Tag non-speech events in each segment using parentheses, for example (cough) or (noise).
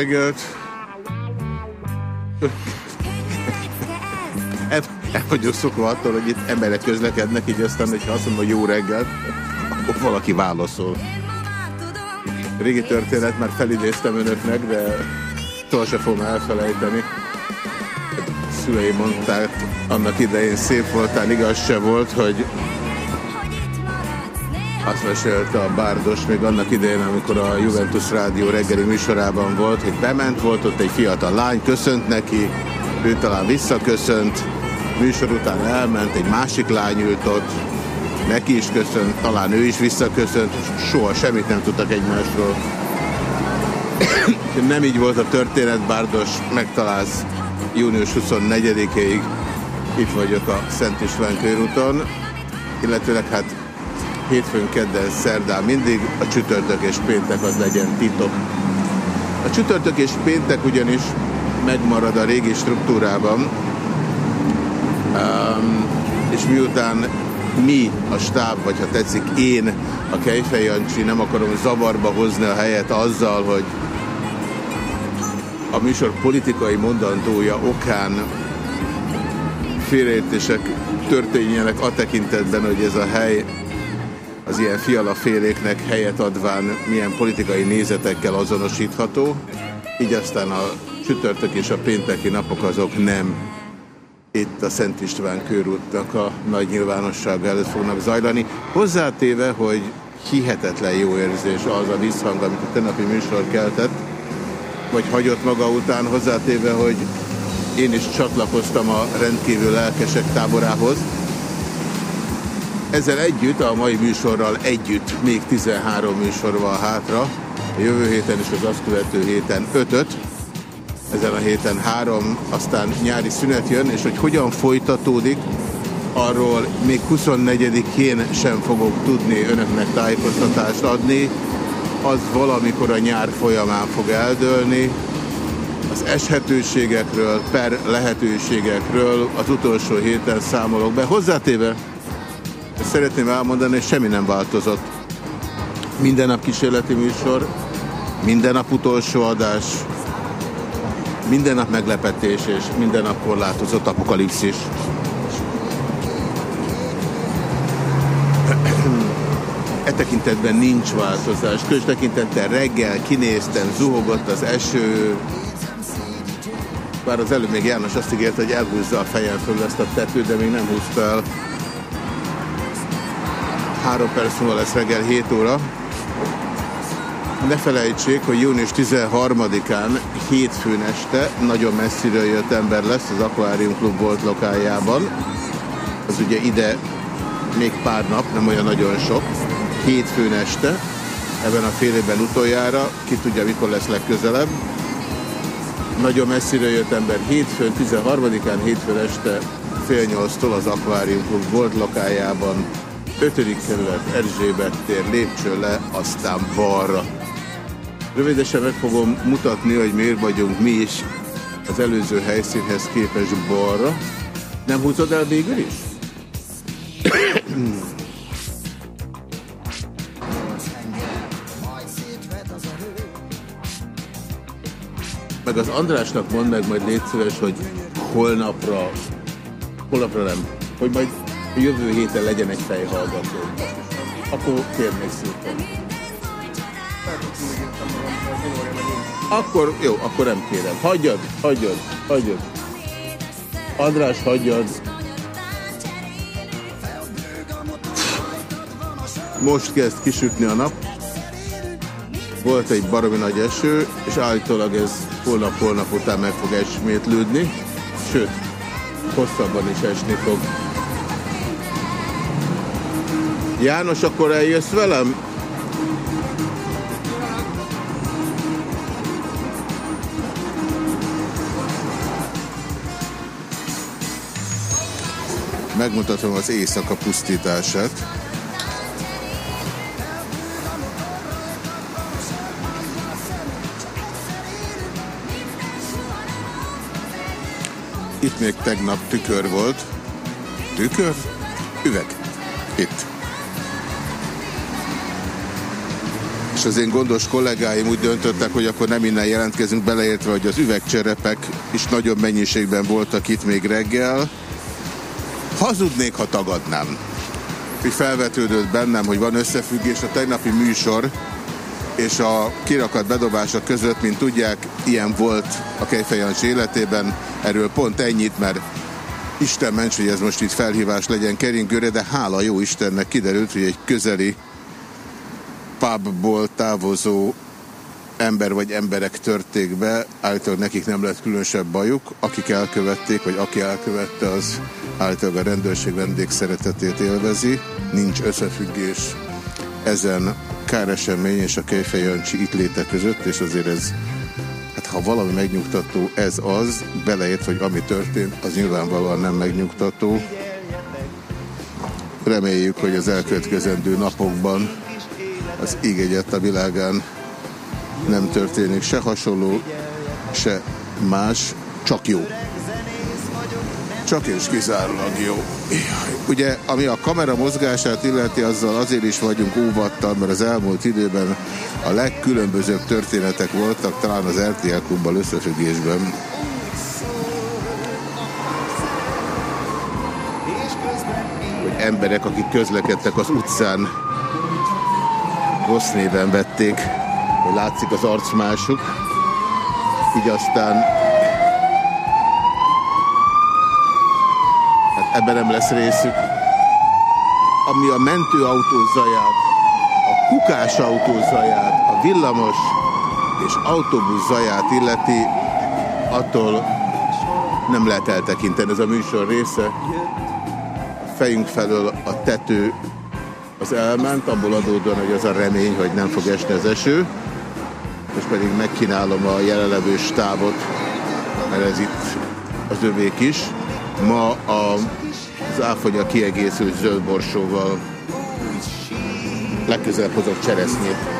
Reggelt! El, el vagyok szokva attól, hogy itt emberek közlekednek, így aztán, hogyha azt mondom, hogy jó reggelt, akkor valaki válaszol. Régi történet, már felidéztem önöknek, de toha se fogom elfelejteni. Szüleim mondták, annak idején szép voltál, igaz se volt, hogy azt mesélte a Bárdos még annak idején, amikor a Juventus Rádió reggeli műsorában volt, hogy bement, volt ott egy fiatal lány, köszönt neki, ő talán visszaköszönt, műsor után elment, egy másik lány ült ott, neki is köszönt, talán ő is visszaköszönt, soha semmit nem tudtak egymásról. (coughs) nem így volt a történet, Bárdos, megtalálsz június 24-ig, itt vagyok a Szent István körúton, illetőleg hát hétfőn, kedden, szerdán mindig, a csütörtök és péntek az legyen titok. A csütörtök és péntek ugyanis megmarad a régi struktúrában, um, és miután mi, a stáb, vagy ha tetszik én, a Kejfej Jancsi, nem akarom zavarba hozni a helyet azzal, hogy a műsor politikai mondandója okán félreértések történjenek a tekintetben, hogy ez a hely az ilyen fialaféléknek helyet adván milyen politikai nézetekkel azonosítható, így aztán a csütörtök és a pénteki napok azok nem itt a Szent István körútnak a nagy nyilvánosság előtt fognak zajlani. Hozzátéve, hogy hihetetlen jó érzés az a visszhang, amit a tennapi műsor keltett, vagy hagyott maga után, hozzátéve, hogy én is csatlakoztam a rendkívül lelkesek táborához, ezzel együtt, a mai műsorral együtt még 13 műsor van hátra, a jövő héten és az azt követő héten 5 ezen a héten 3, aztán nyári szünet jön, és hogy hogyan folytatódik, arról még 24-én sem fogok tudni önöknek tájékoztatást adni, az valamikor a nyár folyamán fog eldőlni, az eshetőségekről, per lehetőségekről az utolsó héten számolok be. Hozzátéve, ezt szeretném elmondani, hogy semmi nem változott. Minden nap kísérleti műsor, minden nap utolsó adás, minden nap meglepetés és minden nap korlátozott apokalipszis. E tekintetben nincs változás. Közös tekintettel reggel kinéztem, zuhogott az eső, bár az előbb még János azt ígérte, hogy elhúzza a fejem föl ezt a tetőt, de még nem húzta el. Három perc múlva lesz reggel 7 óra. Ne felejtsék, hogy június 13-án hétfőn este nagyon messziről jött ember lesz az Aquarium Club volt lokájában. Az ugye ide még pár nap, nem olyan nagyon sok. Hétfőn este, ebben a fél évben utoljára, ki tudja mikor lesz legközelebb. Nagyon messziről jött ember hétfőn, 13-án hétfőn este fél nyolctól az Aquarium Club volt lokájában 5. kerület Erzsébet tér lépcső le, aztán balra. Rövidesen meg fogom mutatni, hogy miért vagyunk mi is az előző helyszínhez képest balra. Nem húzod el végül is? meg az Andrásnak mondd meg majd légy szíves, hogy holnapra, holnapra nem, hogy majd jövő héten legyen egy fejhallgató. Akkor kérnék szépen. Akkor, jó, akkor nem kérem. Hagyjad, hagyjad, hagyjad. András, hagyjad. Most kezd kisütni a nap. Volt egy baromi nagy eső, és állítólag ez holnap-holnap után meg fog esmétlődni. Sőt, hosszabban is esni fog. János, akkor eljössz velem? Megmutatom az éjszaka pusztítását. Itt még tegnap tükör volt. Tükör? Üveg. Itt. És az én gondos kollégáim úgy döntöttek, hogy akkor nem innen jelentkezünk beleértve, hogy az üvegcserepek is nagyobb mennyiségben voltak itt még reggel. Hazudnék, ha tagadnám. Hogy felvetődött bennem, hogy van összefüggés a tegnapi műsor és a kirakat bedobása között, mint tudják, ilyen volt a Kejfejancs életében. Erről pont ennyit, mert Isten ments, hogy ez most itt felhívás legyen keringőre, de hála jó Istennek kiderült, hogy egy közeli pubból távozó ember vagy emberek törték be, általában nekik nem lett különösebb bajuk, akik elkövették, vagy aki elkövette, az általában a rendőrség vendégszeretetét élvezi, nincs összefüggés ezen káresemény és a Kejfej Jancsi itt léte között, és azért ez, hát ha valami megnyugtató, ez az, beleért, hogy ami történt, az nyilvánvalóan nem megnyugtató. Reméljük, hogy az elkövetkezendő napokban az ég egyet a világán nem történik se hasonló, se más, csak jó. Csak és kizárólag jó. Ugye, ami a kamera mozgását illeti, azzal azért is vagyunk óvattal, mert az elmúlt időben a legkülönbözőbb történetek voltak, talán az RTL klubbal összefüggésben. Hogy emberek, akik közlekedtek az utcán, rossz néven vették, hogy látszik az arcmásuk, így aztán hát ebben nem lesz részük. Ami a mentőautó zaját, a kukás autó zaját, a villamos és autóbusz zaját illeti, attól nem lehet eltekinteni ez a műsor része. A fejünk felől a tető az elment, abból adódóan, hogy az a remény, hogy nem fog esni az eső. Most pedig megkínálom a jelenlevő stábot, mert ez itt az övék is. Ma a, az áfonya kiegészült zöld borsóval legközelebb hozott cseresznyét.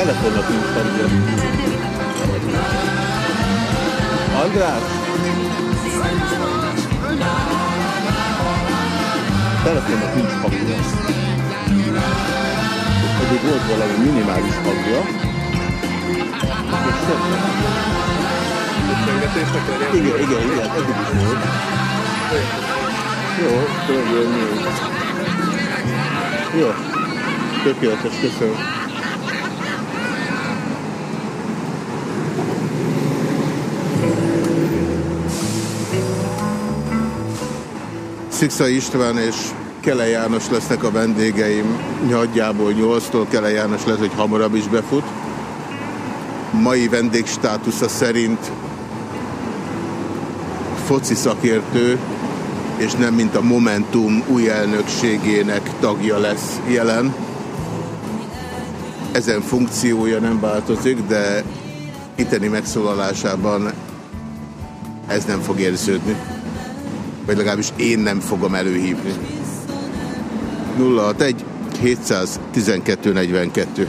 telefonnak nincs hangja. András? Telefonnak nincs hangja. Eddig volt valami minimális hangja. Igen, igen, igen, eddig is volt. Jó, tudom, Jó, tökéletes, köszönöm. Szikszai István és Kele János lesznek a vendégeim. Nagyjából 8-tól Kele János lehet, hogy hamarabb is befut. Mai vendégstátusza szerint foci szakértő, és nem mint a Momentum új elnökségének tagja lesz jelen. Ezen funkciója nem változik, de itteni megszólalásában ez nem fog érződni. Vagy legalábbis én nem fogom előhívni. 061 712 42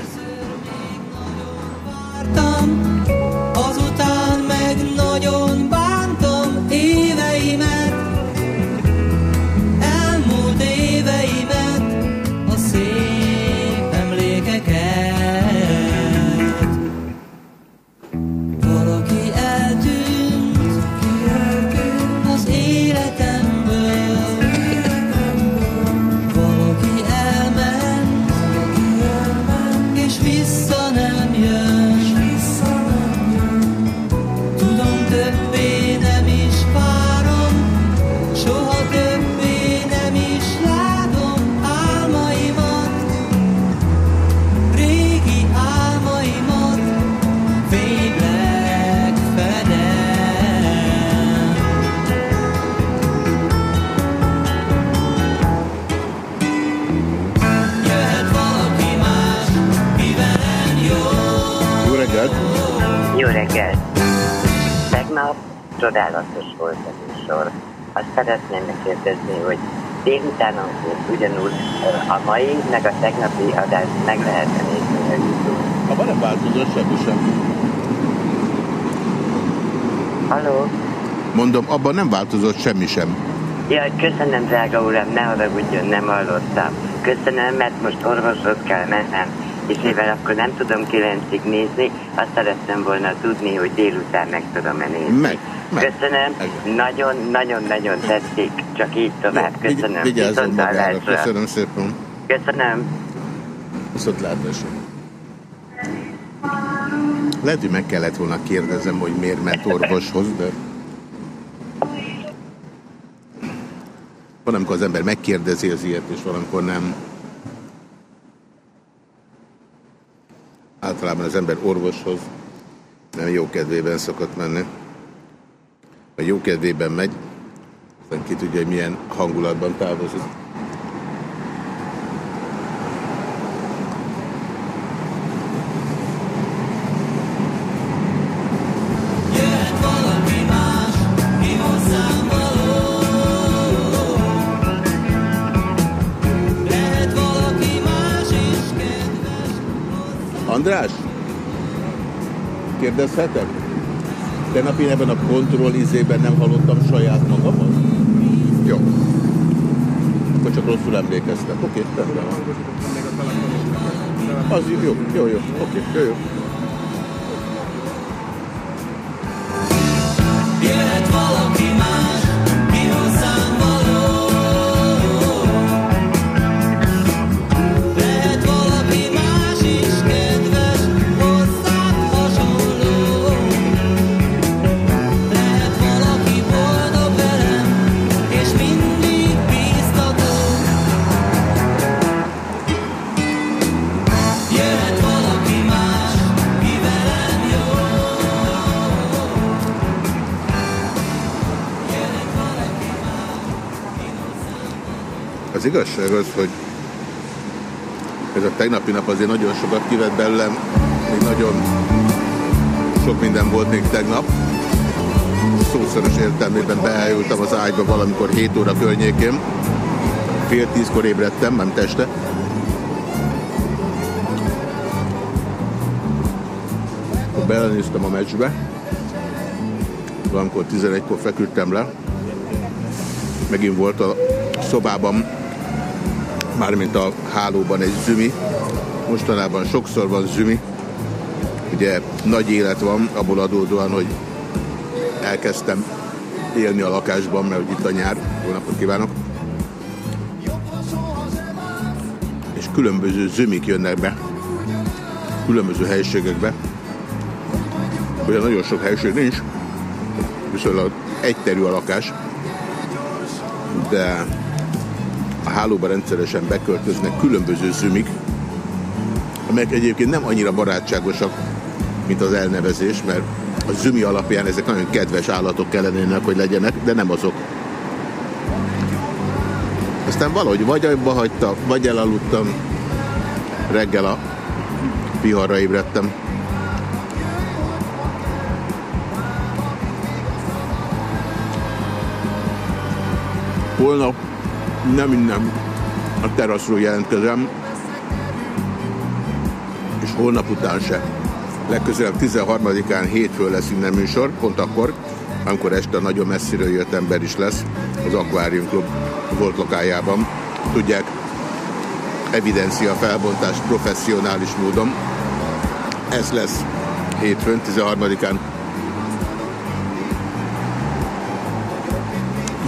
a mai, meg a tegnapi adást meg lehetne nézni a YouTube. Abban nem változott semmi sem. Halló? Mondom, abban nem változott semmi sem. Ja, köszönöm, drága uram, ne haragudjon, nem hallottam. Köszönöm, mert most orvoshoz kell mennem, és mivel akkor nem tudom kilencig nézni, azt szerettem volna tudni, hogy délután meg tudom-e nézni. Meg. meg Köszönöm, nagyon-nagyon-nagyon tetszik, csak így tovább. Köszönöm. Vigyázzon magára, köszönöm szépen. Köszönöm. Viszont látásra. Lehet, hogy meg kellett volna kérdezem, hogy miért ment orvoshoz, de... Van, amikor az ember megkérdezi az ilyet, és valamikor nem. Általában az ember orvoshoz nem jó kedvében szokott menni. Vagy jó kedvében megy, aztán ki tudja, hogy milyen hangulatban távozik. Kérdezhetek? Tegnap én ebben a kontroll izében nem hallottam saját magamat? Jó. Akkor csak rosszul emlékeztem. Oké, okay, rendben Az jó, jó, jó. Oké, okay, jó, jó. Igazság az, hogy ez a tegnapi nap azért nagyon sokat kivett belőlem, még nagyon sok minden volt még tegnap. Szószoros értelmében beállultam az ágyba valamikor 7 óra környékén. Fél tízkor ébredtem, nem teste. Belenéztem a meccsbe. Valamikor 11-kor feküdtem le. Megint volt a szobában mármint a hálóban egy zümi. Mostanában sokszor van zümi. Ugye nagy élet van, abból adódóan, hogy elkezdtem élni a lakásban, mert itt a nyár. Jó napot kívánok! És különböző zümik jönnek be, különböző helyiségekbe. Olyan nagyon sok helység nincs, viszonylag egyterű a lakás, de hálóba rendszeresen beköltöznek különböző zümik, amelyek egyébként nem annyira barátságosak, mint az elnevezés, mert a zümi alapján ezek nagyon kedves állatok kellenének, hogy legyenek, de nem azok. Aztán valahogy vagy abba hagyta, vagy elaludtam, reggel a piharra ébredtem. Holnap nem innen a teraszról jelentkezem, és holnap után se. Legközelebb 13-án hétfő lesz innen műsor, pont akkor, amikor este nagyon messziről jött ember is lesz az Aquarium Club volt lokájában. Tudják, evidencia felbontás professzionális módon. Ez lesz hétfőn, 13-án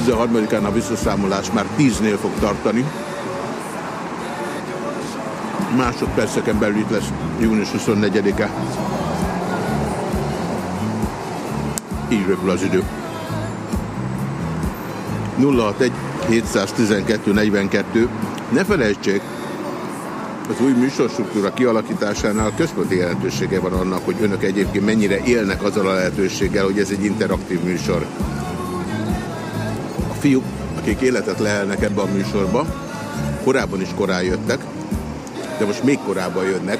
13-án a visszaszámolás már 10-nél fog tartani. Másodperceken belül itt lesz június 24-e. Így röpül az idő. 061 712 42. Ne felejtsék, az új műsorstruktúra kialakításánál központi jelentősége van annak, hogy önök egyébként mennyire élnek azzal a lehetőséggel, hogy ez egy interaktív műsor fiúk, akik életet lehelnek ebbe a műsorba, korábban is korán jöttek, de most még korábban jönnek.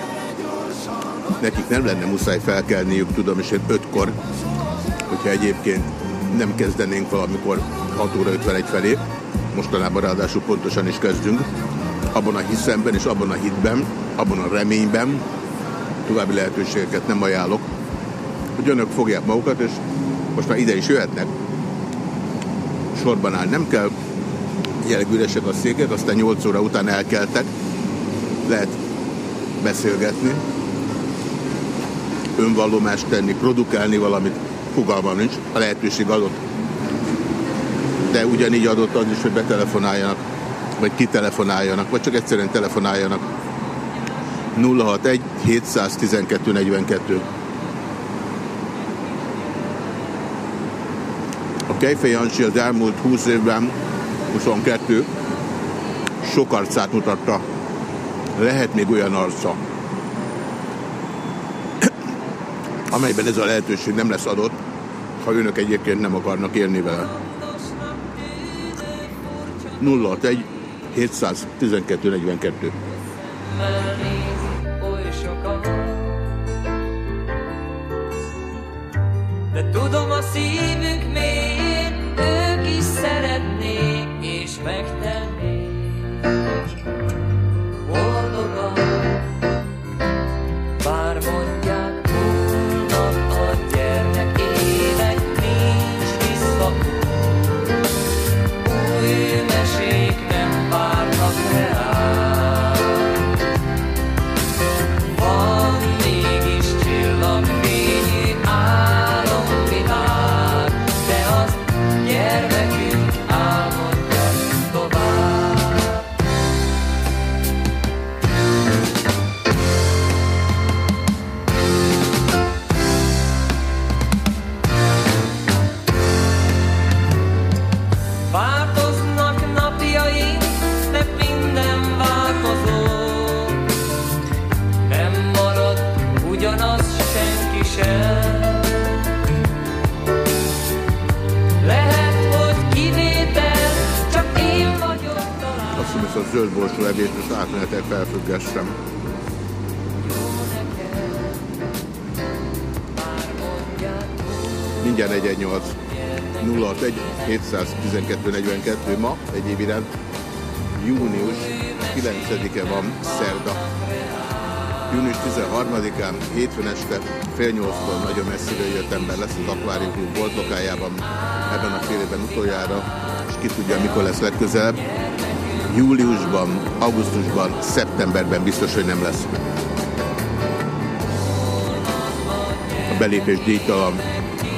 Nekik nem lenne muszáj felkelniük, tudom, és én ötkor, hogyha egyébként nem kezdenénk valamikor 6 óra 51 felé, mostanában ráadásul pontosan is kezdünk, abban a hiszemben és abban a hitben, abban a reményben, további lehetőségeket nem ajánlok, hogy önök fogják magukat, és most már ide is jöhetnek, sorban áll. Nem kell, jelenleg üresek a székek, aztán 8 óra után elkeltek, lehet beszélgetni, önvallomást tenni, produkálni valamit, fogalmam nincs, a lehetőség adott. De ugyanígy adott az is, hogy betelefonáljanak, vagy kitelefonáljanak, vagy csak egyszerűen telefonáljanak. 061 712 42 Kejfej Jancsi az elmúlt 20 évben, 22, sok arcát mutatta. Lehet még olyan arca, amelyben ez a lehetőség nem lesz adott, ha önök egyébként nem akarnak élni vele. 061 712 42 De tudom a szívünk zöldborsó levést, és átmenetek felfüggesztem. Mindjárt 118 061 712 42 ma egyéb iránt június 9-e van, szerda. Június 13-án, hétfőn este fél nyolctól nagyon messziről jött ember lesz az Aquarium Club volt lokájában ebben a fél évben utoljára, és ki tudja, mikor lesz legközelebb júliusban, augusztusban, szeptemberben biztos, hogy nem lesz. A belépés díjtalan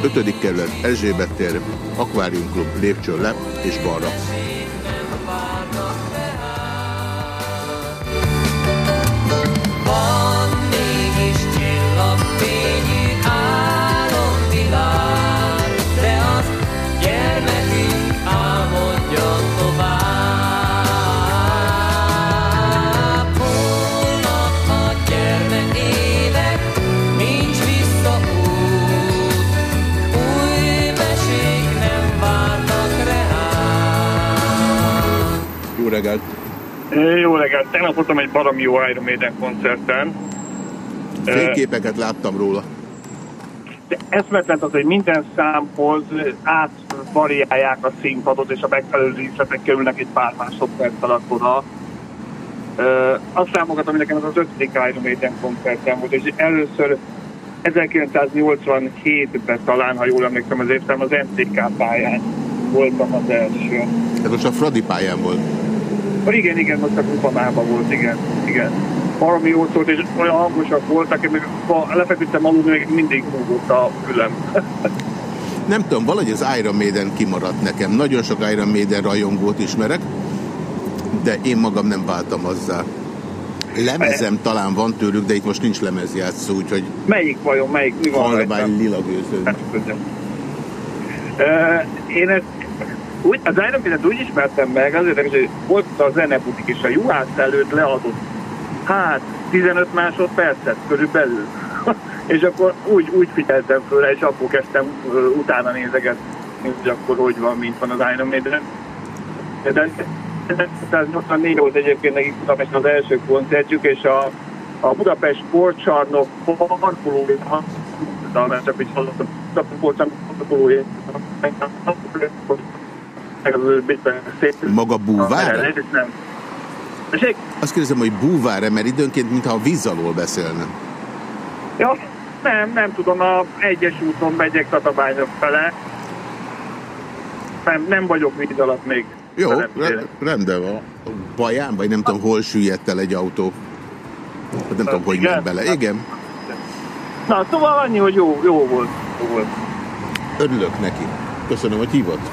5. kerület Erzsébet tér, Aquarium Klub lépcső le és balra. Reggelt! Jó reggelt! Tegnap voltam egy baromi jó Iron Maiden koncerten. Fényképeket láttam róla. De eszmetlen az, hogy minden számhoz átvariálják a színpadot, és a megfelelő részletek kerülnek egy pár másodperc alatt oda. azt számogatom, hogy nekem az az ötödik Iron Maiden koncerten volt, és először 1987-ben talán, ha jól emlékszem az évszám, az MTK pályán voltam az első. Ez most a Fradi pályán volt? Igen, igen, most a kupamában volt, igen, igen. Valami jó szólt, és olyan hangosak voltak, hogy ha lefeküdtem aludni, még mindig húgott a fülem. (laughs) Nem tudom, valahogy az Iron Maiden kimaradt nekem. Nagyon sok Iron Maiden rajongót ismerek, de én magam nem váltam azzal. Lemezem talán van tőlük, de itt most nincs lemezjátszó, úgyhogy... Melyik vajon, melyik? Mi van Halvány lila gőző. Én ezt úgy, az Iron Maiden úgy ismertem meg, azért, hogy volt a zenebutik, és a juhász előtt leadott, hát 15 másodpercet körülbelül. (laughs) és akkor úgy, úgy figyeltem föl, és akkor kezdtem uh, utána nézegetni, hogy akkor hogy van, mint van az Iron Maiden. De 1984 volt egyébként nekik Budapesten az első koncertjük, és a, a Budapest sportcsarnok parkolója, mert csak így hallottam, a sportcsarnok parkolója, Maga búvár? Nem. Azt kérdezem, hogy búvár-e, mert időnként mintha a víz alól beszélne. Ja, nem, nem tudom, a egyes úton megyek Tatabányok fele. Nem, nem vagyok víz alatt még. Jó, rendben van. Baján, vagy nem tudom, hol süllyedt el egy autó. Nem tudom, hogy ment bele. Igen. Na, szóval annyi, hogy jó, jó volt. Jó volt. Örülök neki. Köszönöm, hogy hívott.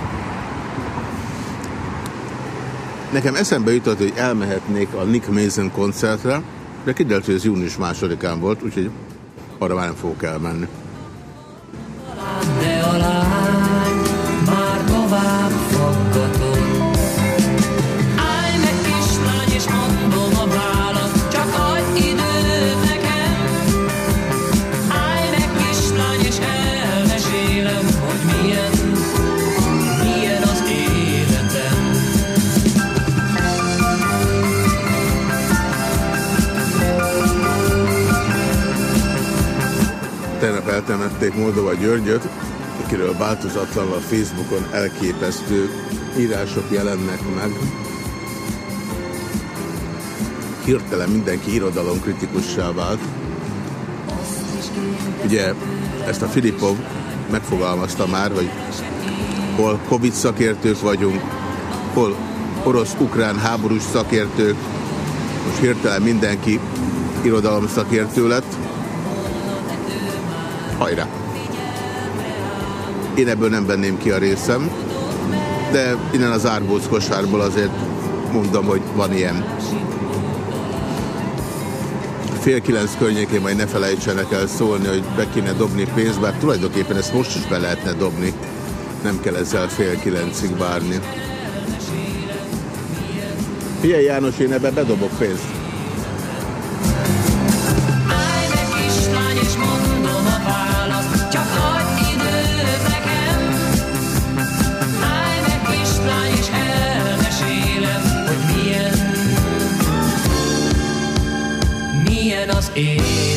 Nekem eszembe jutott, hogy elmehetnék a Nick Mason koncertre, de kiderült, hogy ez június másodikán volt, úgyhogy arra már nem fogok elmenni. De eltemették Moldova Györgyöt, akiről változatlanul a Facebookon elképesztő írások jelennek meg. Hirtelen mindenki irodalomkritikussá vált. Ugye ezt a Filipov megfogalmazta már, hogy hol Covid szakértők vagyunk, hol orosz-ukrán háborús szakértők, most hirtelen mindenki irodalom szakértő lett hajrá! Én ebből nem venném ki a részem, de innen az árbóc kosárból azért mondom, hogy van ilyen. Fél kilenc környékén majd ne felejtsenek el szólni, hogy be kéne dobni pénzt, bár tulajdonképpen ezt most is be lehetne dobni. Nem kell ezzel fél kilencig várni. Figyelj János, én ebbe bedobok pénzt. is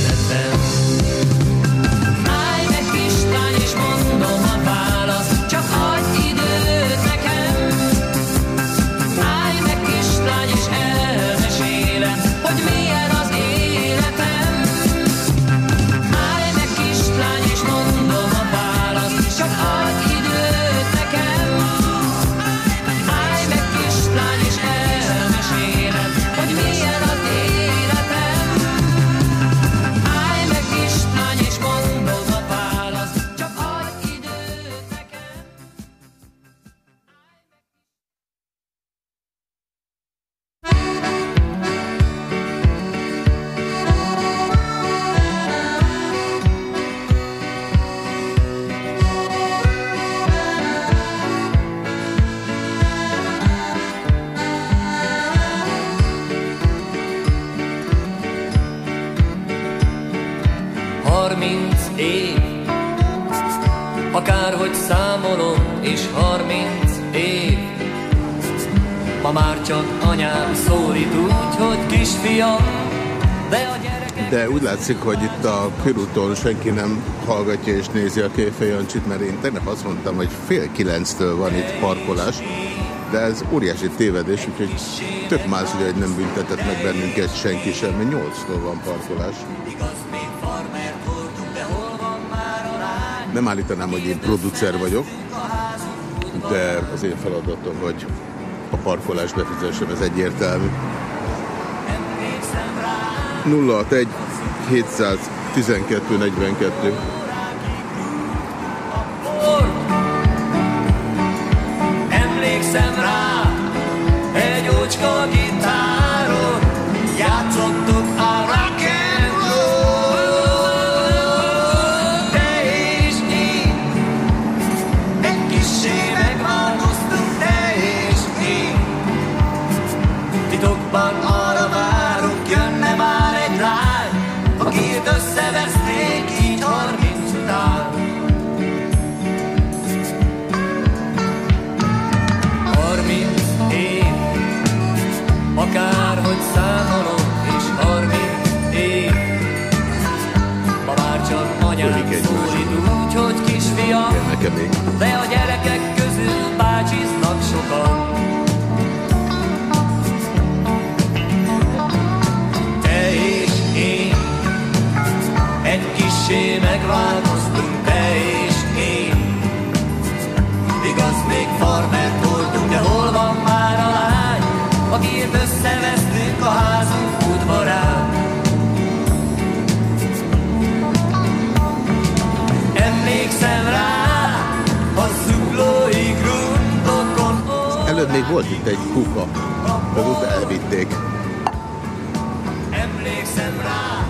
látszik, hogy itt a körúton senki nem hallgatja és nézi a Kéfej Jancsit, mert én tegnap azt mondtam, hogy fél kilenctől van itt parkolás, de ez óriási tévedés, úgyhogy tök más, hogy nem büntetett meg bennünket senki sem, mert nyolctól van parkolás. Nem állítanám, hogy én producer vagyok, de az én feladatom, hogy a parkolás befizessem, ez egyértelmű. 061 712 42. még volt itt egy kuka, azóta elvitték. Emlékszem rá,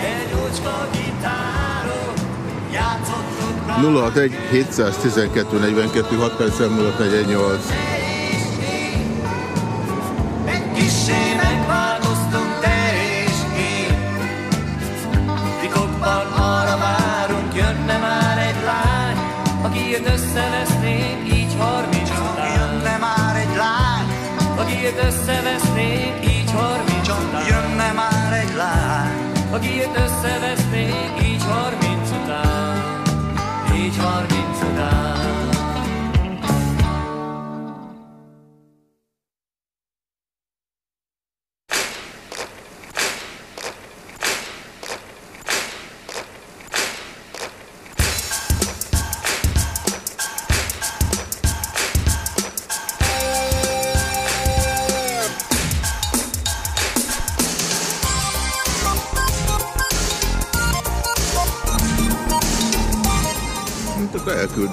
egy ócska gitáron játszottuk 061 712 42 6 perc 048. Egy kissé megváltoztunk te és én Titokban arra várunk, jönne már egy lány Akiért összevesznénk így harminc Akiért összevesznénk így harminc jönne már egy lány. Akiért összevesznénk így harminc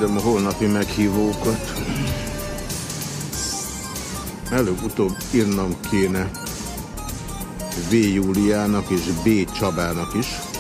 elküldöm a holnapi meghívókat. Előbb-utóbb írnom kéne V. Júliának és B. Csabának is.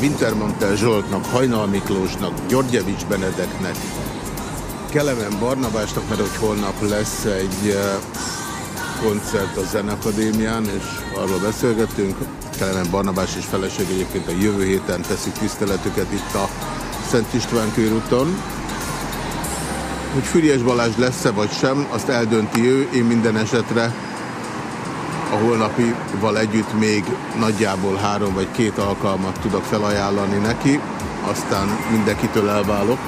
Wintermantel Zsoltnak, Hajnal Miklósnak, Györgyevics Benedeknek, Kelemen Barnabásnak, mert hogy holnap lesz egy eh, koncert a Zenakadémián, és arról beszélgettünk. Kelemen Barnabás és feleség egyébként a jövő héten teszik tiszteletüket itt a Szent István körúton. Hogy Füriás Balázs lesz-e vagy sem, azt eldönti ő, én minden esetre a holnapival együtt még nagyjából három vagy két alkalmat tudok felajánlani neki, aztán mindenkitől elválok.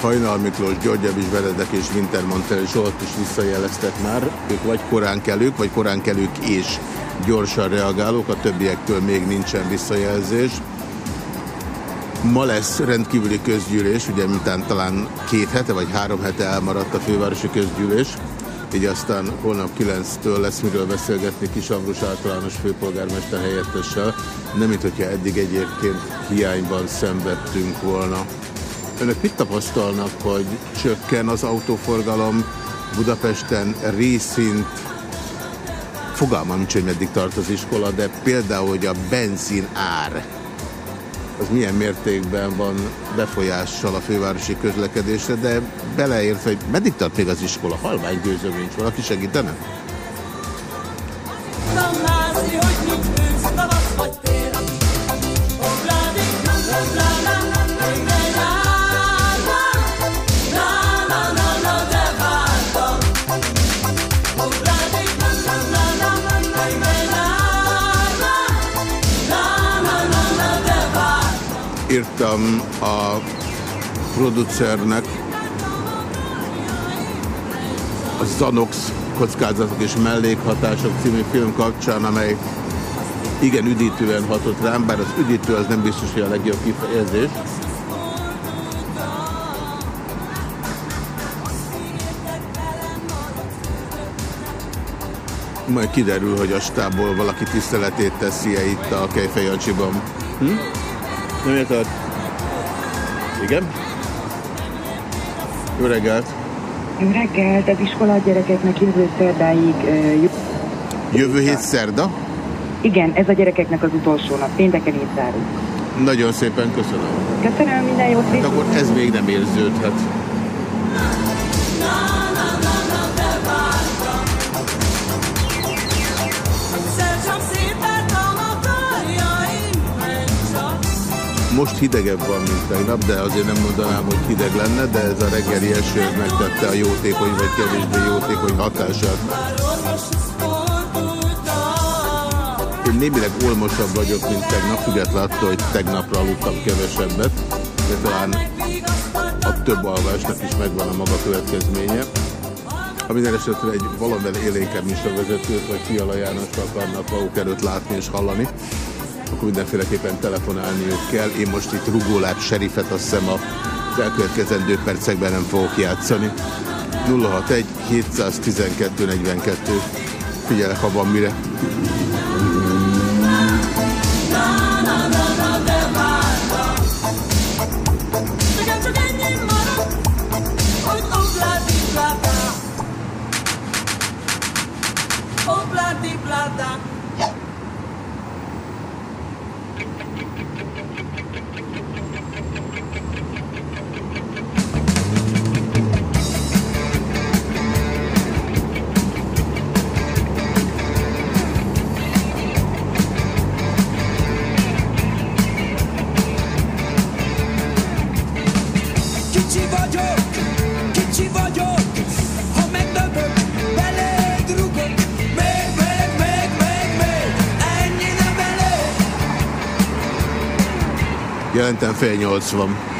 Hajnal Miklós, György Evis, Benedek és Wintermantel is ott is visszajeleztek már. Ők vagy korán kelők, vagy korán kelők és gyorsan reagálók, a többiektől még nincsen visszajelzés. Ma lesz rendkívüli közgyűlés, ugye miután talán két hete vagy három hete elmaradt a fővárosi közgyűlés, így aztán holnap 9-től lesz miről beszélgetni Kis általános főpolgármester helyettessel, nem mint hogyha eddig egyébként hiányban szenvedtünk volna. Önök mit tapasztalnak, hogy csökken az autóforgalom Budapesten? Részint fogalmam nincs, hogy meddig tart az iskola, de például, hogy a benzin ár az milyen mértékben van befolyással a fővárosi közlekedésre, de beleért, hogy meddig tart még az iskola? Halvány gőzöm nincs. Valaki segítene? Írtam a producernek a Zanox kockázatok és mellékhatások című film kapcsán, amely igen üdítően hatott rám, bár az üdítő az nem biztos, hogy a legjobb kifejezés. Majd kiderül, hogy a stából valaki tiszteletét teszi-e itt a Kejfejancsiban. Hm? Nem érted? Igen? Jó reggelt! Jó reggelt! Az iskola a gyerekeknek jövő szerdáig... Uh, jövő hét szerda? Igen, ez a gyerekeknek az utolsó nap. Pénteken így zárunk. Nagyon szépen köszönöm. Köszönöm, minden jót! Hát akkor ez még nem érződhet. Most hidegebb van, mint tegnap, de azért nem mondanám, hogy hideg lenne, de ez a reggeli eső megtette a jótékony vagy kevésbé jótékony hatását. Én némileg olmosabb vagyok, mint tegnap, függetlenül attól, hogy tegnapra aludtam kevesebbet, de talán a több alvásnak is megvan a maga következménye. Ha minden esetre egy valamivel élénkebb műsorvezetőt vagy Fiala Jánost akarnak maguk előtt látni és hallani, akkor mindenféleképpen telefonálniuk kell. Én most itt rugóláb serifet azt hiszem az elkövetkezendő percekben nem fogok játszani. 061 712 42. Figyelek, ha van mire. Jelentem fél nyolc van.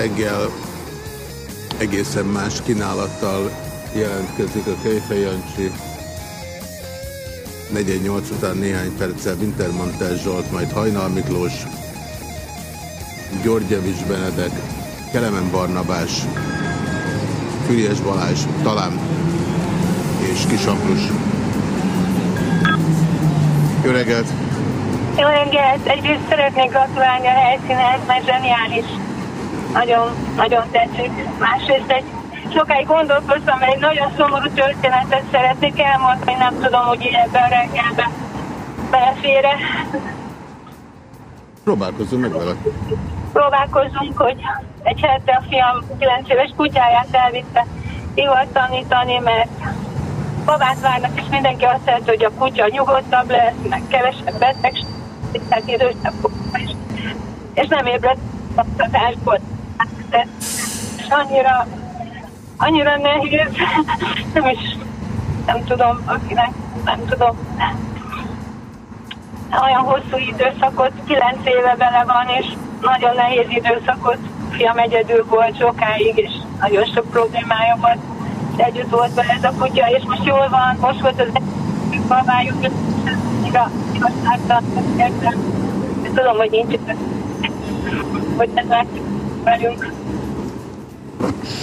Reggel egészen más kínálattal jelentkezik a Kejfej Jancsi. 48 után néhány perccel Wintermantel Zsolt, majd Hajnal Miklós, Györgyevics Benedek, Kelemen Barnabás, Füriás Balázs, talán, és Kis Ambrus. Jó reggelt! Jó reggelt! Egyrészt szeretnék gratulálni a helyszínhez, mert zseniális. Nagyon, nagyon tetszik. Másrészt egy sokáig gondolkoztam, mert egy nagyon szomorú történetet szeretnék elmondani, nem tudom, hogy ebben a reggelben belefére. Próbálkozzunk meg vele. Próbálkozunk, hogy egy hete a fiam 9 éves kutyáját elvitte ivart tanítani, mert babát várnak, és mindenki azt szerető, hogy a kutya nyugodtabb lesz, meg kevesebb betegség, tehát idősebb. És nem ébredt a oktatásból. De és annyira, annyira nehéz, (laughs) nem is, nem tudom, akinek, nem tudom. Olyan hosszú időszakot, kilenc éve bele van, és nagyon nehéz időszakot, fiam egyedül volt sokáig, és nagyon sok problémája volt. Együtt volt vele ez a kutya, és most jól van, most volt az egyik babájuk, és igazságtan értem. Tudom, hogy nincs hogy ez már velünk.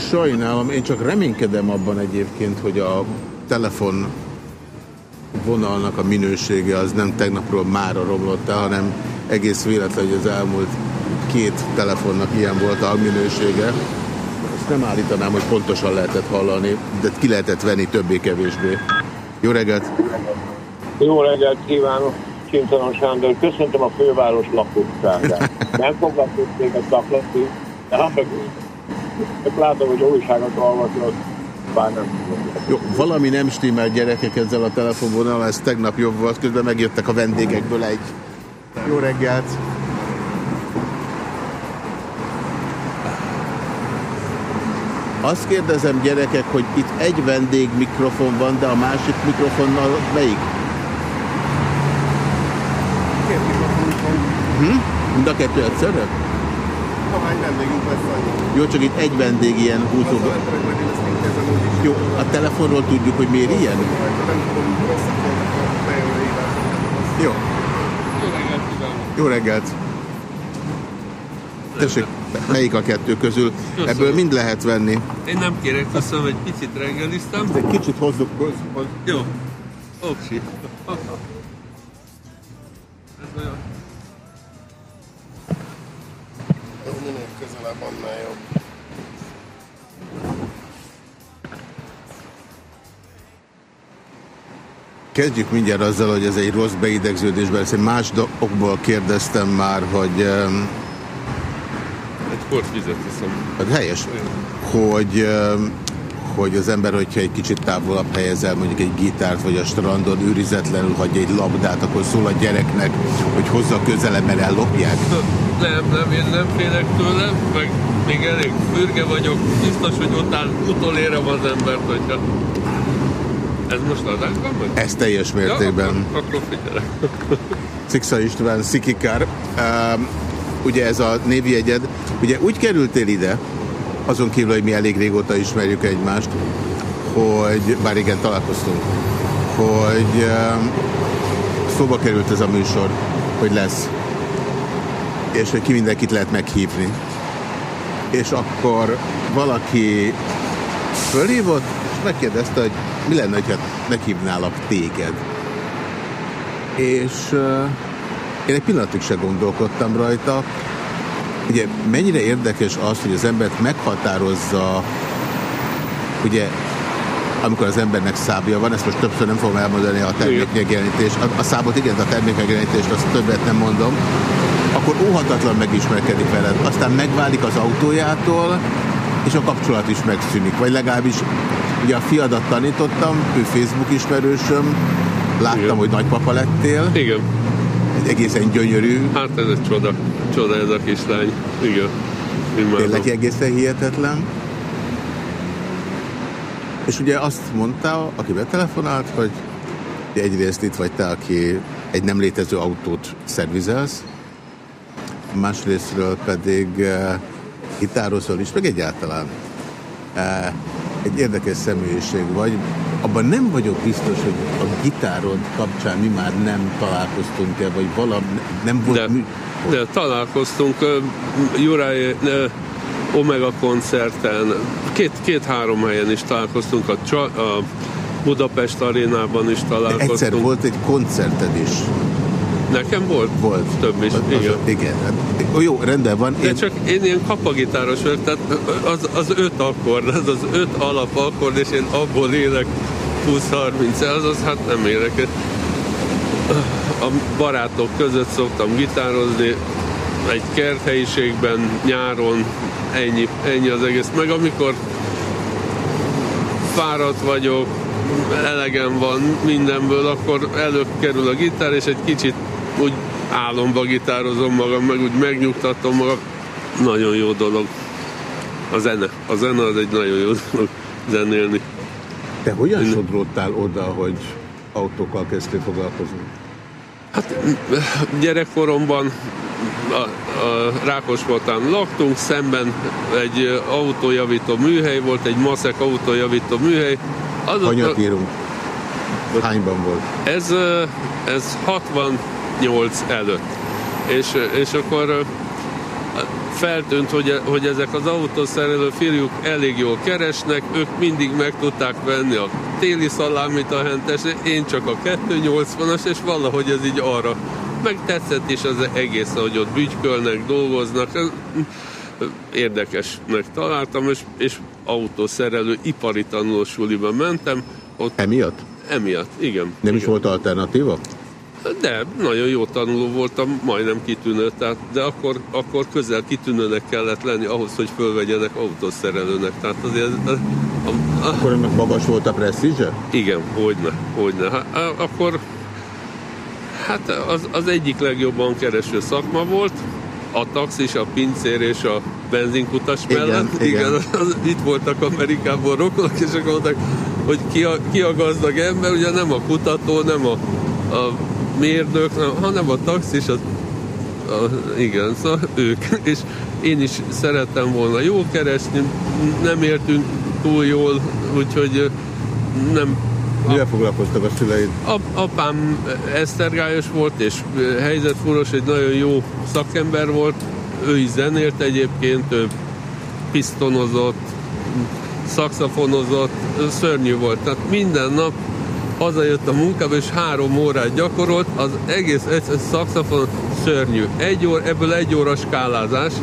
Sajnálom, én csak reménykedem abban egyébként, hogy a telefon vonalnak a minősége az nem tegnapról mára romlott el, hanem egész véletlen, hogy az elmúlt két telefonnak ilyen volt a minősége. Ezt nem állítanám, hogy pontosan lehetett hallani, de ki lehetett venni többé-kevésbé. Jó reggelt! Jó reggelt kívánok! Kocsintalan Sándor, köszöntöm a főváros lakosságát. Nem még a szaklatni, de hát meg látom, hogy újságot tudom. Jó, valami nem stimmel gyerekek ezzel a telefonvonal, ez tegnap jobb volt, közben megjöttek a vendégekből egy. Jó reggelt! Azt kérdezem gyerekek, hogy itt egy vendég mikrofon van, de a másik mikrofonnal melyik? Hm? Mind a kettő egyszerre? Ahány vendégünk lesz annyi. Jó, csak itt egy vendég ilyen is. Jó, a telefonról tudjuk, hogy miért ilyen? Nem tudom. Jó. Jó reggelt! Tessék, melyik a kettő közül? Köszönöm. Ebből mind lehet venni. Én nem kérek, köszönöm, egy picit reggeliztem. Egy kicsit hozzuk hozzuk. Jó. Oksi. Ez olyan. Ez minél közelebb, annál jobb. Kezdjük mindjárt azzal, hogy ez egy rossz beidegződésben, ezt más okból kérdeztem már, hogy em, Egy kort vizet iszom. hát helyes, hogy, em, hogy az ember, hogyha egy kicsit távolabb helyezel mondjuk egy gitárt, vagy a strandon őrizetlenül hagyja egy labdát, akkor szól a gyereknek, hogy hozza közelebb, mert ellopják. Nem, nem, én nem félek tőle, meg még elég fürge vagyok. Biztos, hogy utál, utolérem az embert, hogyha... Ez most adásban vagy? Ez teljes mértékben. Ja, akkor, akkor figyelek. Szixa István, Szikikár. Um, ugye ez a névjegyed, ugye úgy kerültél ide, azon kívül, hogy mi elég régóta ismerjük egymást, hogy, bár igen, találkoztunk, hogy szóba került ez a műsor, hogy lesz, és hogy ki mindenkit lehet meghívni. És akkor valaki fölhívott, és megkérdezte, hogy mi lenne, ha meghívnálak téged. És uh, én egy pillanatig se gondolkodtam rajta. Ugye mennyire érdekes az, hogy az embert meghatározza, ugye amikor az embernek szábja van, ezt most többször nem fogom elmondani a termékmegjelenítést, a, a szábot igen, de a termékmegjelenítést azt többet nem mondom, akkor óhatatlan megismerkedik veled. Aztán megválik az autójától, és a kapcsolat is megszűnik. Vagy legalábbis ugye a fiadat tanítottam, ő Facebook ismerősöm, láttam, Igen. hogy nagypapa lettél. Igen. Egészen gyönyörű, Hát ez egy csoda. Csoda ez a kislány. Igen. Imádom. tényleg egészen hihetetlen. És ugye azt mondta, aki betelefonált, hogy egyrészt itt vagy te, aki egy nem létező autót szervizelsz, másrésztről pedig uh, gitározol is, meg egyáltalán uh, egy érdekes személyiség vagy. Abban nem vagyok biztos, hogy a gitárod kapcsán mi már nem találkoztunk-e, vagy valami nem volt De, mű... de találkoztunk Juraj Omega koncerten, két- két-három helyen is találkoztunk, a, a Budapest arénában is találkoztunk. Egyszer volt egy koncerted is. Nekem volt? Volt. Több is, Az, az, igen. igen. Hát, jó, rendben van. De csak én ilyen kapagitáros vagyok, tehát az, az öt akkord, az az öt alapakkord, és én abból élek 20-30 az, az hát nem élek. A barátok között szoktam gitározni, egy kerthelyiségben, nyáron, ennyi, ennyi az egész. Meg amikor fáradt vagyok, elegem van mindenből, akkor előkerül a gitár, és egy kicsit úgy álomba gitározom magam, meg úgy megnyugtatom magam. Nagyon jó dolog. A zene. A zene az egy nagyon jó dolog zenélni. Te hogyan Én... sodródtál oda, hogy autókkal kezdtél foglalkozni? Hát gyerekkoromban a, a Rákospoltán laktunk, szemben egy autójavító műhely volt, egy maszek autójavító műhely. Azóta... Hanyat írunk? Hányban volt? Ez, ez 60 8 előtt. És, és akkor feltűnt, hogy, e, hogy ezek az autószerelő fiúk elég jól keresnek, ők mindig meg tudták venni a téli szalámit a hentes, én csak a 280-as, és valahogy ez így arra. Meg tetszett is az egész, hogy ott bütykölnek, dolgoznak, érdekesnek találtam, és, és autószerelő ipari tanulósuliba mentem. Ott... Emiatt? Emiatt, igen. Nem igen. is volt alternatíva? De, nagyon jó tanuló voltam, majdnem kitűnő, tehát, de akkor, akkor közel kitűnőnek kellett lenni ahhoz, hogy fölvegyenek autószerelőnek. Tehát azért... A, a, akkor ennek magas volt a presztízse? Igen, hogyne, hogyne. Hát, akkor hát az, az egyik legjobban kereső szakma volt, a taxis, a pincér és a benzinkutas mellett. Igen, igen. igen az, itt voltak Amerikában rokonok, és akkor mondták, hogy ki a, ki a gazdag ember, ugye nem a kutató, nem a, a mérnök, hanem a taxis, az, a, igen, szóval ők. (laughs) És én is szerettem volna jó keresni, nem értünk túl jól, úgyhogy nem Mivel foglalkoztak a szüleid? Apám esztergályos volt, és helyzetfúros, egy nagyon jó szakember volt. Ő is zenélt egyébként, ő pisztonozott, szakszafonozott, szörnyű volt. Tehát minden nap hazajött a munkába, és három órát gyakorolt, az egész egész szakszafon szörnyű. Egy óra, ebből egy óra skálázás,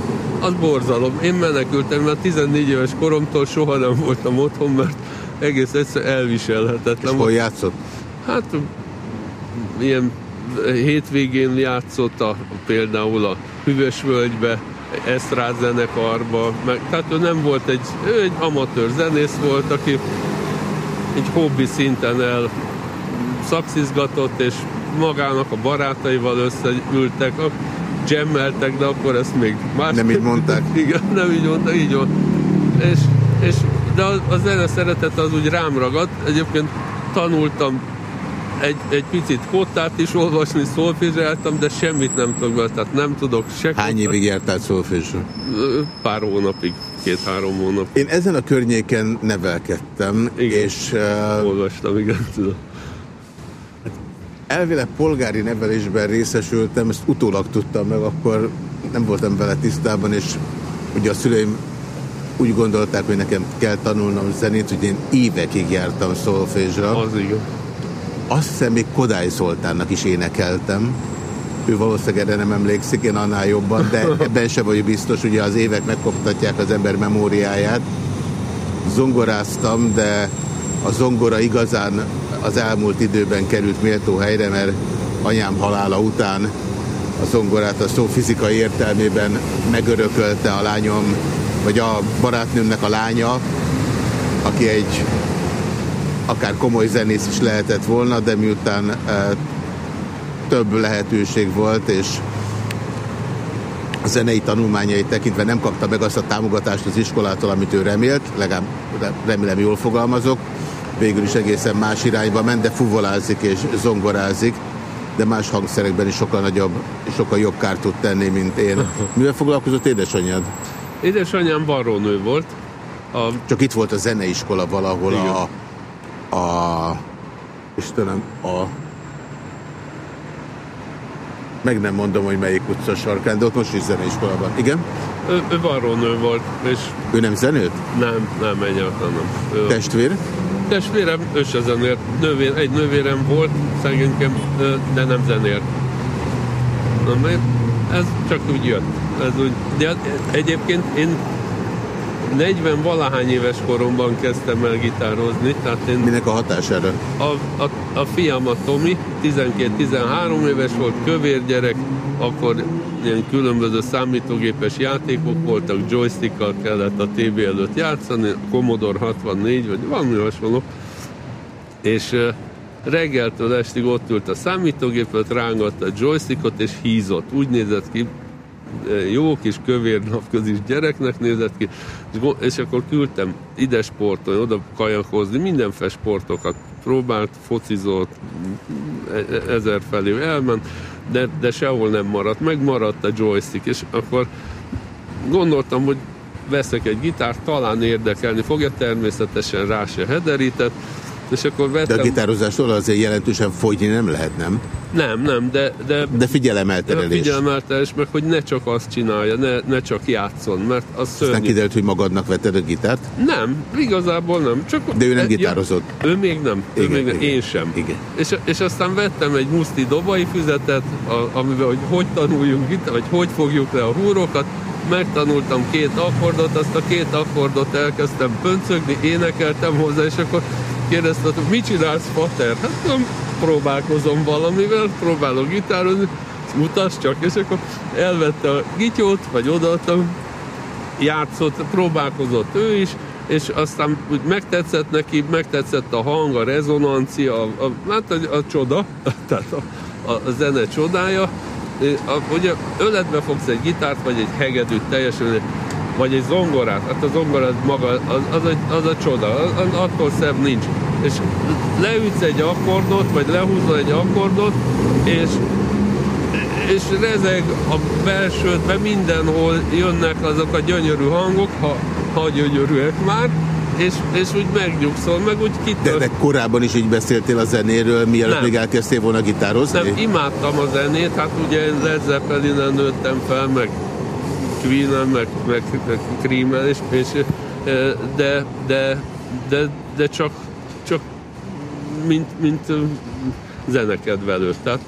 az borzalom. Én menekültem, mert 14 éves koromtól soha nem voltam otthon, mert egész egyszer elviselhetetlen. És hol játszott? Hát ilyen hétvégén játszott a, például a Hüvösvölgybe, Esztrád zenekarba, meg, tehát ő nem volt egy, ő egy amatőr zenész volt, aki egy hobbi szinten el szakszizgatott, és magának a barátaival összeültek, jammeltek, de akkor ezt még más... Nem így mondták? (laughs) Igen, nem így mondták, így van. És, és de a, a zene szeretet az úgy rám ragadt. Egyébként tanultam egy, egy picit kottát is olvasni, szolfizsáltam, de semmit nem tudok be, tehát nem tudok se Hány kottát. évig jártál szolfizsra? Pár hónapig, két-három hónap. Én ezen a környéken nevelkedtem, igen. és... Uh, Olvastam, igen, tudom. Elvileg polgári nevelésben részesültem, ezt utólag tudtam meg, akkor nem voltam vele tisztában, és ugye a szüleim úgy gondolták, hogy nekem kell tanulnom zenét, hogy én évekig jártam szolfésra. Az igen. Azt hiszem, még Kodály Zoltánnak is énekeltem. Ő valószínűleg erre nem emlékszik, én annál jobban, de (laughs) ebben sem vagyok biztos, ugye az évek megkoptatják az ember memóriáját. Zongoráztam, de a zongora igazán az elmúlt időben került méltó helyre, mert anyám halála után a zongorát a szó fizikai értelmében megörökölte a lányom vagy a barátnőmnek a lánya, aki egy akár komoly zenész is lehetett volna, de miután e, több lehetőség volt, és a zenei tanulmányait tekintve nem kapta meg azt a támogatást az iskolától, amit ő remélt, legalább remélem jól fogalmazok, végül is egészen más irányba ment, de fuvolázik és zongorázik, de más hangszerekben is sokkal nagyobb, sokkal jobb kárt tud tenni, mint én. (laughs) Mivel foglalkozott édesanyád? Édesanyám varrónő volt. A... Csak itt volt a zeneiskola valahol Igen. a, a... Istenem, a... Meg nem mondom, hogy melyik utca sarkán, de ott most is zeneiskola van. Igen? Ő, ő varrónő volt, és... Ő nem zenőt? Nem, nem, egyáltalán nem. Ő... Testvér? Testvérem, ő se zenélt. Nővér, egy nővérem volt, szegényként, de nem zenélt. Na, ez csak úgy jött ez úgy, de egyébként én 40 valahány éves koromban kezdtem el gitározni. Tehát én Minek a hatására? A, a, a fiam a Tomi, 12-13 éves volt, kövér gyerek, akkor ilyen különböző számítógépes játékok voltak, joystickkal kellett a TV előtt játszani, Commodore 64, vagy valami hasonló. És reggeltől estig ott ült a számítógépet, rángatta a joystickot, és hízott. Úgy nézett ki, jó kis kövér napközis gyereknek nézett ki, és akkor küldtem ide sportolni, oda kajakozni, mindenféle sportokat próbált, focizott, ezer felé elment, de, de sehol nem maradt, megmaradt a joystick, és akkor gondoltam, hogy veszek egy gitárt, talán érdekelni fogja, természetesen rá se hederített, és akkor vettem... De a gitározástól azért jelentősen fogyni nem lehet, nem? Nem, nem, de... De, de figyelemelterelés. Figyelemelterelés, meg hogy ne csak azt csinálja, ne, ne csak játszon, mert az szörnyű. Aztán kiderült, hogy magadnak vetted a gitárt? Nem, igazából nem. Csak de ő nem gitározott? Ja, ő még nem, ő igen, még nem. Igen, én sem. Igen. És, és aztán vettem egy muszti dobai füzetet, a, amiben hogy hogy tanuljunk gitárt, vagy hogy fogjuk le a húrokat, megtanultam két akkordot, azt a két akkordot elkezdtem pöncögni, énekeltem hozzá, és akkor kérdezte, mit csinálsz, Pater? Hát nem próbálkozom valamivel, próbálok gitározni, mutasd csak, és akkor elvette a gityót, vagy odaadtam, játszott, próbálkozott ő is, és aztán úgy megtetszett neki, megtetszett a hang, a rezonancia, a, a, hát a, a csoda, (laughs) tehát a, a, a zene csodája. A, ugye öletbe fogsz egy gitárt, vagy egy hegedűt teljesen, vagy egy zongorát, hát a zongorát maga, az, az, egy, az a csoda, az, attól szebb nincs. És leütsz egy akkordot, vagy lehúzol egy akkordot, és és rezeg a belsődben, mindenhol jönnek azok a gyönyörű hangok, ha, ha gyönyörűek már, és, és úgy megnyugszol, meg úgy kitört. De, de korábban is így beszéltél a zenéről, mielőtt Nem. még elkezdtél volna gitározni? Nem, imádtam a zenét, hát ugye én Led Zeppelin-en nőttem fel, meg Queen-en, meg, meg, meg Cream-en, és, de, de, de, de csak, csak mint, mint zenekedvelő. Tehát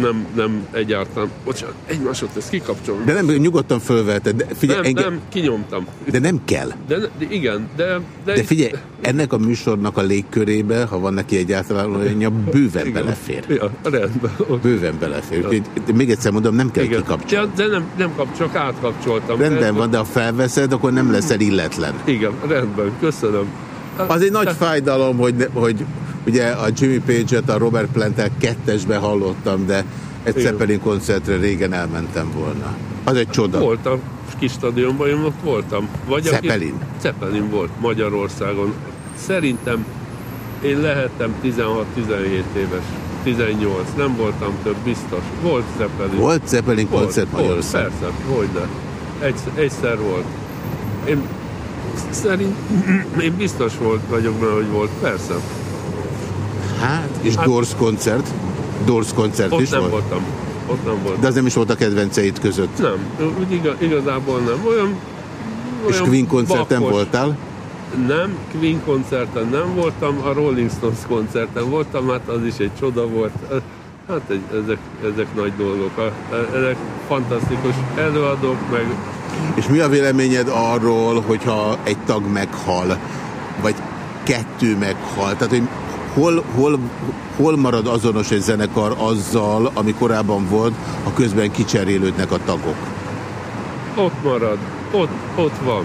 nem, nem egyáltalán. Bocsánat, egy másodperc, kikapcsolom. De nem, nyugodtan fölvetted. De, figyelj, nem, engem, nem, kinyomtam. de nem kell. De, de igen, de... De, De figyelj, ennek a műsornak a légkörébe, ha van neki egyáltalán olyan, (laughs) bőven Igen. belefér. Ja, rendben. Bőven belefér. Úgyhogy még egyszer mondom, nem kell Igen. kikapcsolni. Ja, de nem, nem kap, csak átkapcsoltam. Rendben van, de ha felveszed, akkor nem leszel illetlen. Igen, rendben, köszönöm. Az egy nagy fájdalom, hogy, hogy ugye a Jimmy Page-et a Robert plant kettesbe hallottam, de egy Igen. Zeppelin koncertre régen elmentem volna. Az egy csoda. Volt a kis stadionban, én ott voltam. Vagy a kis- Zeppelin? Zeppelin volt Magyarországon. Szerintem én lehettem 16-17 éves. 18, nem voltam több, biztos. Volt Zeppelin. Volt Zeppelin Volt, koncert volt, Magyarországon? Persze, hogy ne. Egy, egyszer volt. Én szerint, (clears throat) én biztos volt vagyok benne, hogy volt, persze. Hát, és Hát- Doors koncert? Doors koncert Ott is nem volt? voltam. Ott nem voltam. De az nem is volt a kedvenceid között. Nem, úgy igaz, igazából nem. Olyan, És olyan Queen koncerten bakkos. voltál? Nem, Queen koncerten nem voltam, a Rolling Stones koncerten voltam, hát az is egy csoda volt. Hát egy, ezek, ezek nagy dolgok. Ezek fantasztikus előadók, meg És mi a véleményed arról, hogyha egy tag meghal, vagy kettő meghal? Tehát, hogy hol, hol, hol marad azonos egy zenekar azzal, ami korábban volt, ha közben kicserélődnek a tagok? ott marad, ott, ott van.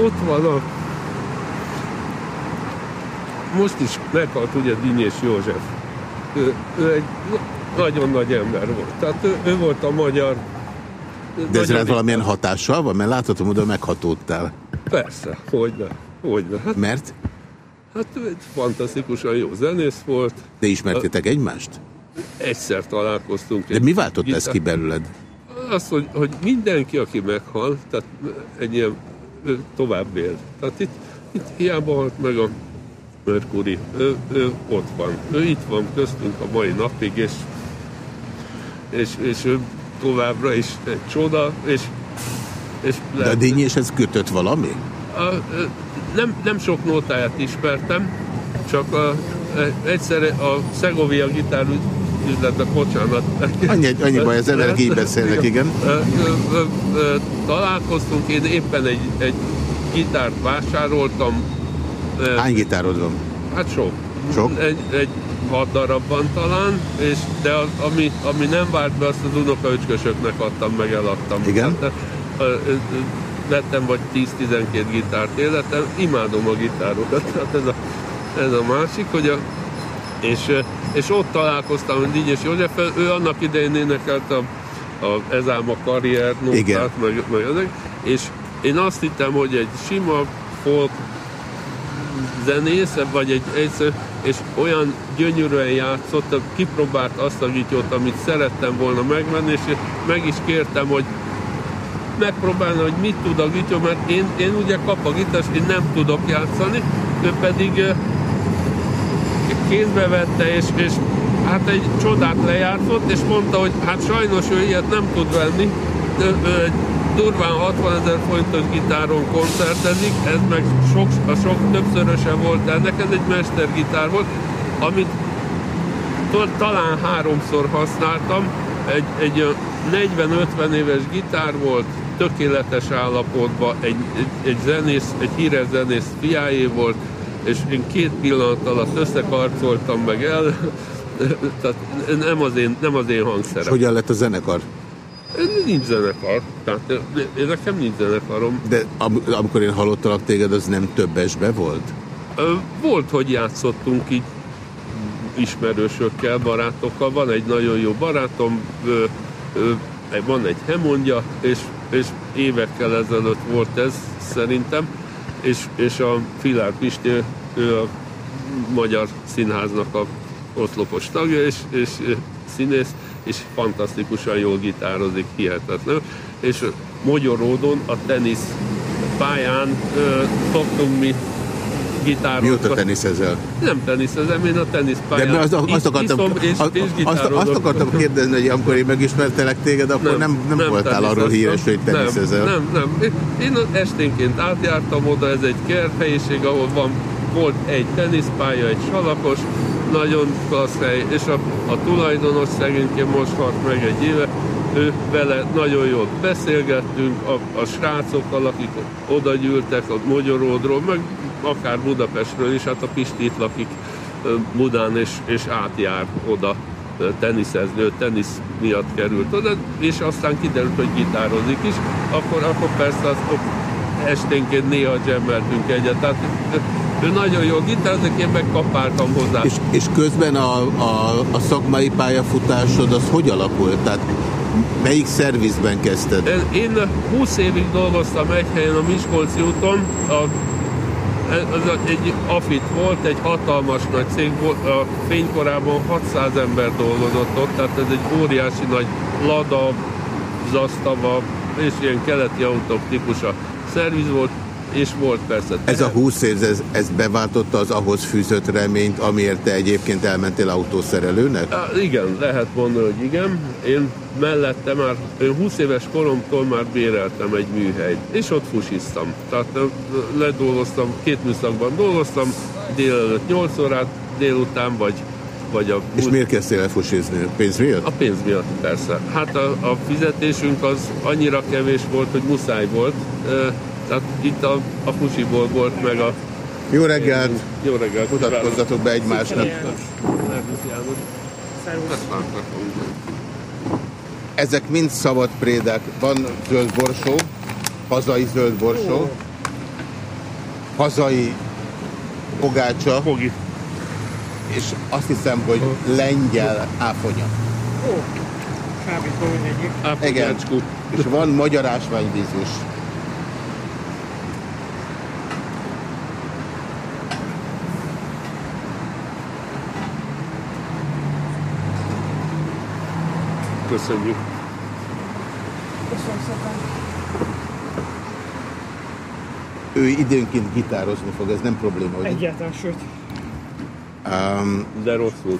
Ott van a... Most is meghalt ugye Dinyés József. Ő, ő egy nagyon nagy ember volt. Tehát ő, ő volt a magyar... De ez rád valamilyen hatással van? Mert láthatom, oda meghatódtál. Persze, hogyne, hogyne. Hát, Mert? Hát egy fantasztikusan jó zenész volt. De ismertétek egymást? Egyszer találkoztunk. De mi váltott gitár- ezt ki belőled? Az, hogy, hogy mindenki, aki meghal, tehát egy ilyen tovább él. Tehát itt, itt hiába halt meg a Mercury. Ő, ő ott van. Ő itt van köztünk a mai napig, és, és, és ő továbbra is egy csoda, és, és De a Dínyéshez kötött valami? A, nem, nem sok nótáját ismertem, csak a, e- egyszer a Segovia gitár üzletben, bocsánat. Annyi, annyi baj, az emberek így beszélnek, igen. Ö, ö, Találkoztunk, én éppen egy, egy gitárt vásároltam. Hány gitárod van? Hát sok. Sok? Egy, egy hat darabban talán, és de az, ami, ami nem várt be, azt az unokaöcskösöknek adtam, meg eladtam. Igen? Hát, vettem vagy 10-12 gitárt életem, imádom a gitárokat, (laughs) tehát ez a, ez a másik, hogy a, és, és ott találkoztam hogy Dígyes József, ő annak idején énekelt a, a Ez ám a karrier nótát, meg, meg ezek, és én azt hittem, hogy egy sima folk zenész, vagy egy egyszer, és olyan gyönyörűen játszott, kipróbált azt a gityót, amit szerettem volna megvenni, és meg is kértem, hogy megpróbálna, hogy mit tud a gityó, mert én, én ugye kap a gitás, én nem tudok játszani, ő pedig kézbe vette, és, és hát egy csodát lejátszott, és mondta, hogy hát sajnos ő ilyet nem tud venni, egy durván 60 ezer forintos gitáron koncertezik, ez meg sok, a sok többszöröse volt ennek, ez egy mestergitár volt, amit talán háromszor használtam, egy, egy ö, 40-50 éves gitár volt, tökéletes állapotban, egy, egy, egy zenész, egy híres zenész fiáé volt, és én két pillanat alatt összekarcoltam meg el, (laughs) tehát nem az én, nem az én hangszerem. És hogyan lett a zenekar? Nincs zenekar, tehát én nekem nincs zenekarom. De am amikor én hallottalak téged, az nem többesbe volt? Volt, hogy játszottunk így ismerősökkel, barátokkal. Van egy nagyon jó barátom, van egy hemondja, és, és évekkel ezelőtt volt ez szerintem, és, és a Filár Pisti, ő a Magyar Színháznak a oszlopos tagja, és, és színész, és fantasztikusan jól gitározik, hihetetlen. És Magyaródon a tenisz pályán ö, szoktunk mi gitárokat. Mióta teniszezel? Nem teniszezem, én a teniszpályán De az, azt, akartam, és, az, és azt, azt akartam kérdezni, hogy amikor én megismertelek téged, akkor nem, nem, nem, nem voltál arról híres, hogy teniszezel. Nem, nem, nem. Én esténként átjártam oda, ez egy kerthelyiség, ahol van, volt egy teniszpálya, egy salakos, nagyon klassz hely, és a, a tulajdonos szegényként most halt meg egy éve, ő vele nagyon jól beszélgettünk, a, a srácokkal, akik oda gyűltek a Magyaródról, meg akár Budapestről is, hát a Pisti itt lakik Budán, és, és átjár oda teniszezni, ő tenisz miatt került oda, és aztán kiderült, hogy gitározik is, akkor, akkor persze az, esténként néha gemmeltünk egyet. Tehát ő nagyon jó gitározik, én meg kapáltam hozzá. És, és közben a, a, a szakmai pályafutásod az hogy alakult? Tehát melyik szervizben kezdted? Én 20 évig dolgoztam egy helyen a Miskolci úton, a ez egy afit volt, egy hatalmas nagy cég a fénykorában 600 ember dolgozott ott, tehát ez egy óriási nagy Lada, Zasztava és ilyen keleti autók típusa. Szerviz volt, és volt persze. Ez a 20 év, ez, ez beváltotta az ahhoz fűzött reményt, amiért te egyébként elmentél autószerelőnek? Há, igen, lehet mondani, hogy igen. Én mellette már, én 20 éves koromtól már béreltem egy műhelyt, és ott fusiztam. Tehát ledolgoztam, két műszakban dolgoztam, délelőtt 8 órát, délután vagy vagy a... És miért kezdtél el fusizni? Pénz miatt? A pénz miatt, persze. Hát a, a fizetésünk az annyira kevés volt, hogy muszáj volt. Tehát itt a, a fusiból volt meg a... Jó reggelt! Jó reggelt! Mutatkozzatok be egymásnak. Ezek mind szabad prédák. Van zöld borsó, hazai zöld borsó, hazai pogácsa, és azt hiszem, hogy lengyel áfonya. Ó. Igen, és van magyar ásványvíz is. Köszönjük. Köszönöm szépen. Ő időnként gitározni fog, ez nem probléma. Hogy... Egyáltalán, sőt. Um, De rosszul.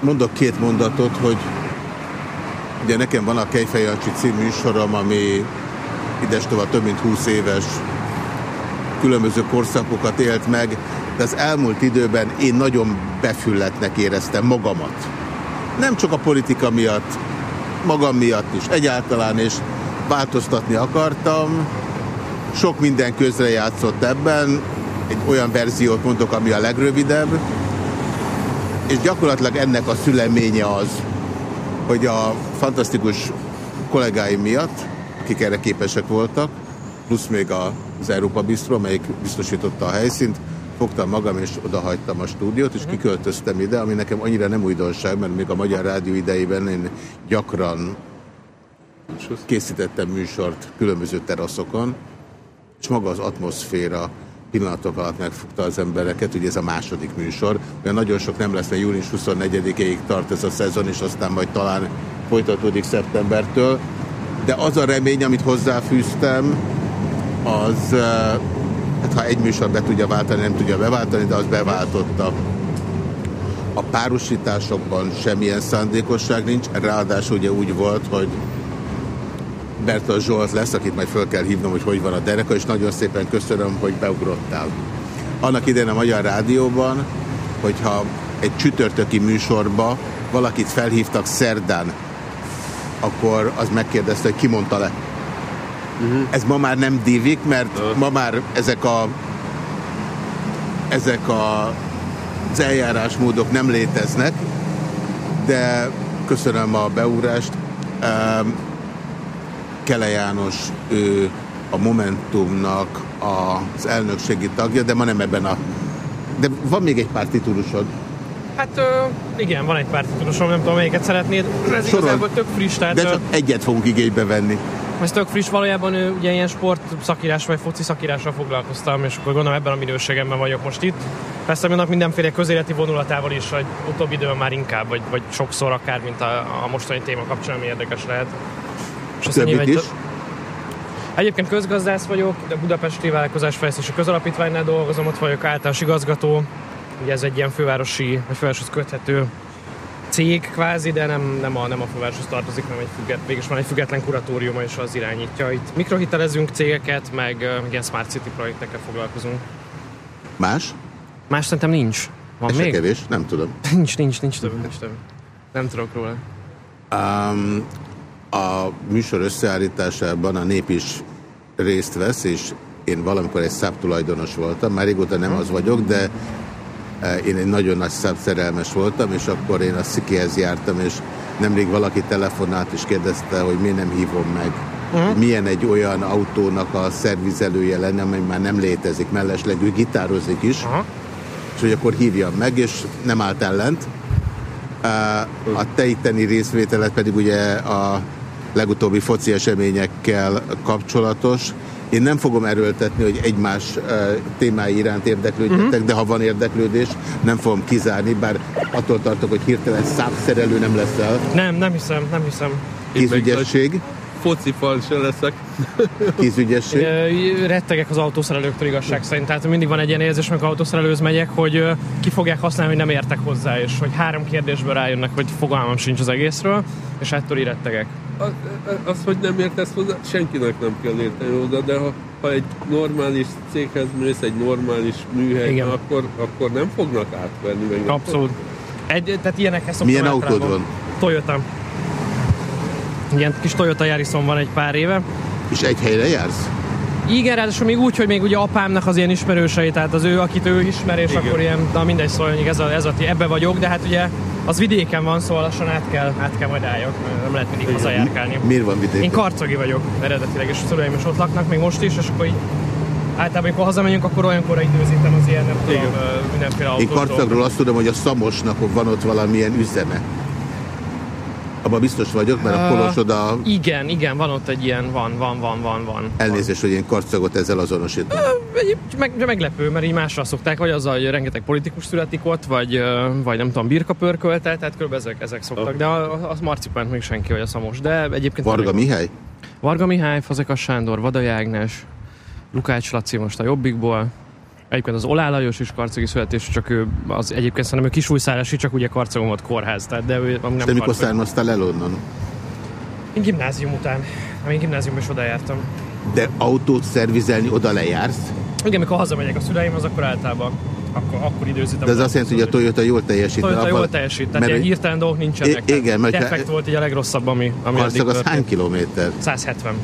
Mondok két mondatot, hogy ugye nekem van a Kejfejancsi című műsorom, ami idestova több mint 20 éves különböző korszakokat élt meg, de az elmúlt időben én nagyon befülletnek éreztem magamat. Nem csak a politika miatt, magam miatt is egyáltalán, és változtatni akartam. Sok minden közre játszott ebben, egy olyan verziót mondok, ami a legrövidebb, és gyakorlatilag ennek a szüleménye az, hogy a fantasztikus kollégáim miatt, akik erre képesek voltak, plusz még az Európa Bistro, amelyik biztosította a helyszínt, fogtam magam, és odahagytam a stúdiót, és kiköltöztem ide, ami nekem annyira nem újdonság, mert még a Magyar Rádió idejében én gyakran készítettem műsort különböző teraszokon, és maga az atmoszféra pillanatok alatt megfogta az embereket, ugye ez a második műsor, mert nagyon sok nem lesz, mert június 24-ig tart ez a szezon, és aztán majd talán folytatódik szeptembertől, de az a remény, amit hozzáfűztem, az, hát ha egy műsor be tudja váltani, nem tudja beváltani, de az beváltotta. A párosításokban semmilyen szándékosság nincs, ráadásul ugye úgy volt, hogy Berta Zsolt lesz, akit majd föl kell hívnom, hogy hogy van a dereka, és nagyon szépen köszönöm, hogy beugrottál. Annak idején a Magyar Rádióban, hogyha egy csütörtöki műsorba valakit felhívtak szerdán, akkor az megkérdezte, hogy ki mondta le. Ez ma már nem dívik, mert ma már ezek a ezek a, az eljárásmódok nem léteznek, de köszönöm a beúrást. Um, Kele János, ő a Momentumnak az elnökségi tagja, de ma nem ebben a... De van még egy pár titulusod. Hát ö, igen, van egy pár titulusom, nem tudom, melyiket szeretnéd. Ez Sorol. igazából tök friss, tehát De csak egyet fogunk igénybe venni. Ez tök friss, valójában ö, ugye ilyen sport szakírás vagy foci szakírással foglalkoztam, és akkor gondolom ebben a minőségemben vagyok most itt. Persze annak mindenféle közéleti vonulatával is, hogy utóbbi időben már inkább, vagy, vagy sokszor akár, mint a, a mostani téma kapcsán, ami érdekes lehet. És aztán nyilván is. Egyébként közgazdász vagyok, de Budapesti Vállalkozásfejlesztési Közalapítványnál dolgozom, ott vagyok általános igazgató. Ugye ez egy ilyen fővárosi, vagy fővároshoz köthető cég kvázi, de nem, nem, a, nem a fővároshoz tartozik, hanem egy függet, végülis van egy független kuratóriuma, és az irányítja. Itt mikrohitelezünk cégeket, meg uh, ilyen Smart City projektekkel foglalkozunk. Más? Más szerintem nincs. Van Ez még? kevés, nem tudom. (laughs) Nincs, nincs, nincs több, nincs több. Nem tudok róla. Um, a műsor összeállításában a nép is részt vesz, és én valamikor egy száb tulajdonos voltam, már régóta nem az vagyok, de én egy nagyon nagy szerelmes voltam, és akkor én a Szikihez jártam, és nemrég valaki telefonált és kérdezte, hogy miért nem hívom meg. Mhm. Milyen egy olyan autónak a szervizelője lenne, amely már nem létezik, mellesleg ő gitározik is, és hogy akkor hívjam meg, és nem állt ellent. A te itteni részvételet pedig ugye a legutóbbi foci eseményekkel kapcsolatos. Én nem fogom erőltetni, hogy egymás témái iránt érdeklődjetek, de ha van érdeklődés, nem fogom kizárni, bár attól tartok, hogy hirtelen szápszerelő nem leszel. Nem, nem hiszem, nem hiszem. Kézügyesség, Foci fal se leszek. (laughs) kézügyesség. Rettegek az autószerelőktől igazság szerint. Tehát mindig van egy ilyen érzés, amikor autószerelőhöz megyek, hogy ki fogják használni, hogy nem értek hozzá, és hogy három kérdésből rájönnek, hogy fogalmam sincs az egészről, és ettől rettegek. Az, az, hogy nem értesz hozzá, senkinek nem kell érteni hozzá, de ha, ha egy normális céghez mész, egy normális műhely, akkor, akkor nem fognak átvenni. Meg Abszolút. Egy, tehát ilyenekhez szoktam Milyen autód van? Toyota. Ilyen kis Toyota Yarison van egy pár éve. És egy helyre jársz? Igen, ráadásul még úgy, hogy még ugye apámnak az ilyen ismerősei, tehát az ő, akit ő ismer, és Igen. akkor ilyen, na mindegy, szóval ez a, ez a, ebbe vagyok, de hát ugye az vidéken van, szóval lassan át kell, át kell majd álljak, nem lehet mindig hazajárkálni. Miért van vidéken? Én karcogi vagyok eredetileg, és a szüleim is ott laknak, még most is, és akkor így általában, amikor hazamegyünk, akkor olyankor időzítem az ilyen, nem tudom, ö, mindenféle Én autós Karcagról azt tudom, hogy a Szamosnak van ott valamilyen üzeme. Abban biztos vagyok, mert a Ö, Kolosod a Igen, igen, van ott egy ilyen, van, van, van, van, van. elnézést, hogy én Karcagot ezzel azonosítom. Egy, meg, meglepő, mert így másra szokták, vagy azzal, hogy rengeteg politikus születik ott, vagy, vagy nem tudom, birka pörkölte, tehát kb. ezek, ezek szoktak, de a, a, az marcipánt még senki, vagy a szamos, de egyébként... Varga van- Mihály? Varga Mihály, Fazekas Sándor, Vadai Ágnes, Lukács Laci most a Jobbikból, Egyébként az Olá Lajos is karcagi születésű, csak ő az egyébként szerintem ő kisújszárási, csak ugye karcagon volt kórház, tehát de ő nem te mikor származtál el onnan? Én gimnázium után. Én gimnáziumban is oda jártam. De autót szervizelni oda lejársz? Igen, amikor hazamegyek a szüleim, az akkor általában akkor, akkor időzítem. De ez azt jelenti, hogy a Toyota jól teljesít. Toyota Abban- jól teljesít, tehát mert ilyen hirtelen dolgok nincsenek. I- igen, mert Defekt volt így a legrosszabb, ami, ami Karcag az hány kilométer? 170.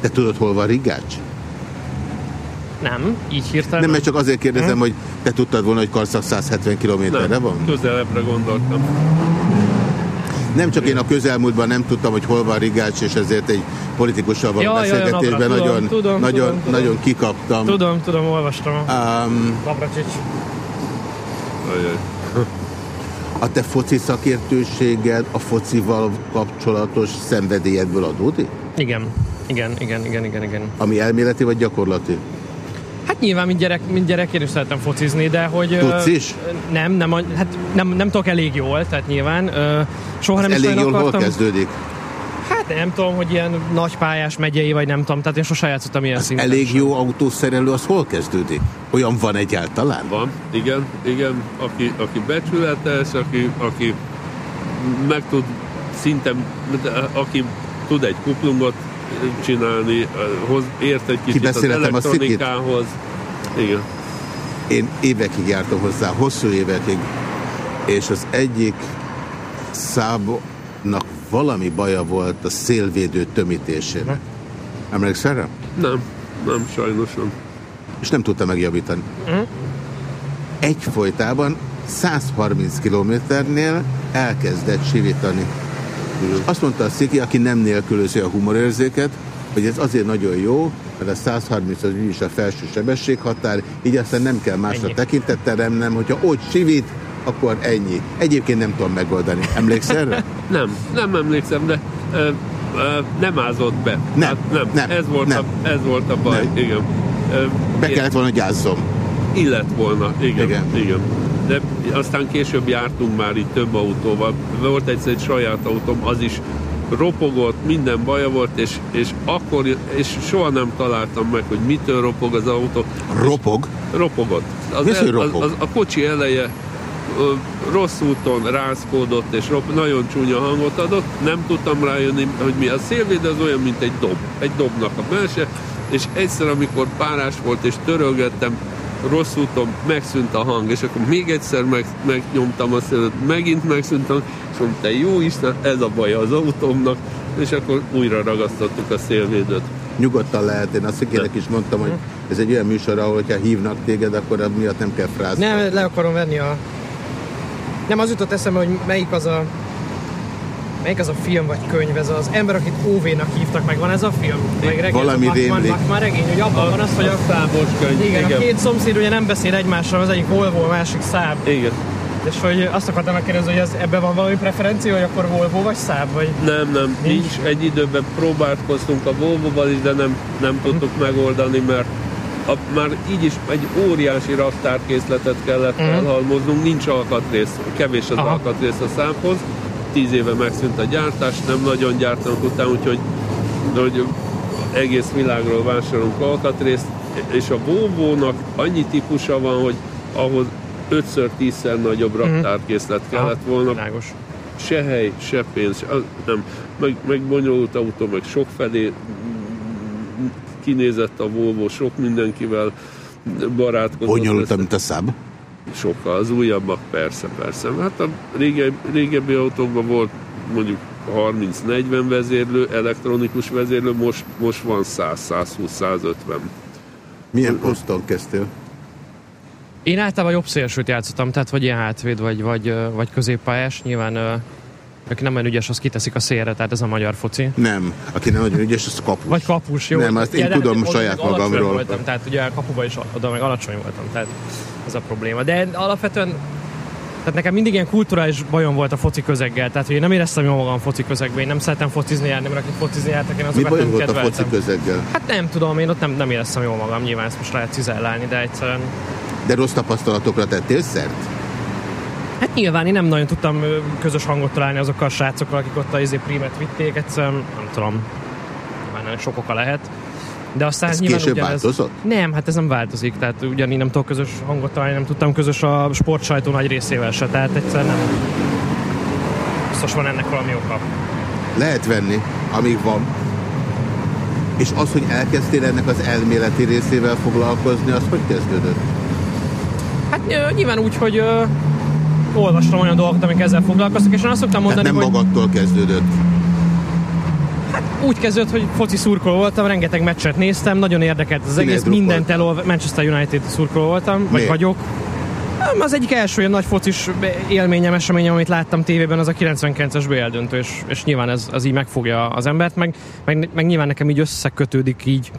Te tudod, hol van Rigács? Nem, így hirtelen. Nem, mert csak azért kérdezem, Hm? hogy te tudtad volna, hogy Karcag 170 kilométerre van? Közelebbre gondoltam. Nem csak én a közelmúltban nem tudtam, hogy hol van Rigács, és ezért egy politikussal való Ja, beszélgetésben tudom, nagyon, tudom, nagyon, tudom, tudom. nagyon kikaptam. Tudom, tudom, olvastam. Um, Navracsics. Ajaj. a te foci szakértőséged a focival kapcsolatos szenvedélyedből adódik? Igen, igen, igen, igen, igen, igen. Ami elméleti vagy gyakorlati? Hát nyilván, mint gyerek, mint gyerek én is szeretem focizni, de hogy... Tudsz is? Nem, nem, hát nem, nem tudok elég jól, tehát nyilván. Ö, soha Ez nem is elég nagyon jól hol akartam. kezdődik? Hát nem tudom, hogy ilyen nagy pályás megyei, vagy nem tudom, tehát én sosem játszottam ilyen szinten. Elég jó autószerelő, az hol kezdődik? Olyan van egyáltalán? Van, igen, igen, aki, aki becsületes, aki, aki meg tud szinte, aki tud egy kuplungot csinálni, hoz, ért egy kicsit az beszélhetem a elektronikához. Igen. Én évekig jártam hozzá, hosszú évekig, és az egyik szábnak valami baja volt a szélvédő tömítésének. Emlékszel rá? Nem, nem, sajnosan. És nem tudta megjavítani. Egyfolytában 130 kilométernél elkezdett sivítani. És azt mondta a Sziki, aki nem nélkülözi a humorérzéket, hogy ez azért nagyon jó, mert a 130 az is a felső sebességhatár, így aztán nem kell másra Ennyi. tekintettel nem, hogyha ott sivít, akkor ennyi. Egyébként nem tudom megoldani. Emlékszel erre? (laughs) Nem, nem emlékszem, de ö, ö, nem ázott be. Nem, hát nem. nem, ez, volt nem. A, ez volt a baj, Nem. igen. Ö, Be én- kellett volna gyázzom. Illet volna, igen, Igen. igen. De aztán később jártunk már itt több autóval. Volt egyszer egy saját autóm, az is ropogott, minden baja volt, és, és akkor, és soha nem találtam meg, hogy mitől ropog az autó. Ropog? Ropogott. Az, Mi hogy ropog? Az, az, a kocsi eleje ö, rossz úton rázkódott, és rop, nagyon csúnya hangot adott. Nem tudtam rájönni, hogy mi a szélvéd, az olyan, mint egy dob. Egy dobnak a belse, és egyszer, amikor párás volt, és törölgettem, rossz úton megszűnt a hang, és akkor még egyszer meg, megnyomtam a szélet, megint megszűnt a hang, és mondtam, te jó Isten, ez a baj az autómnak, és akkor újra ragasztottuk a szélvédőt. Nyugodtan lehet, én azt Szikinek is mondtam, hogy ez egy olyan műsor, ahol ha hívnak téged, akkor az miatt nem kell frázni. Nem, le akarom venni a... Nem, az jutott eszembe, hogy melyik az a... Melyik az a film vagy könyv, ez az ember, akit OV-nak hívtak meg, van ez a film? Meg regény, Valami a rémlik. Batman regény, hogy abban van az, hogy a, számos könyv, igen, igen. a két szomszéd ugye nem beszél egymással, az egyik Volvo, a másik Saab. Igen. És hogy azt akartam megkérdezni, hogy ez, ebben van valami preferencia, hogy akkor Volvo vagy Saab, vagy... Nem, nem, Nincs. nincs. Egy időben próbálkoztunk a Volvo-val is, de nem, nem tudtuk megoldani, mert a, már így is egy óriási raktárkészletet kellett Mhm. felhalmoznunk, nincs alkatrész, kevés az Aha. alkatrész a számhoz. Tíz éve megszűnt a gyártás, nem nagyon gyártanak után, úgyhogy hogy egész világról vásárolunk alkatrészt, és a Volvo-nak annyi típusa van, hogy ahhoz ötször, tízszer nagyobb raktárkészlet kellett volna. Világos. Se hely, se pénz, se, az, nem. Meg, meg bonyolult autó, meg sok felé kinézett a Volvo, sok mindenkivel barátkozott. Bonyolultabb, mint a szab? Sokkal, az újabbak persze, persze. Hát a régebbi, régebbi autókban volt mondjuk 30-40 vezérlő, elektronikus vezérlő, most, most van 100, 120, 150. Milyen poszton kezdtél? Én általában jobb szélsőt játszottam, tehát vagy ilyen hátvéd, vagy, vagy, vagy középpályás. Nyilván aki nem olyan ügyes, az kiteszik a szélre, tehát ez a magyar foci. Nem. Aki nem nagyon ügyes, az kapus. Vagy kapus, jó? Nem, azt én de tudom ott saját magamról. Voltam, tehát ugye kapuba is oda meg alacsony voltam, tehát ez a probléma. De alapvetően tehát nekem mindig ilyen kulturális bajom volt a foci közeggel, tehát hogy én nem éreztem jól magam foci közegben, én nem szeretem focizni járni, mert akik focizni jártak, én Mi azokat bajod nem volt a kedveltem. foci közeggel? Hát nem tudom, én ott nem, nem éreztem jól magam, nyilván ezt most lehet cizellálni, de egyszerűen De rossz tapasztalatokra tettél szert? Hát nyilván én nem nagyon tudtam közös hangot találni azokkal a srácokkal, akik ott a izé primet vitték, egyszerűen nem tudom, nyilván nagyon sok oka lehet. De aztán Ez nyilván később ugyanez- változott? Nem, hát ez nem változik, tehát ugyanígy nem tudok közös hangot találni, nem tudtam közös a sportsajtó nagy részével se, tehát egyszerűen nem. Biztos van ennek valami oka. Lehet venni, amíg van. És az, hogy elkezdtél ennek az elméleti részével foglalkozni, az hogy kezdődött? Hát nyilván úgy, hogy ö, olvastam olyan dolgokat, amik ezzel foglalkoztak, és én azt szoktam Tehát mondani, nem hogy... magadtól kezdődött. Úgy kezdődött, hogy foci szurkoló voltam, rengeteg meccset néztem, nagyon érdekelt az egész, mindent elolva, Manchester United szurkoló voltam, vagy vagyok. Az egyik első ilyen nagy focis élményem, eseményem, amit láttam tévében, az a 99-es BL döntő, és, és nyilván ez az így megfogja az embert, meg, meg, meg nyilván nekem így összekötődik így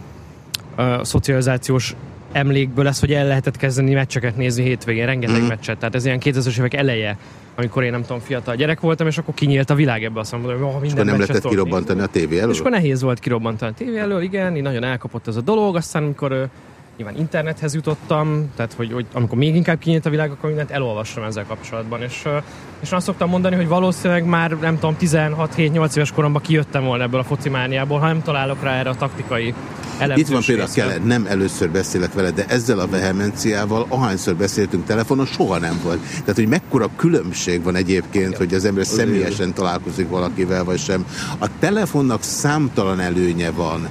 a szocializációs emlékből ez, hogy el lehetett kezdeni meccseket nézni hétvégén, rengeteg Mhm. meccset, tehát ez ilyen 2000-es évek eleje, amikor én nem tudom, fiatal gyerek voltam, és akkor kinyílt a világ ebbe, azt mondom, hogy oh, És minden akkor nem lehetett kirobbantani a tévé elől? és akkor nehéz volt kirobbantani a tévé elől, igen, így nagyon elkapott ez a dolog, aztán amikor nyilván internethez jutottam, tehát hogy, hogy amikor még inkább kinyílt a világ, akkor mindent elolvastam ezzel kapcsolatban, és, és azt szoktam mondani, hogy valószínűleg már nem tudom, 16-7-8 éves koromban kijöttem volna ebből a focimániából, ha nem találok rá erre a taktikai Itt van például. Kellen, nem először beszélek vele, de ezzel a vehemenciával, ahányszor beszéltünk telefonon, soha nem volt. Tehát, hogy mekkora különbség van egyébként, hogy az ember személyesen találkozik valakivel, vagy sem. A telefonnak számtalan előnye van,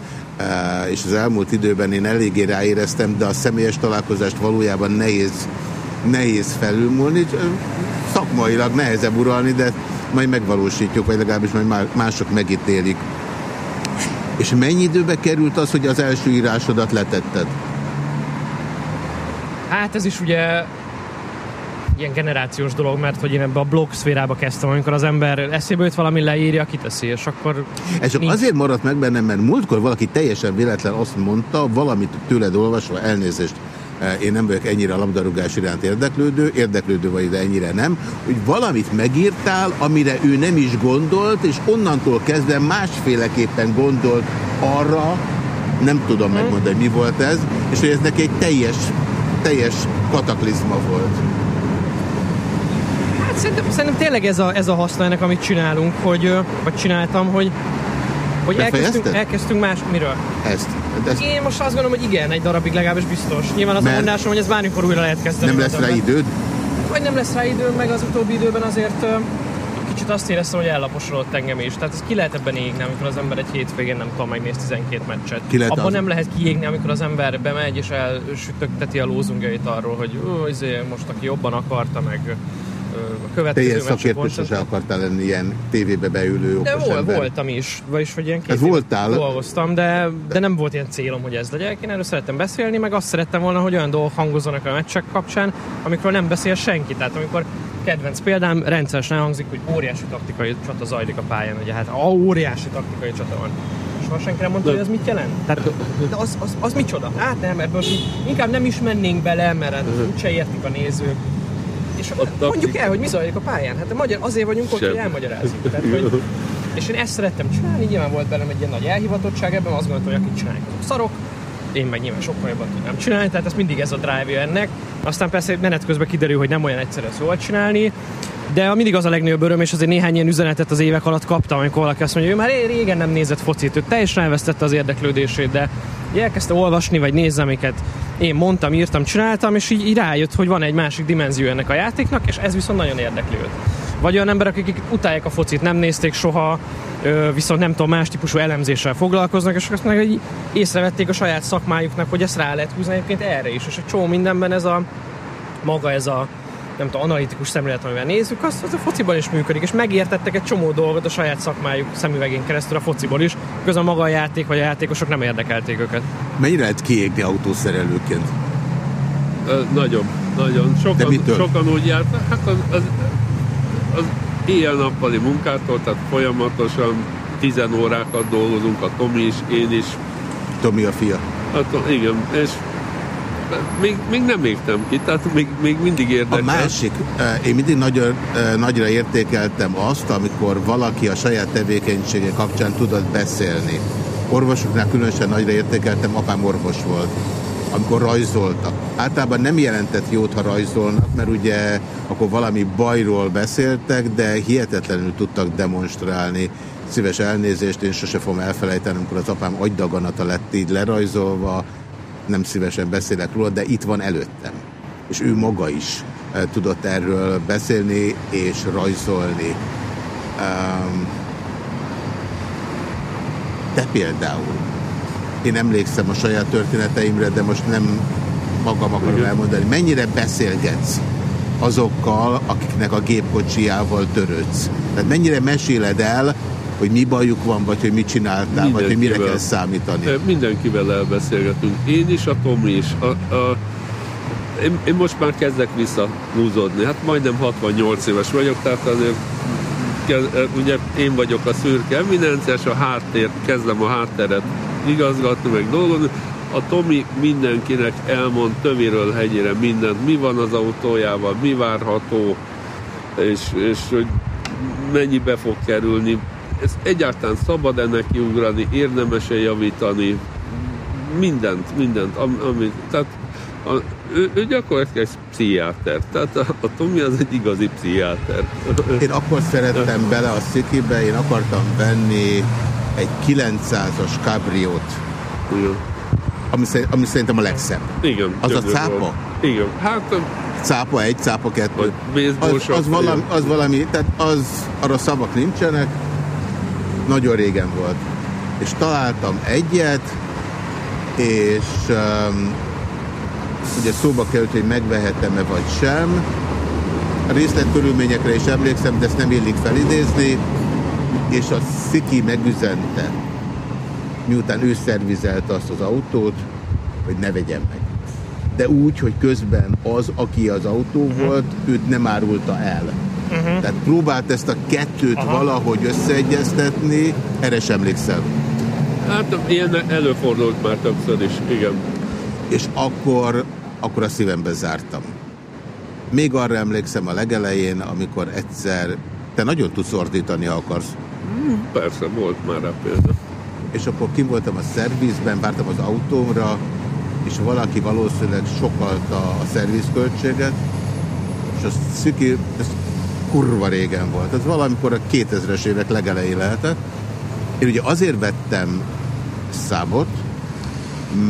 és az elmúlt időben én eléggé ráéreztem, de a személyes találkozást valójában nehéz, nehéz felülmúlni. Szakmailag nehezebb uralni, de majd megvalósítjuk, vagy legalábbis majd má- mások megítélik. És mennyi időbe került az, hogy az első írásodat letetted? Hát ez is ugye ilyen generációs dolog, mert hogy én ebbe a blog szférába kezdtem, amikor az ember eszébe jut valami leírja, kiteszi, és akkor Ez csak nincs- azért maradt meg bennem, mert múltkor valaki teljesen véletlen azt mondta, valamit tőled olvasva, elnézést, eh, én nem vagyok ennyire a labdarúgás iránt érdeklődő, érdeklődő vagy, de ennyire nem, hogy valamit megírtál, amire ő nem is gondolt, és onnantól kezdve másféleképpen gondolt arra, nem tudom megmondani, mi volt ez, és hogy ez neki egy teljes, teljes kataklizma volt. Hát szerintem, szerintem tényleg ez a, ez a haszna ennek, amit csinálunk, hogy, vagy csináltam, hogy, hogy elkezdtünk, elkezdtünk más... Miről? Ezt. ezt Én most azt gondolom, hogy igen, egy darabig legalábbis biztos. Nyilván az Mert- a mondásom, hogy ez bármikor újra lehet kezdeni. nem lesz rá időd? Vagy nem lesz rá idő, meg az utóbbi időben azért kicsit azt éreztem, hogy ellaposodott engem is. Tehát ez ki lehet ebben égni, amikor az ember egy hétvégén nem tudom megnéz 12 meccset. Ki lehet Abban az- nem lehet kiégni, amikor az ember bemegy és elsütökteti a lózungjait arról, hogy ó, izé, most aki jobban akarta, meg a Te következő ilyen meccsre szakértő sose akartál lenni ilyen tévébe beülő De okos vol, ember. voltam is, vagyis hogy ilyen két Hát évet voltál. dolgoztam, de, de nem volt ilyen célom, hogy ez legyek. Én erről szerettem beszélni, meg azt szerettem volna, hogy olyan dolgok hangozzanak a meccsek kapcsán, amikor nem beszél senki. Tehát amikor kedvenc példám rendszeresen elhangzik, hogy óriási taktikai csata zajlik a pályán. Ugye hát óriási taktikai csata van. És soha senki nem mondta, hogy ez mit jelent. Tehát, de az, az, az micsoda? Hát nem, ebből inkább nem is mennénk bele, mert hát úgyse értik a nézők. Akkor mondjuk el, hogy mi zajlik a pályán. Hát a magyar, azért vagyunk ott, hogy elmagyarázzuk. Tehát, hogy, és én ezt szerettem csinálni, nyilván volt bennem egy ilyen nagy elhivatottság ebben, azt gondoltam, hogy akik csinálják, azok szarok, én meg nyilván sokkal jobban tudnám csinálni, tehát ez mindig ez a drive ennek. Aztán persze menet közben kiderül, hogy nem olyan egyszerű ezt jól csinálni, de mindig az a legnagyobb öröm, és azért néhány ilyen üzenetet az évek alatt kaptam, amikor valaki azt mondja, hogy ő már régen nem nézett focit, ő teljesen elvesztette az érdeklődését, de elkezdte olvasni, vagy nézni, amiket én mondtam, írtam, csináltam, és így, így rájött, hogy van egy másik dimenzió ennek a játéknak, és ez viszont nagyon érdekli őt. Vagy olyan emberek, akik utálják a focit, nem nézték soha, viszont nem tudom, más típusú elemzéssel foglalkoznak, és azt meg hogy észrevették a saját szakmájuknak, hogy ezt rá lehet húzni egyébként erre is. És egy csomó mindenben ez a maga ez a nem tudom, analitikus szemlélet, amivel nézzük, az, az a fociban is működik, és megértettek egy csomó dolgot a saját szakmájuk szemüvegén keresztül a fociból is, közben maga a játék vagy a játékosok nem érdekelték őket. Mennyire lehet kiégni autószerelőként? Ö, Nagyon, nagyon. Sokan, sokan úgy jártak, hát az, az, az éjjel-nappali munkától, tehát folyamatosan 10 órákat dolgozunk, a Tomi is, én is. Tomi a fia. Hát, igen, és még, még nem égtem ki, tehát még, még mindig A érdekel. másik, eh, én mindig nagyra, eh, nagyra értékeltem azt, amikor valaki a saját tevékenysége kapcsán tudott beszélni. Orvosoknál különösen nagyra értékeltem, apám orvos volt, amikor rajzoltak. Általában nem jelentett jót, ha rajzolnak, mert ugye akkor valami bajról beszéltek, de hihetetlenül tudtak demonstrálni. Szíves elnézést, én sose fogom elfelejteni, amikor az apám agydaganata lett így lerajzolva, nem szívesen beszélek róla, de itt van előttem. És ő maga is tudott erről beszélni és rajzolni. Te például. Én emlékszem a saját történeteimre, de most nem magam akarom elmondani. Mennyire beszélgetsz azokkal, akiknek a gépkocsijával törődsz? Tehát mennyire meséled el, hogy mi bajuk van, vagy hogy mit csináltál, vagy hogy mire kell számítani? Mindenkivel elbeszélgetünk. Én is, a Tomi is. A, a, én, én most már kezdek visszahúzódni. Hát majdnem 68 éves vagyok, tehát azért ugye én vagyok a szürke eminenciás, a háttér, kezdem a hátteret igazgatni, meg dolgozni. A Tomi mindenkinek elmond tövéről hegyére mindent, mi van az autójával, mi várható, és, és hogy mennyibe fog kerülni. Ez egyáltalán szabad-e neki ugrani, érdemes-e javítani, mindent, mindent, am, amit, tehát a, ő, ő gyakorlatilag egy pszichiáter, tehát a, a Tomi az egy igazi pszichiáter. Én akkor szerettem bele a szikibe, én akartam venni egy 900-as kabriót, Igen. ami, ami szerintem a legszebb. Igen. Az a cápa? volt. Igen, hát Cápa egy, cápa kettő. Az, az, valami, az valami, tehát az, arra szavak nincsenek, nagyon régen volt. És találtam egyet, és um, ugye szóba került, hogy megvehetem-e vagy sem. A részletkörülményekre is emlékszem, de ezt nem illik felidézni, és a Sziki megüzente, miután ő szervizelte azt az autót, hogy ne vegyem meg. De úgy, hogy közben az, aki az autó -huh. volt, őt nem árulta el. Uh -huh. Tehát próbált ezt a kettőt Aha. valahogy összeegyeztetni, erre sem emlékszel. Hát ilyen előfordult már többször is, igen. És akkor, akkor a szívembe zártam. Még arra emlékszem a legelején, amikor egyszer, te nagyon tudsz ordítani, ha akarsz. Hmm, persze, volt már rá példa. És akkor kim voltam a szervizben, vártam az autómra, és valaki valószínűleg sokalta a szervizköltséget, és a szüki, kurva régen volt. Ez valamikor a 2000-es évek legelején lehetett. Én ugye azért vettem számot,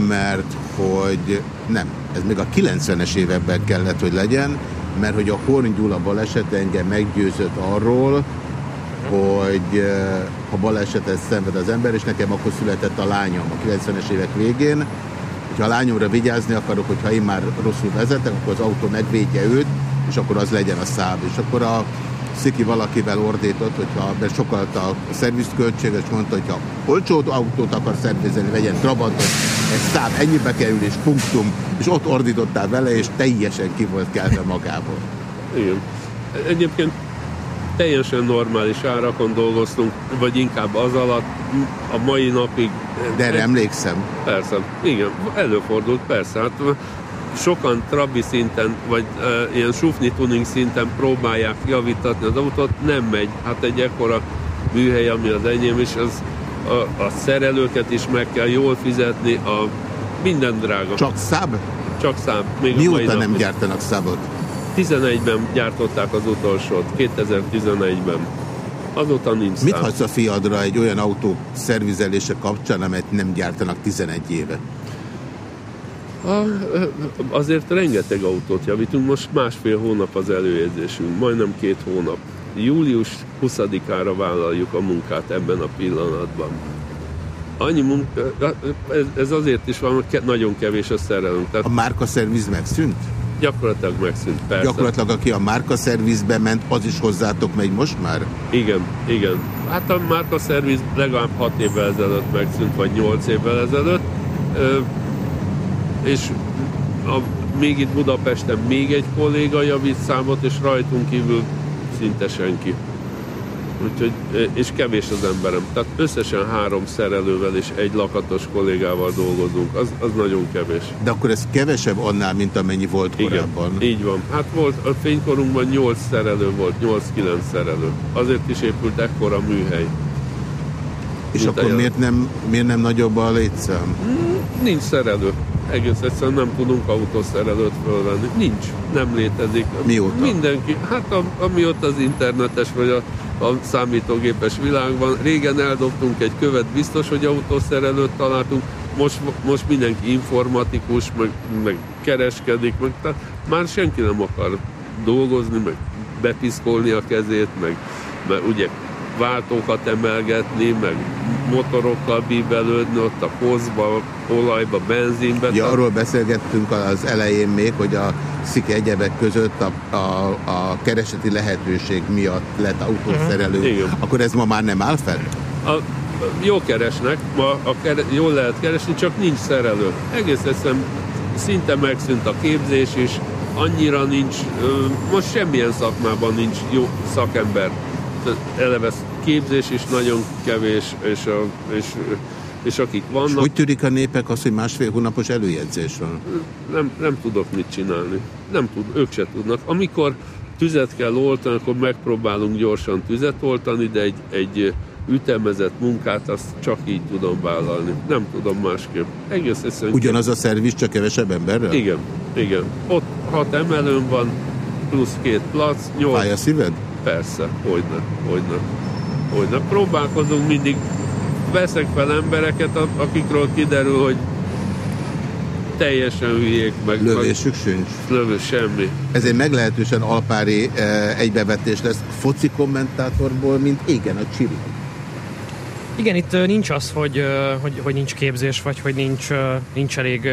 mert hogy nem, ez még a 90-es években kellett, hogy legyen, mert hogy a Horn Gyula baleset engem meggyőzött arról, hogy eh, ha balesetet szenved az ember, és nekem akkor született a lányom a 90-es évek végén, hogyha a lányomra vigyázni akarok, hogyha én már rosszul vezetek, akkor az autó megvédje őt, és akkor az legyen a száv. És akkor a Sziki valakivel ordított, hogyha, mert sokat a szervizköltség, és mondta, hogy ha olcsó autót akar szervizelni, vegyen Trabantot, egy szám ennyibe kerül, és punktum, és ott ordítottál vele, és teljesen ki volt kelve magából. Igen. Egyébként teljesen normális árakon dolgoztunk, vagy inkább az alatt a mai napig. De erre emlékszem. Persze, igen, előfordult, persze. Hát sokan trabi szinten, vagy e, ilyen sufni tuning szinten próbálják javítatni az autót, nem megy. Hát egy ekkora műhely, ami az enyém, és az, a, a szerelőket is meg kell jól fizetni, a minden drága. Csak száb? Csak száb. Még Mióta nem gyártanak szábot? 11-ben gyártották az utolsót, 2011-ben. Azóta nincs Mit hagysz a fiadra egy olyan autó szervizelése kapcsán, amelyet nem gyártanak 11 éve? Azért rengeteg autót javítunk, most másfél hónap az előérzésünk, majdnem két hónap. Július 20-ára vállaljuk a munkát ebben a pillanatban. Annyi munka, ez azért is van, hogy nagyon kevés a szerelünk. Tehát... A márka szerviz megszűnt? Gyakorlatilag megszűnt, persze. Gyakorlatilag aki a márka szervizbe ment, az is hozzátok megy most már? Igen, igen. Hát a márka szerviz legalább 6 évvel ezelőtt megszűnt, vagy 8 évvel ezelőtt. És a, még itt Budapesten még egy kolléga javít számot, és rajtunk kívül szinte senki. Úgyhogy, és kevés az emberem. Tehát összesen három szerelővel és egy lakatos kollégával dolgozunk. Az, az nagyon kevés. De akkor ez kevesebb annál, mint amennyi volt korábban. Igen, így van. Hát volt, a fénykorunkban 8 szerelő volt, 8-9 szerelő. Azért is épült ekkora műhely. És akkor miért nem, miért nem nagyobb a létszám? Hmm, nincs szerelő. Egész egyszerűen nem tudunk autószerelőt fölvenni. Nincs, nem létezik. Mióta? Mindenki. Hát amióta az internetes vagy a a számítógépes világban. Régen eldobtunk egy követ, biztos, hogy autószerelőt találtunk, most, most mindenki informatikus, meg, meg kereskedik, meg, tehát már senki nem akar dolgozni, meg bepiszkolni a kezét, meg, meg ugye váltókat emelgetni, meg motorokkal bíbelődni ott a koszba, olajba, benzinbe. Ja, arról beszélgettünk az elején még, hogy a szik egyebek között a, a, a kereseti lehetőség miatt lett autószerelő. Uh -huh. Akkor ez ma már nem áll fel? A, jó keresnek, ma a kere, jól lehet keresni, csak nincs szerelő. Egész egyszerűen szinte megszűnt a képzés is, annyira nincs, most semmilyen szakmában nincs jó szakember eleve képzés is nagyon kevés, és, a, és, és akik vannak... És hogy tűrik a népek az, hogy másfél hónapos előjegyzés van? Nem, nem tudok mit csinálni. Nem tud, ők se tudnak. Amikor tüzet kell oltani, akkor megpróbálunk gyorsan tüzet oltani, de egy, egy ütemezett munkát azt csak így tudom vállalni. Nem tudom másképp. Egész egyszerűen... Ugyanaz a szerviz, csak kevesebb emberrel? Igen, igen. Ott hat emelőn van, plusz két plac, nyolc... Fáj a szíved? Persze, hogyne, hogyne, hogyne. Próbálkozunk mindig, veszek fel embereket, akikről kiderül, hogy teljesen hülyék meg. Lövésük sincs? Lövés, semmi. Ez egy meglehetősen alpári e, egybevetés lesz. Foci kommentátorból, mint égen a csiri. Igen, itt nincs az, hogy, hogy, hogy nincs képzés, vagy hogy nincs, nincs elég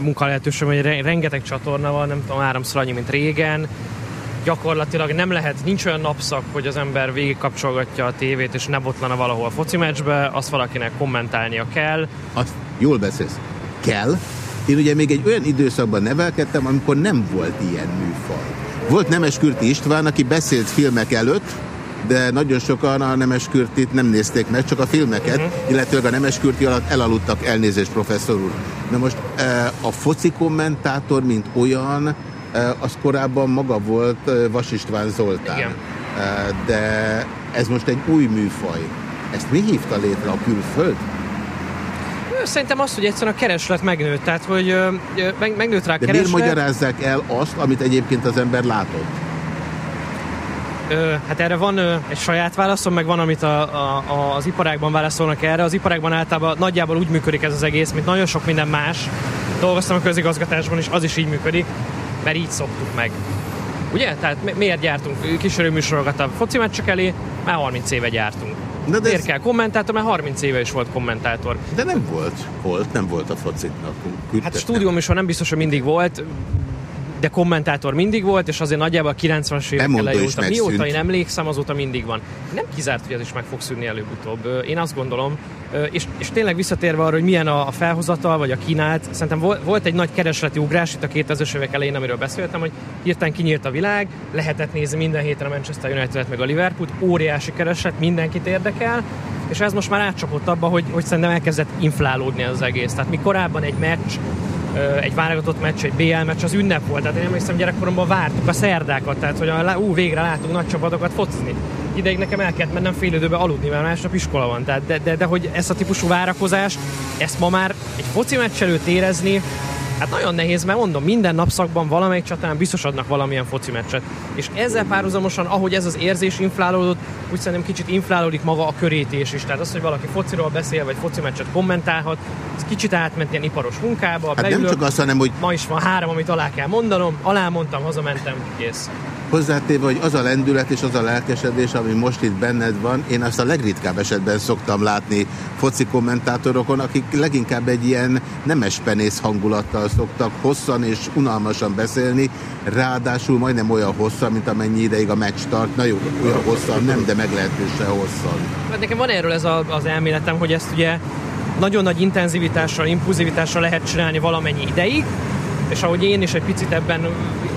munkalehetőség, vagy rengeteg csatorna van, nem tudom, háromszor annyi, mint régen gyakorlatilag nem lehet, nincs olyan napszak, hogy az ember végigkapcsolgatja a tévét, és ne botlana valahol a foci meccsbe, azt valakinek kommentálnia kell. Azt jól beszélsz. Kell. Én ugye még egy olyan időszakban nevelkedtem, amikor nem volt ilyen műfaj. Volt Nemes Kürti István, aki beszélt filmek előtt, de nagyon sokan a Nemes Kürtit nem nézték meg, csak a filmeket, uh-huh. illetve a Nemes Kürti alatt elaludtak, elnézést professzor úr. Na most eh, a foci kommentátor, mint olyan, az korábban maga volt Vas István Zoltán. Igen. De ez most egy új műfaj. Ezt mi hívta létre a külföld? Szerintem azt, hogy egyszerűen a kereslet megnőtt, tehát hogy megnőtt rá a De kereslet. miért magyarázzák el azt, amit egyébként az ember látott? Ö, hát erre van ö, egy saját válaszom, meg van, amit a, a, a, az iparágban válaszolnak erre. Az iparágban általában nagyjából úgy működik ez az egész, mint nagyon sok minden más. Dolgoztam a közigazgatásban is, az is így működik, mert így szoktuk meg. Ugye? Tehát mi- miért gyártunk kísérőműsorokat a foci meccsek elé? Már 30 éve gyártunk. de miért ez- kell kommentátor? Mert 30 éve is volt kommentátor. De nem volt. Volt, nem volt a focitnak. Hát stúdióműsor nem biztos, hogy mindig volt, de kommentátor mindig volt, és azért nagyjából a 90-es évek óta. Mióta megszűnt. én emlékszem, azóta mindig van. Nem kizárt, hogy ez is meg fog szűnni előbb-utóbb. Én azt gondolom, és, és tényleg visszatérve arra, hogy milyen a, a felhozatal, vagy a kínált, szerintem vol- volt egy nagy keresleti ugrás itt a 2000-es évek elején, amiről beszéltem, hogy hirtelen kinyílt a világ, lehetett nézni minden héten a Manchester United-et meg a Liverpool, óriási kereslet, mindenkit érdekel, és ez most már átcsapott abba, hogy, hogy szerintem elkezdett inflálódni az egész. Tehát mi korábban egy meccs, egy válogatott meccs, egy BL meccs, az ünnep volt. Tehát én emlékszem, gyerekkoromban vártuk a szerdákat, tehát hogy a, ú, végre látunk nagy csapatokat focizni. Ideig nekem el kellett mennem fél időbe aludni, mert másnap iskola van. Tehát de, de, de, hogy ezt a típusú várakozás, ezt ma már egy foci meccs előtt érezni, Hát nagyon nehéz, mert mondom, minden napszakban valamelyik csatán biztos adnak valamilyen foci meccset. És ezzel párhuzamosan, ahogy ez az érzés inflálódott, úgy szerintem kicsit inflálódik maga a körítés is. Tehát az, hogy valaki fociról beszél, vagy foci meccset kommentálhat, ez kicsit átment ilyen iparos munkába. Hát nem beülök, csak azt, hanem hogy Ma is van három, amit alá kell mondanom, alá mondtam, hazamentem, kész. Hozzátéve, hogy az a lendület és az a lelkesedés, ami most itt benned van, én azt a legritkább esetben szoktam látni foci kommentátorokon, akik leginkább egy ilyen nemespenész hangulattal szoktak hosszan és unalmasan beszélni, ráadásul majdnem olyan hosszan, mint amennyi ideig a meccs tart. Na jó, olyan hosszan nem, de meglehetősen hosszan. Hát nekem van erről ez a, az elméletem, hogy ezt ugye nagyon nagy intenzivitással, impulzivitással lehet csinálni valamennyi ideig, és ahogy én is egy picit ebben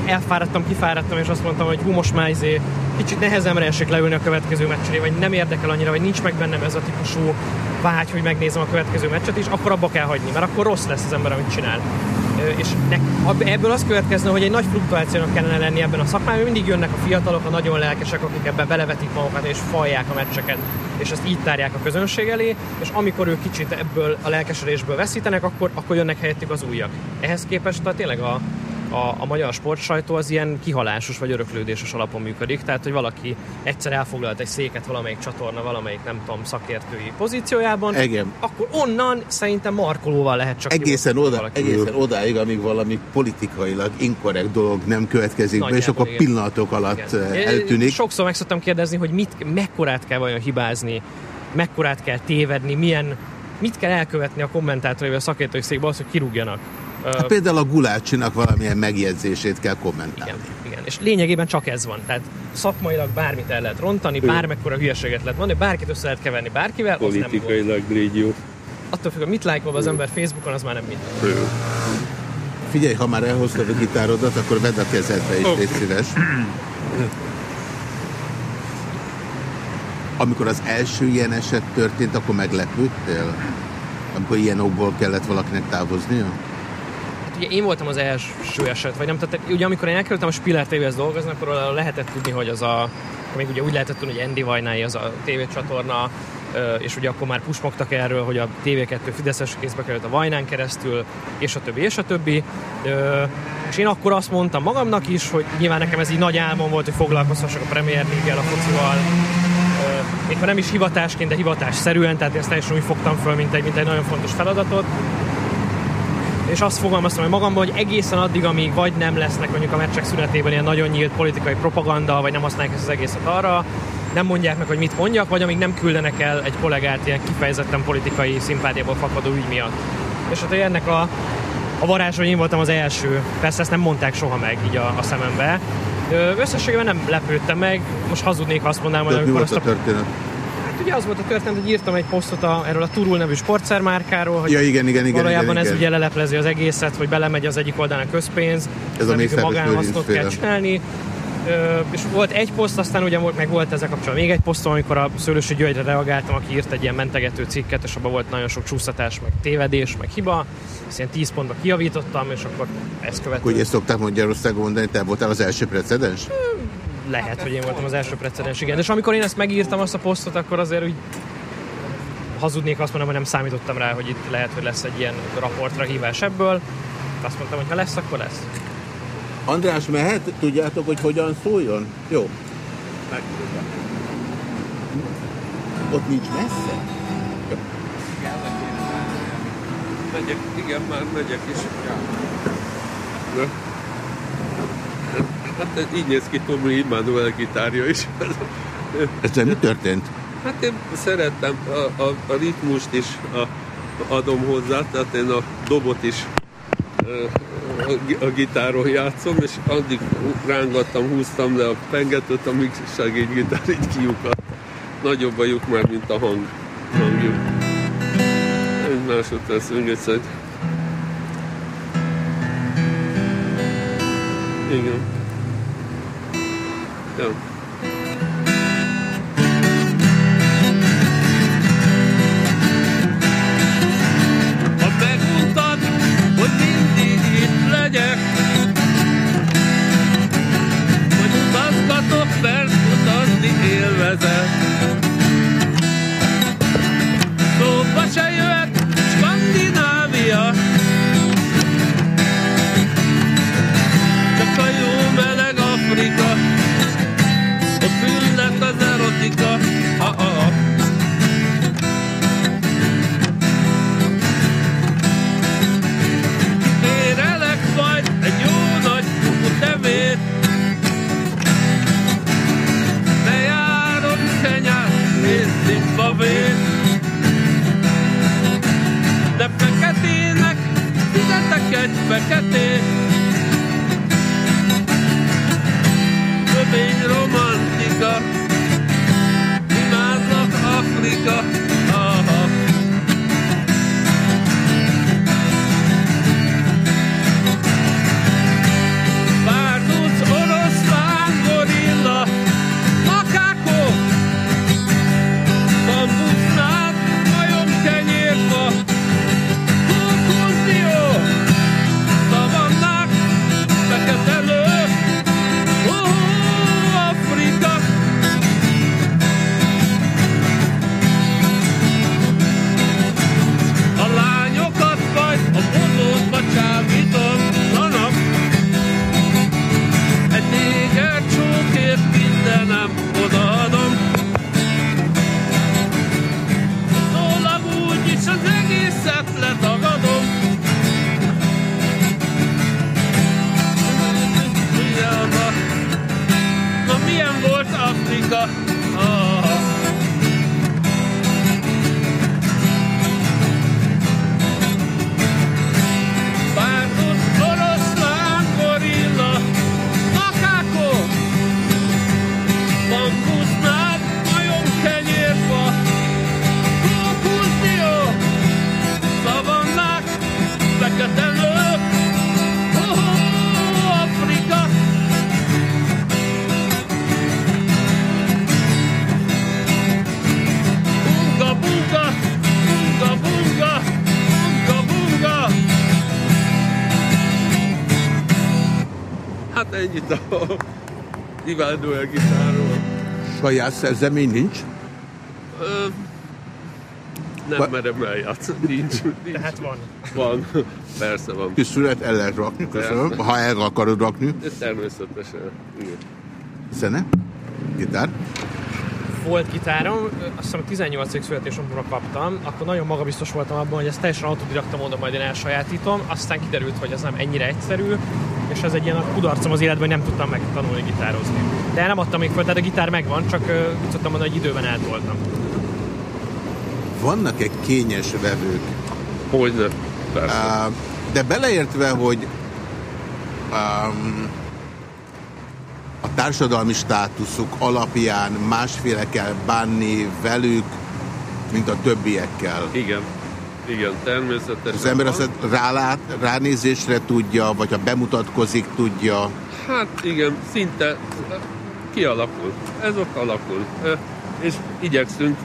elfáradtam, kifáradtam, és azt mondtam, hogy hú, most már izé, kicsit nehezemre esik leülni a következő meccsre, vagy nem érdekel annyira, vagy nincs meg bennem ez a típusú vágy, hogy megnézem a következő meccset, és akkor abba kell hagyni, mert akkor rossz lesz az ember, amit csinál. És ebből az következne, hogy egy nagy fluktuációnak kellene lenni ebben a szakmában, mindig jönnek a fiatalok, a nagyon lelkesek, akik ebben belevetik magukat és falják a meccseket, és ezt így tárják a közönség elé, és amikor ők kicsit ebből a lelkesedésből veszítenek, akkor, akkor jönnek helyettük az újak. Ehhez képest tehát tényleg a, a, a magyar sportsajtó az ilyen kihalásos vagy öröklődéses alapon működik, tehát hogy valaki egyszer elfoglalt egy széket valamelyik csatorna, valamelyik nem tudom szakértői pozíciójában, Igen. akkor onnan szerintem markolóval lehet csak Egészen, oda, valaki. egészen odáig, amíg valami politikailag inkorrekt dolog nem következik be, és akkor igen. pillanatok alatt Igen. eh, eltűnik. Sokszor meg szoktam kérdezni, hogy mit, mekkorát kell vajon hibázni, mekkorát kell tévedni, milyen, mit kell elkövetni a kommentátori vagy a szakértői székbe az, hogy kirúgjanak. Hát például a Gulácsinak valamilyen megjegyzését kell kommentálni. igen. És lényegében csak ez van. Tehát szakmailag bármit el lehet rontani, bármekkora hülyeséget lehet mondani, bárkit össze lehet keverni bárkivel, az nem gond. Politikailag grégyó. Attól függ, hogy mit lájkol az ember Facebookon, az már nem mit. Figyelj, ha már elhoztad a gitárodat, akkor vedd a kezedbe is, Ó. légy szíves. Amikor az első ilyen eset történt, akkor meglepődtél? Amikor ilyen okból kellett valakinek távoznia? Ugye én voltam az első eset, vagy nem, tehát ugye amikor én elkerültem a Spiller TV-hez dolgozni, akkor lehetett tudni, hogy az a, még ugye úgy lehetett tudni, hogy Andy Vajnái az a tévécsatorna, és ugye akkor már pusmogtak erről, hogy a TV2 Fideszes kézbe került a Vajnán keresztül, és a többi, és a többi. És én akkor azt mondtam magamnak is, hogy nyilván nekem ez így nagy álmom volt, hogy foglalkozhassak a Premier League-el, a focival, még nem is hivatásként, de hivatásszerűen, tehát ezt teljesen úgy fogtam föl, mint egy, mint egy nagyon fontos feladatot. És azt fogalmaztam hogy magamban, hogy egészen addig, amíg vagy nem lesznek mondjuk a meccsek szünetében ilyen nagyon nyílt politikai propaganda, vagy nem használják ezt az egészet arra, nem mondják meg, hogy mit mondjak, vagy amíg nem küldenek el egy kollégát ilyen kifejezetten politikai szimpátiából fakadó ügy miatt. És hát ennek a, a varázs, hogy én voltam az első. Persze ezt nem mondták soha meg így a, a szemembe, Összességében nem lepődtem meg, most hazudnék, ha azt mondanám, hogy amikor azt a történet? Ugye az volt a történet, hogy írtam egy posztot a, erről a Turul nevű sportszermárkáról, hogy Ja, igen, igen, igen, valójában igen, ez igen. ugye leleplezi az egészet, hogy belemegy az egyik oldalán a közpénz, Ez a magánhasznot kell csinálni. Ö, és volt egy poszt, aztán ugye meg volt ezzel kapcsolatban még egy posztom, amikor a Szőlősi Györgyre reagáltam, aki írt egy ilyen mentegető cikket, és abban volt nagyon sok csúsztatás, meg tévedés, meg hiba. Ezt ilyen 10 pontba kijavítottam, és akkor ezt követően Hogy ezt szokták Magyarországon mondani, te voltál az első precedens? Lehet, hogy én voltam az első precedens, igen. És amikor én ezt megírtam, azt a posztot, akkor azért úgy hazudnék, azt mondom, hogy nem számítottam rá, hogy itt lehet, hogy lesz egy ilyen raportra hívás ebből. Azt mondtam, hogy ha lesz, akkor lesz. András mehet? Tudjátok, hogy hogyan szóljon? Jó. Ott nincs messze? Megyek, igen, már megyek is. Na. Hát így néz ki Tomi Immanuel gitárja is. (laughs) Ezzel mi történt? Hát én szerettem a, a, a ritmust is a, adom hozzá, tehát én a dobot is a, a gitáron játszom, és addig rángattam, húztam le a pengetőt, amíg segédgitár így kiukadt. Nagyobb a lyuk már, mint a hang, hangjuk. Egy másodperc, még egyszer. Igen. Jó. Immanuel gitárról. Saját szerzemény nincs? Ö, nem Va- merem eljátszani, nincs, nincs. Tehát van. Van, persze van. Kis szület el lehet rakni, köszönöm. Ha el akarod rakni. Ez természetesen. Igen. Zene? Gitár? volt gitárom, azt hiszem a 18. születésnapomra kaptam, akkor nagyon magabiztos voltam abban, hogy ezt teljesen autodidakta módon majd én elsajátítom, aztán kiderült, hogy ez nem ennyire egyszerű, és ez egy ilyen kudarcom az életben, hogy nem tudtam megtanulni gitározni. De nem adtam még fel, tehát a gitár megvan, csak úgy szoktam mondani, hogy időben eltoltam. Vannak-e kényes vevők? Hogyne, persze. Uh, de beleértve, hogy um, a társadalmi státuszuk alapján másféle kell bánni velük, mint a többiekkel. Igen. Igen, természetesen. Az ember azt rálát, ránézésre tudja, vagy ha bemutatkozik, tudja. Hát igen, szinte kialakul. Ez ott alakul. Ö, És igyekszünk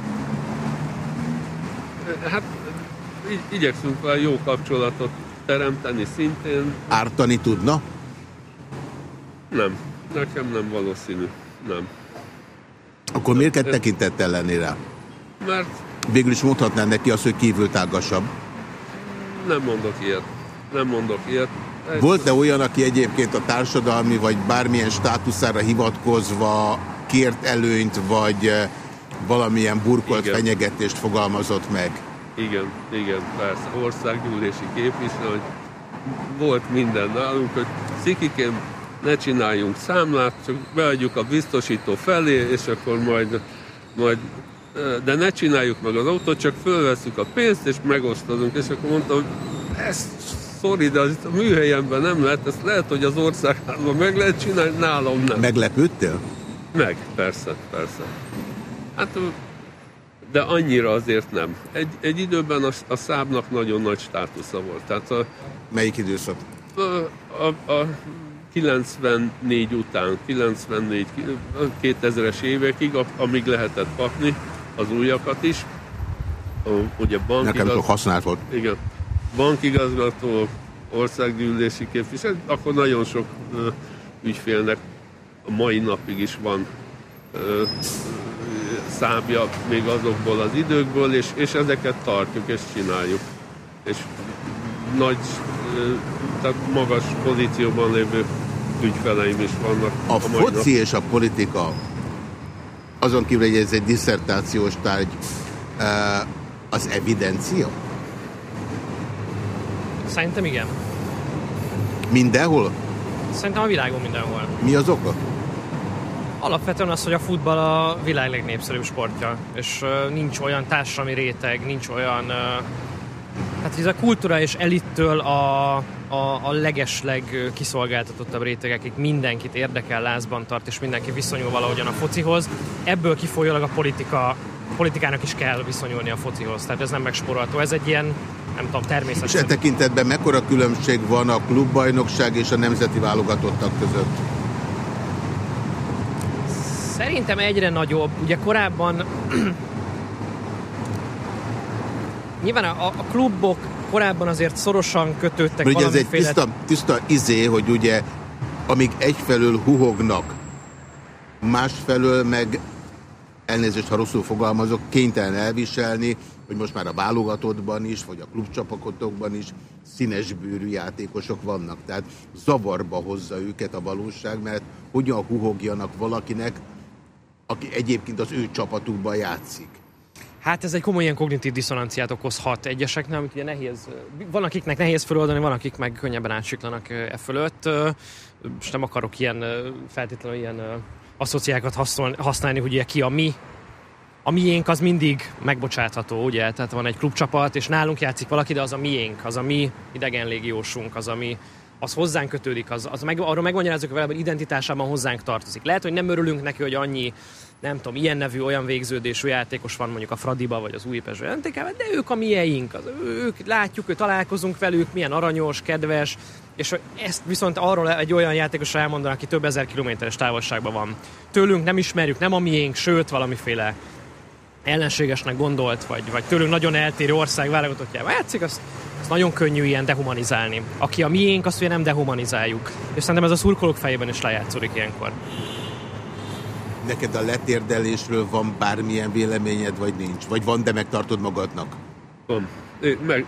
ö, hát igy- igyekszünk vele jó kapcsolatot teremteni szintén. Ártani tudna? Nem. Nekem nem valószínű. Nem. Akkor miért kell tekintettel lenni rá? Mert Végül is mondhatnál neki azt, hogy kívültágasabb. nem mondok ilyet. Nem mondok ilyet. Volt-e olyan, aki egyébként a társadalmi vagy bármilyen státuszára hivatkozva kért előnyt, vagy eh, valamilyen burkolt Igen. fenyegetést fogalmazott meg? Igen, igen, persze. Országgyűlési képviselő, volt minden nálunk, hogy szikikén ne csináljunk számlát, csak beadjuk a biztosító felé, és akkor majd, majd de ne csináljuk meg az autót, csak fölveszünk a pénzt, és megosztozunk. És akkor mondtam, hogy ezt sorry, de az itt a műhelyemben nem lehet, ezt lehet, hogy az országházban meg lehet csinálni, nálam nem. Meglepődtél? Meg, persze, persze. Hát, de annyira azért nem. Egy, egy időben a, a szábnak nagyon nagy státusza volt. Tehát a, Melyik időszak? a, a, a 94 után, 94, 2000-es évekig, amíg lehetett kapni az újakat is, a, ugye Nekem bankigaz... sok használt volt. Igen. Bankigazgató, országgyűlési képviselő, akkor nagyon sok ügyfélnek a mai napig is van szábja még azokból az időkből, és, és ezeket tartjuk és csináljuk. És nagy, tehát magas pozícióban lévő ügyfeleim is vannak. A mai foci nap- és a politika, azon kívül, hogy ez egy diszertációs tárgy, az evidencia? Szerintem igen. Mindenhol? Szerintem a világon mindenhol. Mi az oka? Alapvetően az, hogy a futball a világ legnépszerűbb sportja, és uh, nincs olyan társadalmi réteg, nincs olyan... Uh, hát ez a kultúra és elittől a, a, a legesleg kiszolgáltatottabb rétegekig mindenkit érdekel, lázban tart, és mindenki viszonyul valahogyan a focihoz. Ebből kifolyólag a politika, politikának is kell viszonyulni a focihoz, tehát ez nem megsporolható. Ez egy ilyen, nem tudom, És e természetes. tekintetben mekkora különbség van a klubbajnokság és a nemzeti válogatottak között? Szerintem egyre nagyobb. Ugye korábban (clears throat) nyilván a, a klubok korábban azért szorosan kötődtek Mert ugye ez egy tiszta, tiszta izé, hogy ugye amíg egyfelől huhognak, másfelől meg elnézést, ha rosszul fogalmazok, kénytelen elviselni, hogy most már a válogatottban is, vagy a klubcsapakotokban is színes bőrű játékosok vannak. Tehát zavarba hozza őket a valóság, mert hogyan huhogjanak valakinek, aki egyébként az ő csapatukban játszik. Hát ez egy komoly kognitív diszonanciát okozhat egyeseknek, amit ugye nehéz, van akiknek nehéz feloldani, van akik meg könnyebben átsiklanak e fölött. És nem akarok ilyen feltétlenül ilyen asszociákat használni, hogy ugye ki a mi, a miénk az mindig megbocsátható, ugye? Tehát van egy klubcsapat, és nálunk játszik valaki, de az a miénk, az a mi idegenlégiósunk, az a mi, az hozzánk kötődik, az, az meg, arról megmagyarázzuk vele, hogy identitásában hozzánk tartozik. Lehet, hogy nem örülünk neki, hogy annyi, nem tudom, ilyen nevű, olyan végződésű játékos van mondjuk a Fradiba, vagy az Újpest jelentékában, de ők a mieink, az, ők látjuk, hogy találkozunk velük, milyen aranyos, kedves, és ezt viszont arról egy olyan játékosra elmondanak, aki több ezer kilométeres távolságban van. Tőlünk nem ismerjük, nem a miénk, sőt valamiféle ellenségesnek gondolt, vagy, vagy tőlünk nagyon eltérő ország válogatottjával játszik, azt, azt nagyon könnyű ilyen dehumanizálni. Aki a miénk, azt ugye nem dehumanizáljuk. És szerintem ez a szurkolók fejében is lejátszódik ilyenkor. Neked a letérdelésről van bármilyen véleményed, vagy nincs? Vagy van, de megtartod magadnak? Van. É, Meg,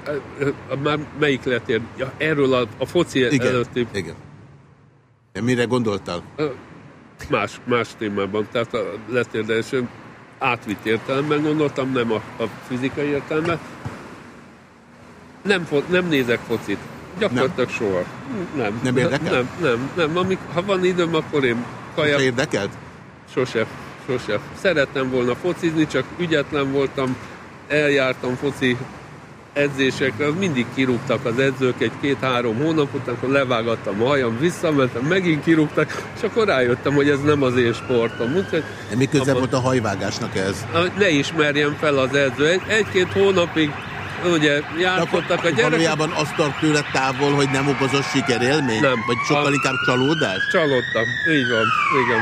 már melyik letér? Ja, erről a, a foci Igen. előtti Igen. De mire gondoltál? Más, más témában, tehát a letérdelésen átvitt értelemben gondoltam, nem a, a fizikai értelemben. Nem, fo- nem nézek focit. Gyakorlatilag soha. Nem. Nem érdekel? Nem, nem, nem. Amik, ha van időm, akkor én kajak. érdekelt? Sose, sose. Szerettem volna focizni, csak ügyetlen voltam, eljártam foci edzésekre, mindig kirúgtak az edzők egy-két-három hónap után, akkor levágattam a hajam, visszamentem, megint kirúgtak, és akkor rájöttem, hogy ez nem az én sportom. Úgyhogy De mi köze volt a hajvágásnak ez? ne ismerjem fel az edző. Egy, egy-két hónapig ugye járkodtak a gyerekek. Valójában azt tart tőle távol, hogy nem okozott sikerélmény? Nem. Vagy sokkal A- inkább csalódás? Csalódtam, így van, igen.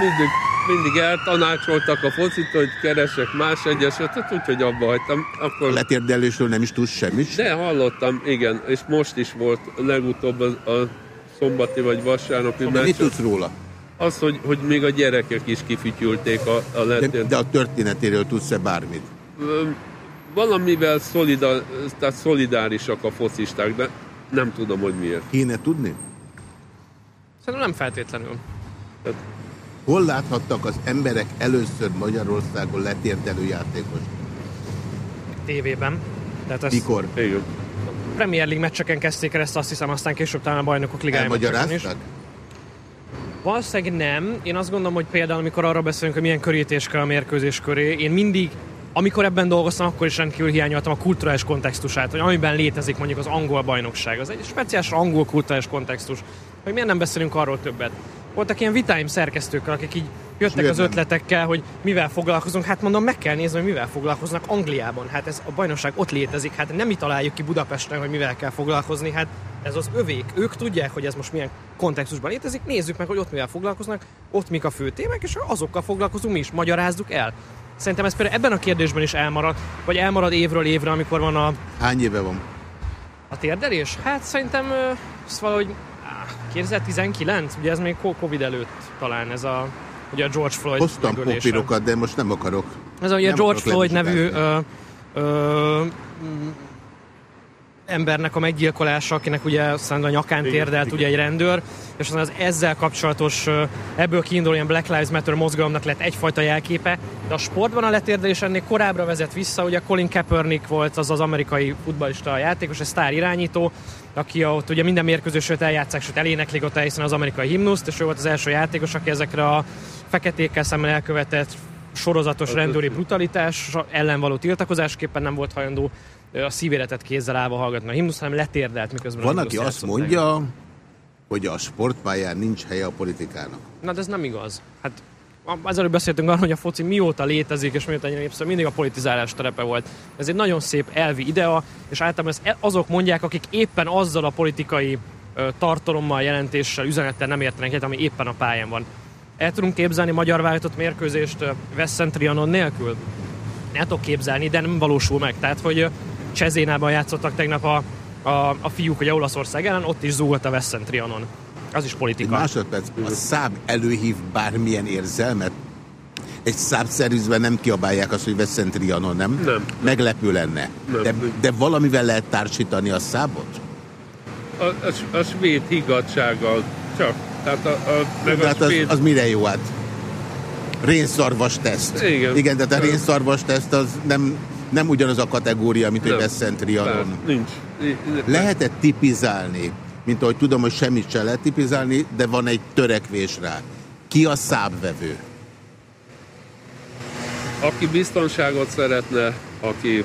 Mindig, mindig eltanácsoltak a focit, hogy keresek más egyesetet, úgyhogy abba hagytam. Akkor... Letérdelésről nem is tudsz semmit? De hallottam, igen, és most is volt legutóbb a, a szombati vagy vasárnapi De meccs. mit tudsz róla? Az, hogy, hogy még a gyerekek is kifütyülték a, a De, letért. de a történetéről tudsz-e bármit? Valamivel szolida, tehát szolidárisak a focisták, de nem tudom, hogy miért. Kéne tudni? Szerintem nem feltétlenül. Hol láthattak az emberek először Magyarországon letérdelő játékos? tévében. Tehát ezt Mikor? Igen. Premier League meccseken kezdték el ezt, azt hiszem, aztán később talán a bajnokok is. Elmagyarázták? Valószínűleg nem. Én azt gondolom, hogy például, amikor arról beszélünk, hogy milyen körítés kell a mérkőzés köré, én mindig, amikor ebben dolgoztam, akkor is rendkívül hiányoltam a kulturális kontextusát, hogy amiben létezik mondjuk az angol bajnokság. Az egy speciális angol kulturális kontextus, hogy miért nem beszélünk arról többet. Voltak ilyen vitáim szerkesztőkkel, akik így jöttek az ötletekkel, hogy mivel foglalkozunk. Hát mondom, meg kell nézni, hogy mivel foglalkoznak Angliában. Hát ez a bajnokság ott létezik, hát nem mi találjuk ki Budapesten, hogy mivel kell foglalkozni. Hát ez az övék. Ők tudják, hogy ez most milyen kontextusban létezik. Nézzük meg, hogy ott mivel foglalkoznak, ott mik a fő témák, és azokkal foglalkozunk mi is, magyarázzuk el. Szerintem ez például ebben a kérdésben is elmarad, vagy elmarad évről évre, amikor van a, Hány éve van? a térdelés? Hát szerintem ez valahogy 2019, ugye ez még Covid előtt talán ez a, ugye a George Floyd Hoztam megölése. papírokat, de most nem akarok. Ez a ugye Nem George Floyd nevű ö, ö, mm, embernek a meggyilkolása, akinek ugye aztán a nyakán Igen, térdelt igen. ugye egy rendőr, és aztán az ezzel kapcsolatos, ebből kiinduló ilyen Black Lives Matter mozgalomnak lett egyfajta jelképe, de a sportban a letérdelés ennél korábbra vezet vissza, ugye Colin Kaepernick volt az az amerikai futballista játékos, egy sztár irányító, aki ott ugye minden mérkőzését eljátszák, sőt eléneklik ott egészen az amerikai himnuszt, és ő volt az első játékos, aki ezekre a feketékkel szemben elkövetett sorozatos rendőri brutalitás ellen való tiltakozásképpen nem volt hajlandó a szívéletet kézzel állva hallgatni a himnuszt, hanem letérdelt, miközben Van, aki azt mondja, hogy a sportpályán nincs helye a politikának. Na, de ez nem igaz. Hát az előbb beszéltünk arról, hogy a foci mióta létezik, és mióta ennyire népszerű, mindig a politizálás terepe volt. Ez egy nagyon szép elvi idea, és általában ezt e- azok mondják, akik éppen azzal a politikai tartalommal, jelentéssel, üzenettel nem értenek egyet, ami éppen a pályán van. El tudunk képzelni magyar váltott mérkőzést West Trianon nélkül? El tudok képzelni, de nem valósul meg. Tehát, hogy Csezénában játszottak tegnap a, a, a fiúk, ugye Olaszország ellen, ott is zúgott a West Trianon. Az is Egy politika. másodperc, a száb előhív bármilyen érzelmet? Egy szábszerűzben nem kiabálják azt, hogy Veszent Trianon, nem? Nem. Meglepő lenne. Nem. De, de valamivel lehet társítani a szábot? A, a, a svéd higgadsággal csak. Tehát a, a, meg De a hát az, svéd... az mire jó hát? Rénszarvas teszt. Igen. Igen, tehát a rénszarvas teszt az nem, nem ugyanaz a kategória, mint hogy Nem. Veszent Trianon. Nincs. Lehet-e tipizálni, mint ahogy tudom, hogy semmit se lehet tipizálni, de van egy törekvés rá. Ki a szábvevő? Aki biztonságot szeretne, aki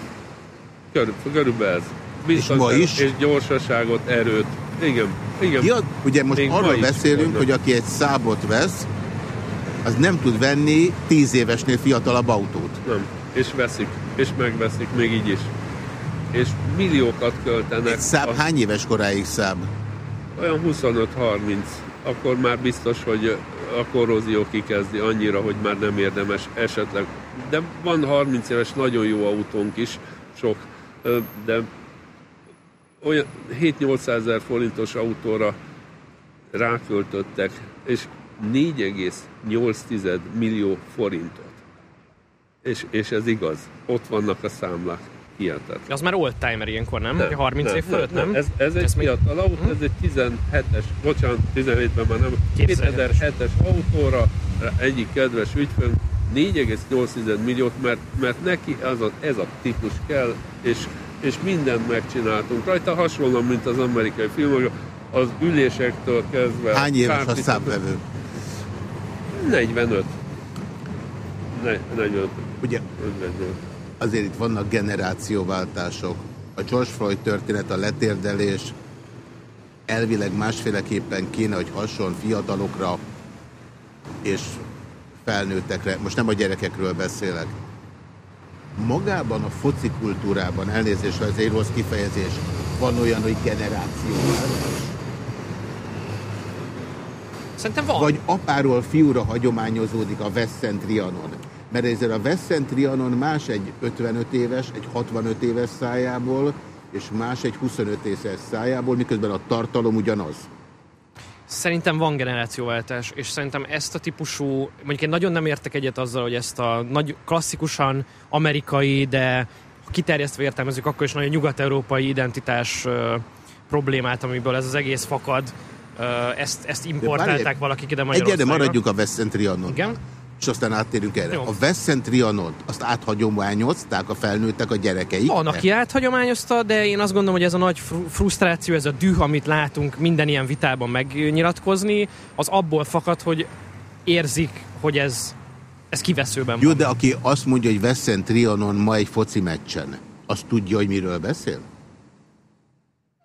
körül, körülbelül ez. Biztonságot is? és gyorsaságot, erőt. Igen, igen. Ja, ugye most Még ma arról beszélünk, vannak. hogy aki egy szábot vesz, az nem tud venni tíz évesnél fiatalabb autót. Nem. És veszik, és megveszik még így is. És milliókat költenek. Egy száb a- hány éves koráig száb? Olyan 25-30. Akkor már biztos, hogy a korrózió kikezdi annyira, hogy már nem érdemes esetleg. De van 30 éves nagyon jó autónk is, sok, de olyan 7-800 ezer forintos autóra ráköltöttek, és 4,8 millió forintot. És, és ez igaz. Ott vannak a számlák. Hihetetlen. Az már old timer ilyenkor, nem? nem 30 év fölött, nem? Ez, ez egy még- fiatal autó, ez egy 17-es, bocsánat, 17-ben már nem, 2007-es. 2007-es autóra egyik kedves ügyfőn 4,8 milliót, mert, mert neki az a, ez a típus kell, és, és mindent megcsináltunk rajta, hasonlóan, mint az amerikai filmek, az ülésektől kezdve... Hány éves a szábvevő? 45. Ne, 45. Ugye 45. azért itt vannak generációváltások. a George Floyd történet, a letérdelés elvileg másféleképpen kéne, hogy hasonl fiatalokra és felnőttekre. Most nem a gyerekekről beszélek. Magában a foci kultúrában, elnézést, ha ez egy rossz kifejezés, van olyan, hogy generáció. Szerintem van. Vagy apáról fiúra hagyományozódik a West Trianon. Mert ezzel a West Trianon más egy 55 éves, egy 65 éves szájából, és más egy 25 éves szájából, miközben a tartalom ugyanaz. Szerintem van generációváltás, és szerintem ezt a típusú, mondjuk én nagyon nem értek egyet azzal, hogy ezt a nagy, klasszikusan amerikai, de kiterjesztve értelmezzük, akkor is nagyon nyugat-európai identitás ö, problémát, amiből ez az egész fakad, ö, ezt, ezt importálták valakik ide Egyre Magyarországra. maradjuk a West Trianon. Igen. És aztán áttérünk erre. Jó. A West Trianon azt áthagyományozták a felnőttek, a gyerekeik. Van, aki áthagyományozta, de én azt gondolom, hogy ez a nagy fru- frusztráció, ez a düh, amit látunk minden ilyen vitában megnyilatkozni, az abból fakad, hogy érzik, hogy ez, ez kiveszőben Jó, van. de aki azt mondja, hogy West Trianon ma egy foci meccsen, azt tudja, hogy miről beszél?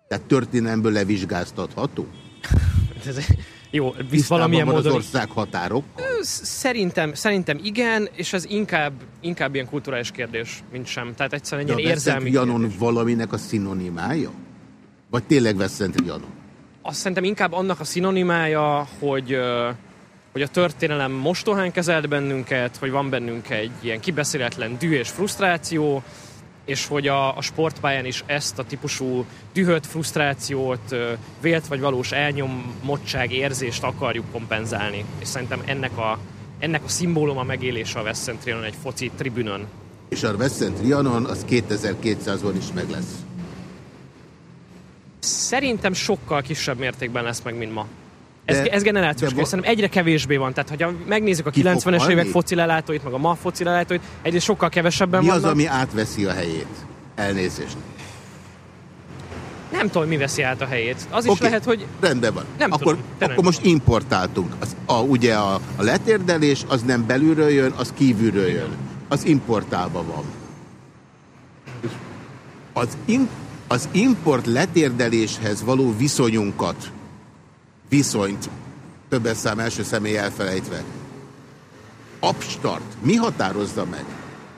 Tehát történelemből levizsgáztatható? (laughs) Jó, visz valamilyen van az módon... ország határok? Sz- Szerintem, szerintem igen, és ez inkább, inkább ilyen kulturális kérdés, mint sem. Tehát egyszerűen egy De a ilyen érzelmi Trianon valaminek a szinonimája? Vagy tényleg West Trianon? azt szerintem inkább annak a szinonimája, hogy, hogy a történelem mostohán kezelt bennünket, hogy van bennünk egy ilyen kibeszéletlen dű és frusztráció, és hogy a, a sportpályán is ezt a típusú dühöt, frusztrációt, vélt vagy valós elnyomottság érzést akarjuk kompenzálni. És szerintem ennek a, ennek a szimbóluma megélése a West Centrion egy foci tribünön. És a West Trianon az 2200-on is meg lesz. Szerintem sokkal kisebb mértékben lesz meg, mint ma. Ez, ez generációs kérdés, szerintem egyre kevésbé van. Tehát, ha megnézzük a Ki fog 90-es halni? évek foci lelátóit, meg a ma foci lelátóit, egyrészt sokkal kevesebben Mi vannak. az, ami átveszi a helyét? Elnézést. Nem tudom, hogy mi veszi át a helyét. Az is Oké, lehet, hogy Rendben van. Nem akkor tudom, akkor most importáltunk. Az, a, ugye a, a letérdelés az nem belülről jön, az kívülről jön. Az importálva van. Az, im, az import letérdeléshez való viszonyunkat, viszonyt, többes szám első személy elfelejtve, abstart, mi határozza meg?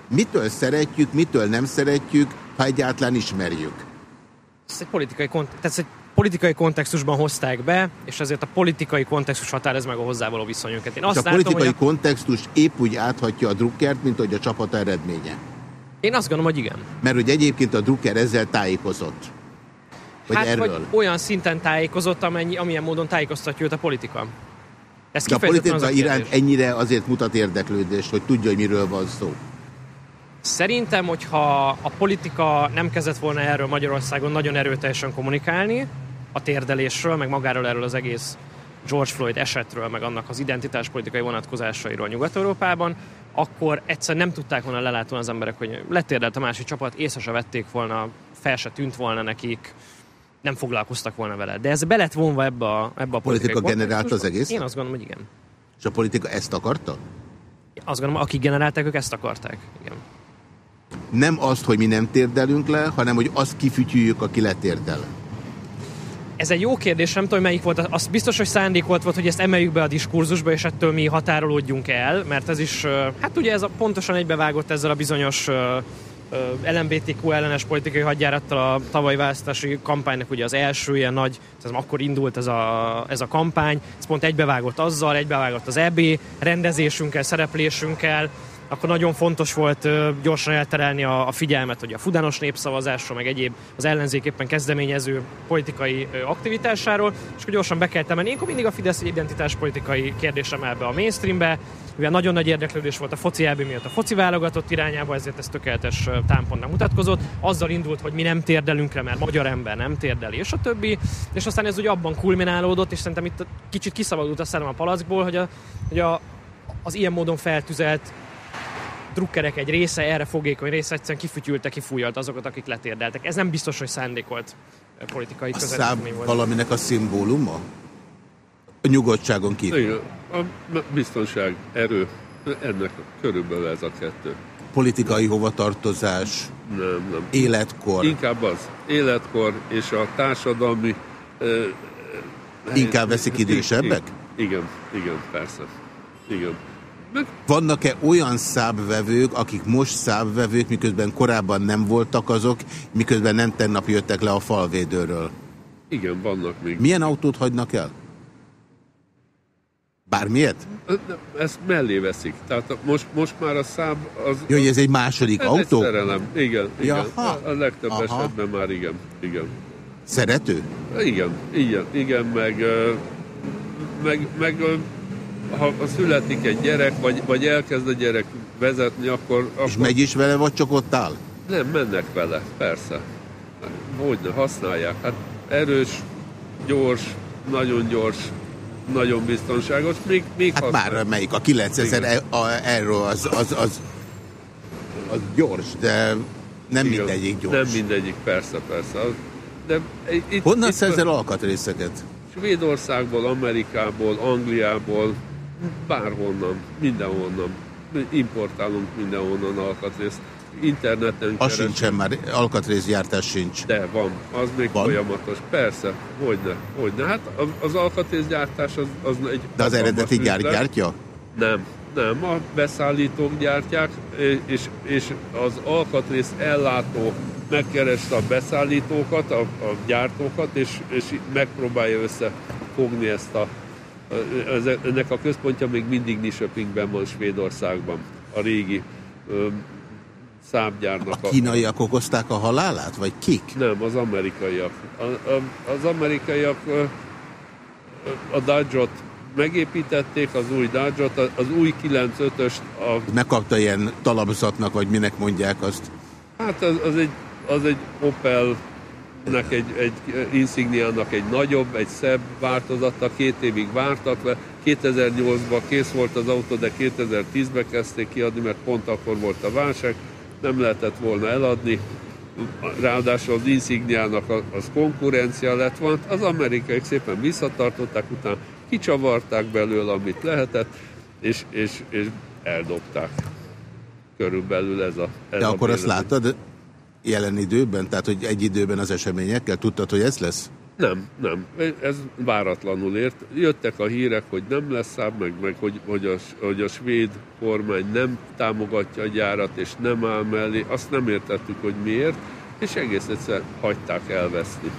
Mitől szeretjük, mitől nem szeretjük, ha egyáltalán ismerjük? ezt egy politikai, kont- tehát ezt egy politikai kontextusban hozták be, és ezért a politikai kontextus határoz meg a hozzávaló viszonyokat. Én És azt a látom, politikai hogy a, kontextus épp úgy áthatja a drukkert, mint hogy a csapat eredménye. én azt gondolom, hogy igen. Mert hogy egyébként a drukker ezzel tájékozott. Vagy hát, erről. vagy olyan szinten tájékozott, amennyi, amilyen módon tájékoztatja őt a politika. Ez De a kifejezetten az politika a iránt ennyire azért mutat érdeklődést, hogy tudja, hogy miről van szó. Szerintem, hogyha a politika nem kezdett volna erről Magyarországon nagyon erőteljesen kommunikálni, a térdelésről, meg magáról erről az egész George Floyd esetről, meg annak az identitáspolitikai vonatkozásairól Nyugat-Európában, akkor egyszer nem tudták volna lelátni az emberek, hogy letérdelt a másik csapat, észre se vették volna, fel se tűnt volna nekik, nem foglalkoztak volna vele. De ez be lett vonva ebbe a, ebbe a politika politikai generálta az egész? Én azt gondolom, hogy igen. És a politika ezt akarta? Azt gondolom, akik generálták, ők ezt akarták. Igen. Nem azt, hogy mi nem térdelünk le, hanem hogy azt kifütyüljük, aki letérdel. Ez egy jó kérdés, nem tudom, melyik volt. Az biztos, hogy szándékolt volt, hogy ezt emeljük be a diskurzusba, és ettől mi határolódjunk el, mert ez is, hát ugye ez a, pontosan egybevágott ezzel a bizonyos LMBTQ ellenes politikai hadjárattal a tavalyi választási kampánynak ugye az első ilyen nagy, ez akkor indult ez a, ez a kampány, ez pont egybevágott azzal, egybevágott az EB rendezésünkkel, szereplésünkkel, akkor nagyon fontos volt gyorsan elterelni a, figyelmet hogy a fudános népszavazásról, meg egyéb az ellenzék éppen kezdeményező politikai aktivitásáról, és akkor gyorsan be kell temenni. Ilyenkor mindig a Fidesz egy identitáspolitikai kérdés emel be a mainstreambe, mivel nagyon nagy érdeklődés volt a foci EB miatt a foci válogatott irányába, ezért ez tökéletes támpontnak mutatkozott. Azzal indult, hogy mi nem térdelünk le, mert magyar ember nem térdel, és a többi. És aztán ez ugye abban kulminálódott, és szerintem itt kicsit kiszabadult a szellem a palackból, hogy, a, hogy a, az ilyen módon feltüzelt drukkerek egy része, erre fogékony része egyszerűen kifütyülte, kifújalt azokat, akik letérdeltek. Ez nem biztos, hogy szándékolt ö, politikai A szám volt. valaminek a szimbóluma? A nyugodtságon kívül. Igen, a biztonság, erő, ennek körülbelül ez a kettő. Politikai hovatartozás, Nem, nem. életkor. Inkább az. Életkor és a társadalmi... ö, Inkább veszik idősebbek? Igen, igen, persze. Igen. Vannak-e olyan szábvevők, akik most szábvevők, miközben korábban nem voltak azok, miközben nem tennap jöttek le a falvédőről? Igen, vannak még. Milyen autót hagynak el? Bármilyet? Ezt mellé veszik. Tehát most, most már a száb az... Jó, hogy ez egy második ez autó? Egy szerelem. Igen, igen. Jaha. A legtöbb Aha. esetben már igen. Igen. Szerető? Igen, igen, igen, meg, meg, meg ha születik egy gyerek, vagy, vagy elkezd a gyerek vezetni, akkor... És akkor megy is vele, vagy csak ott áll? Nem, mennek vele, persze. Hogyne, használják. Hát erős, gyors, nagyon gyors, nagyon biztonságos, még, még Hát használják. bár melyik, a 9000 Igen. e- a- erről az, az, az, az gyors, de nem Igen. mindegyik gyors. Nem mindegyik, persze, persze. De itt, Honnan itt szerzel alkatrészeket? Svédországból, Amerikából, Angliából, bárhonnan, mindenhonnan. Importálunk mindenhonnan alkatrészt. Interneten Az keresünk. sincsen már, alkatrészgyártás sincs. De van, az még Van? folyamatos. Persze, hogyne, hogyne. Hát az- alkatrészgyártás az, az egy... De az eredeti gyár gyártja? Nem, nem, a beszállítók gyártják, és, és az alkatrész ellátó megkereste a beszállítókat, a, a gyártókat, és, és megpróbálja összefogni ezt a, ennek a központja még mindig Nisöpingben van Svédországban, a régi szábgyárnak. A kínaiak okozták a halálát, vagy kik? Nem, az amerikaiak. A, a, az amerikaiak a Dodge-ot megépítették, az új Dodge-ot, a- az új 95-öst, a, Megkapta ilyen talapzatnak, vagy minek mondják azt. hát az, az egy, az egy Opel nek egy, egy Insigniának egy nagyobb, egy szebb változata, két évig vártak le. 2008-ban kész volt az autó, de 2010-ben kezdték kiadni, mert pont akkor volt a válság, nem lehetett volna eladni. Ráadásul az Insigniának az konkurencia lett volna. Az amerikaiak szépen visszatartották, utána kicsavarták belőle, amit lehetett, és, és, és eldobták. Körülbelül ez a ez De a akkor azt láttad jelen időben, tehát hogy egy időben az eseményekkel? Tudtad, hogy ez lesz? Nem, nem. Ez váratlanul ért. Jöttek a hírek, hogy nem lesz száb, meg, meg hogy, hogy, a, hogy a svéd kormány nem támogatja a gyárat, és nem áll mellé. Azt nem értettük, hogy miért, és egész egyszer hagyták elveszni.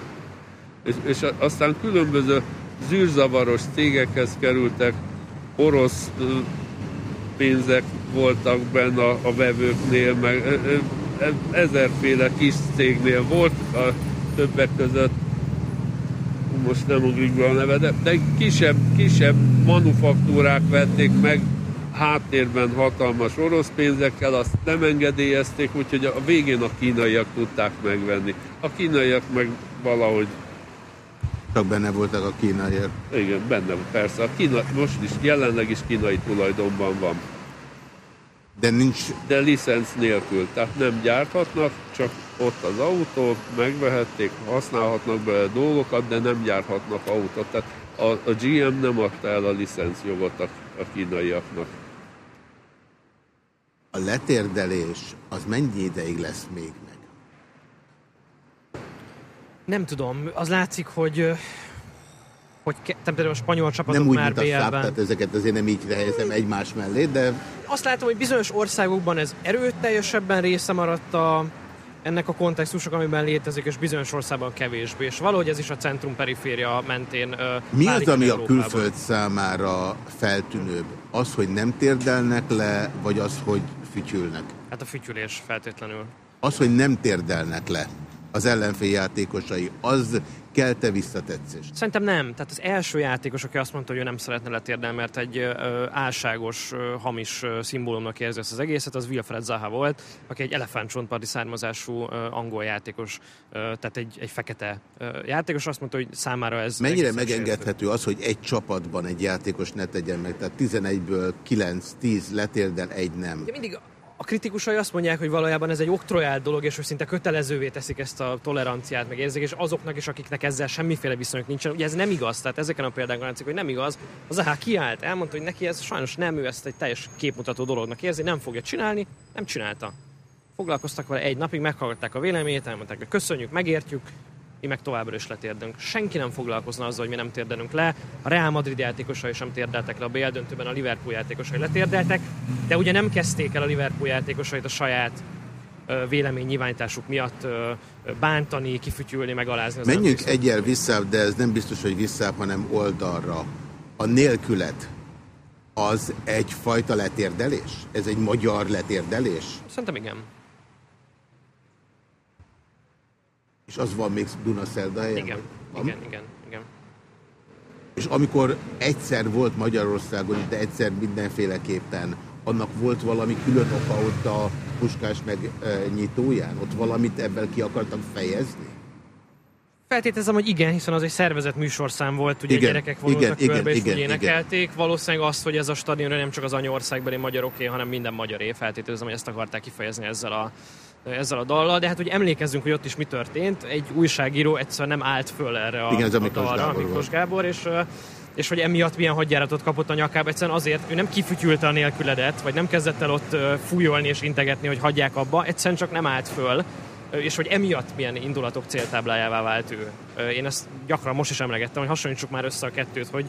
És, és aztán különböző zűrzavaros cégekhez kerültek, orosz pénzek voltak benne a, a vevőknél, meg ezerféle kis cégnél volt, a többek között most nem ugrik be a neve, de, de kisebb, kisebb manufaktúrák vették meg háttérben hatalmas orosz pénzekkel, azt nem engedélyezték, úgyhogy a végén a kínaiak tudták megvenni. A kínaiak meg valahogy Csak benne voltak a kínaiak. igen, benne persze. A Kína, most is, jelenleg is kínai tulajdonban van. De nincs... De licenc nélkül, tehát nem gyárthatnak, csak ott az autó, megvehették, használhatnak bele dolgokat, de nem gyárthatnak autót. Tehát a, a GM nem adta el a licencjogot a, a kínaiaknak. A letérdelés az mennyi ideig lesz még meg? Nem tudom, az látszik, hogy hogy ke- például a spanyol csapatok nem úgy, már a száb, BL-ben. tehát ezeket azért nem így helyezem egymás mellé, de Azt látom, hogy bizonyos országokban ez erőteljesebben része maradt a, ennek a kontextusok, amiben létezik, és bizonyos országban kevésbé. És valahogy ez is a centrum-periféria mentén ö, mi az, ami meg a Európában. külföld számára feltűnőbb? Az, hogy nem térdelnek le, vagy az, hogy fütyülnek? Hát a fütyülés feltétlenül. Az, hogy nem térdelnek le az ellenfél játékosai, az kelte visszatetszést. Szerintem nem. Tehát az első játékos, aki azt mondta, hogy ő nem szeretne letérdelni, mert egy ö, álságos, ö, hamis ö, szimbólumnak érzi ezt az egészet, az Wilfred Zaha volt, aki egy elefántcsontparti származású ö, angol játékos, ö, tehát egy, egy fekete ö, játékos, azt mondta, hogy számára ez Mennyire megengedhető az, hogy egy csapatban egy játékos ne tegyen meg, tehát 11-ből 9-10 letérdel, egy nem. Ugye mindig A kritikusai azt mondják, hogy valójában ez egy oktrojált dolog, és hogy szinte kötelezővé teszik ezt a toleranciát, meg érzék, és azoknak is, akiknek ezzel semmiféle viszonyuk nincsen. Ugye ez nem igaz, tehát ezeken a példákon látszik, hogy nem igaz. Az AH kiállt, elmondta, hogy neki ez sajnos nem, ő ezt egy teljes képmutató dolognak érzi, nem fogja csinálni, nem csinálta. Foglalkoztak vele egy napig, meghallgatták a véleményét, elmondták, hogy köszönjük, megértjük, mi meg továbbra is letérdünk. Senki nem foglalkozna azzal, hogy mi nem térdenünk le. A Real Madrid játékosai sem térdeltek le, a BL döntőben a Liverpool játékosai letérdeltek, de ugye nem kezdték el a Liverpool játékosait a saját véleménynyilvánításuk miatt bántani, kifütyülni, megalázni. Az Menjünk egyel vissza, de ez nem biztos, hogy vissza, hanem oldalra. A nélkület az egyfajta letérdelés? Ez egy magyar letérdelés? Szerintem igen. És az van még Dunaszerdahelyen? Igen, Van? igen, igen, igen. És amikor egyszer volt Magyarországon, de egyszer mindenféleképpen, annak volt valami külön oka ott a puskás meg e, nyitóján? Ott valamit ebben ki akartak fejezni? Feltételezem, hogy igen, hiszen az egy szervezett műsorszám volt, ugye Igen, gyerekek vonultak igen, körbe, igen, és igen, úgy énekelték. Valószínűleg azt, hogy ez a stadion nem csak az anyaországbeli magyaroké, hanem minden magyaré. Feltételezem, hogy ezt akarták kifejezni ezzel a, ezzel a dallal, de hát hogy emlékezzünk, hogy ott is mi történt. Egy újságíró egyszerűen nem állt föl erre a, Igen, ez a Miklós dalra, Gábor Miklós. Gábor, és és hogy emiatt milyen hadjáratot kapott a nyakába, egyszerűen azért, ő nem kifütyülte a nélküledet, vagy nem kezdett el ott fújolni és integetni, hogy hagyják abba, egyszerűen csak nem állt föl, és hogy emiatt milyen indulatok céltáblájává vált ő. Én ezt gyakran most is emlegettem, hogy hasonlítsuk már össze a kettőt, hogy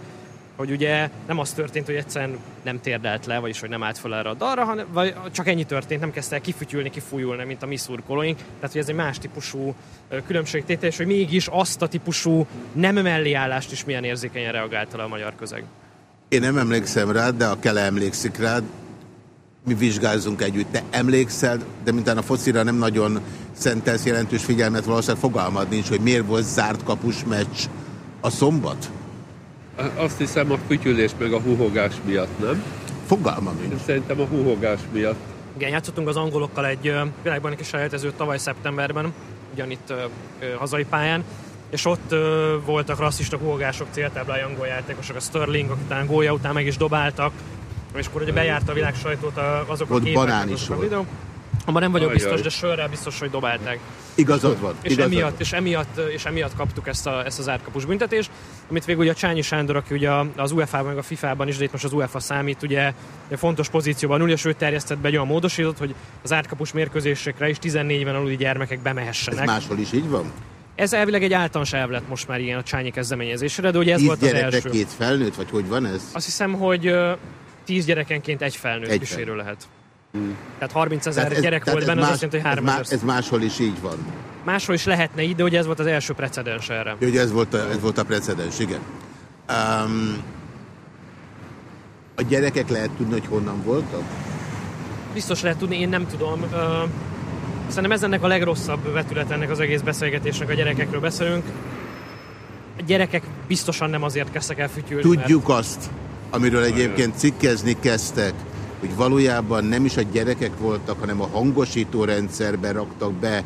hogy ugye nem az történt, hogy egyszerűen nem térdelt le, vagyis hogy nem állt fel erre a dalra, hanem vagy csak ennyi történt, nem kezdte el kifütyülni, kifújulni, mint a mi szurkolóink. Tehát, hogy ez egy más típusú különbségtétel, és hogy mégis azt a típusú nem melléállást is milyen érzékenyen reagált a magyar közeg. Én nem emlékszem rád, de a Kele emlékszik rád. Mi vizsgázzunk együtt. Te emlékszel, de mintán a focira nem nagyon szentelsz jelentős figyelmet, valószínűleg fogalmad nincs, hogy miért volt zárt kapus meccs a szombat? Azt hiszem a fütyülés meg a huhogás miatt, nem? Fogalmam nincs. Szerintem a huhogás miatt. Igen, játszottunk az angolokkal egy világbajnoki selejtezőt tavaly szeptemberben, ugyanitt ö, ö, hazai pályán, és ott ö, voltak rasszista húgások, céltáblája angol játékosok, a Sterling, akik gólya után meg is dobáltak, és akkor ugye bejárta a világ sajtót a- azok a Ott képek, banán is azok a volt. videók. Abban nem vagyok Ajaj. biztos, de sörrel biztos, hogy dobálták. Igazad van. És igazad emiatt, van. és, emiatt, és emiatt kaptuk ezt, a, ezt az árkapus büntetést, amit végül ugye a Csányi Sándor, aki ugye az UEFA-ban, meg a FIFA-ban is, de itt most az UEFA számít, ugye fontos pozícióban ül, és ő terjesztett be egy olyan módosítót, hogy az árkapus mérkőzésekre is 14 éven aluli gyermekek Ez bemehessenek. máshol is így van? Ez elvileg egy általános elv lett most már ilyen a Csányi kezdeményezésére, de ugye ez Tíz volt az első. két felnőtt, vagy hogy van ez? Azt hiszem, hogy ö, 10 gyerekenként egy felnőtt Egy kísérő lehet. Tehát 30 ezer ez- gyerek tehát volt ez benne, az más- azt jelenti, hogy ez 3 má- ezer. Ez máshol is így van. Máshol is lehetne így, de ugye ez volt az első precedens erre. Ugye ez volt a, ez volt a precedens, igen. Um, a gyerekek lehet tudni, hogy honnan voltak? Biztos lehet tudni, én nem tudom. Ö, Szerintem ez ennek a legrosszabb vetület ennek az egész beszélgetésnek, a gyerekekről beszélünk. A gyerekek biztosan nem azért kezdtek el fütyülni, Tudjuk azt, amiről egyébként cikkezni kezdtek, hogy valójában nem is a gyerekek voltak, hanem a hangosító rendszerbe raktak be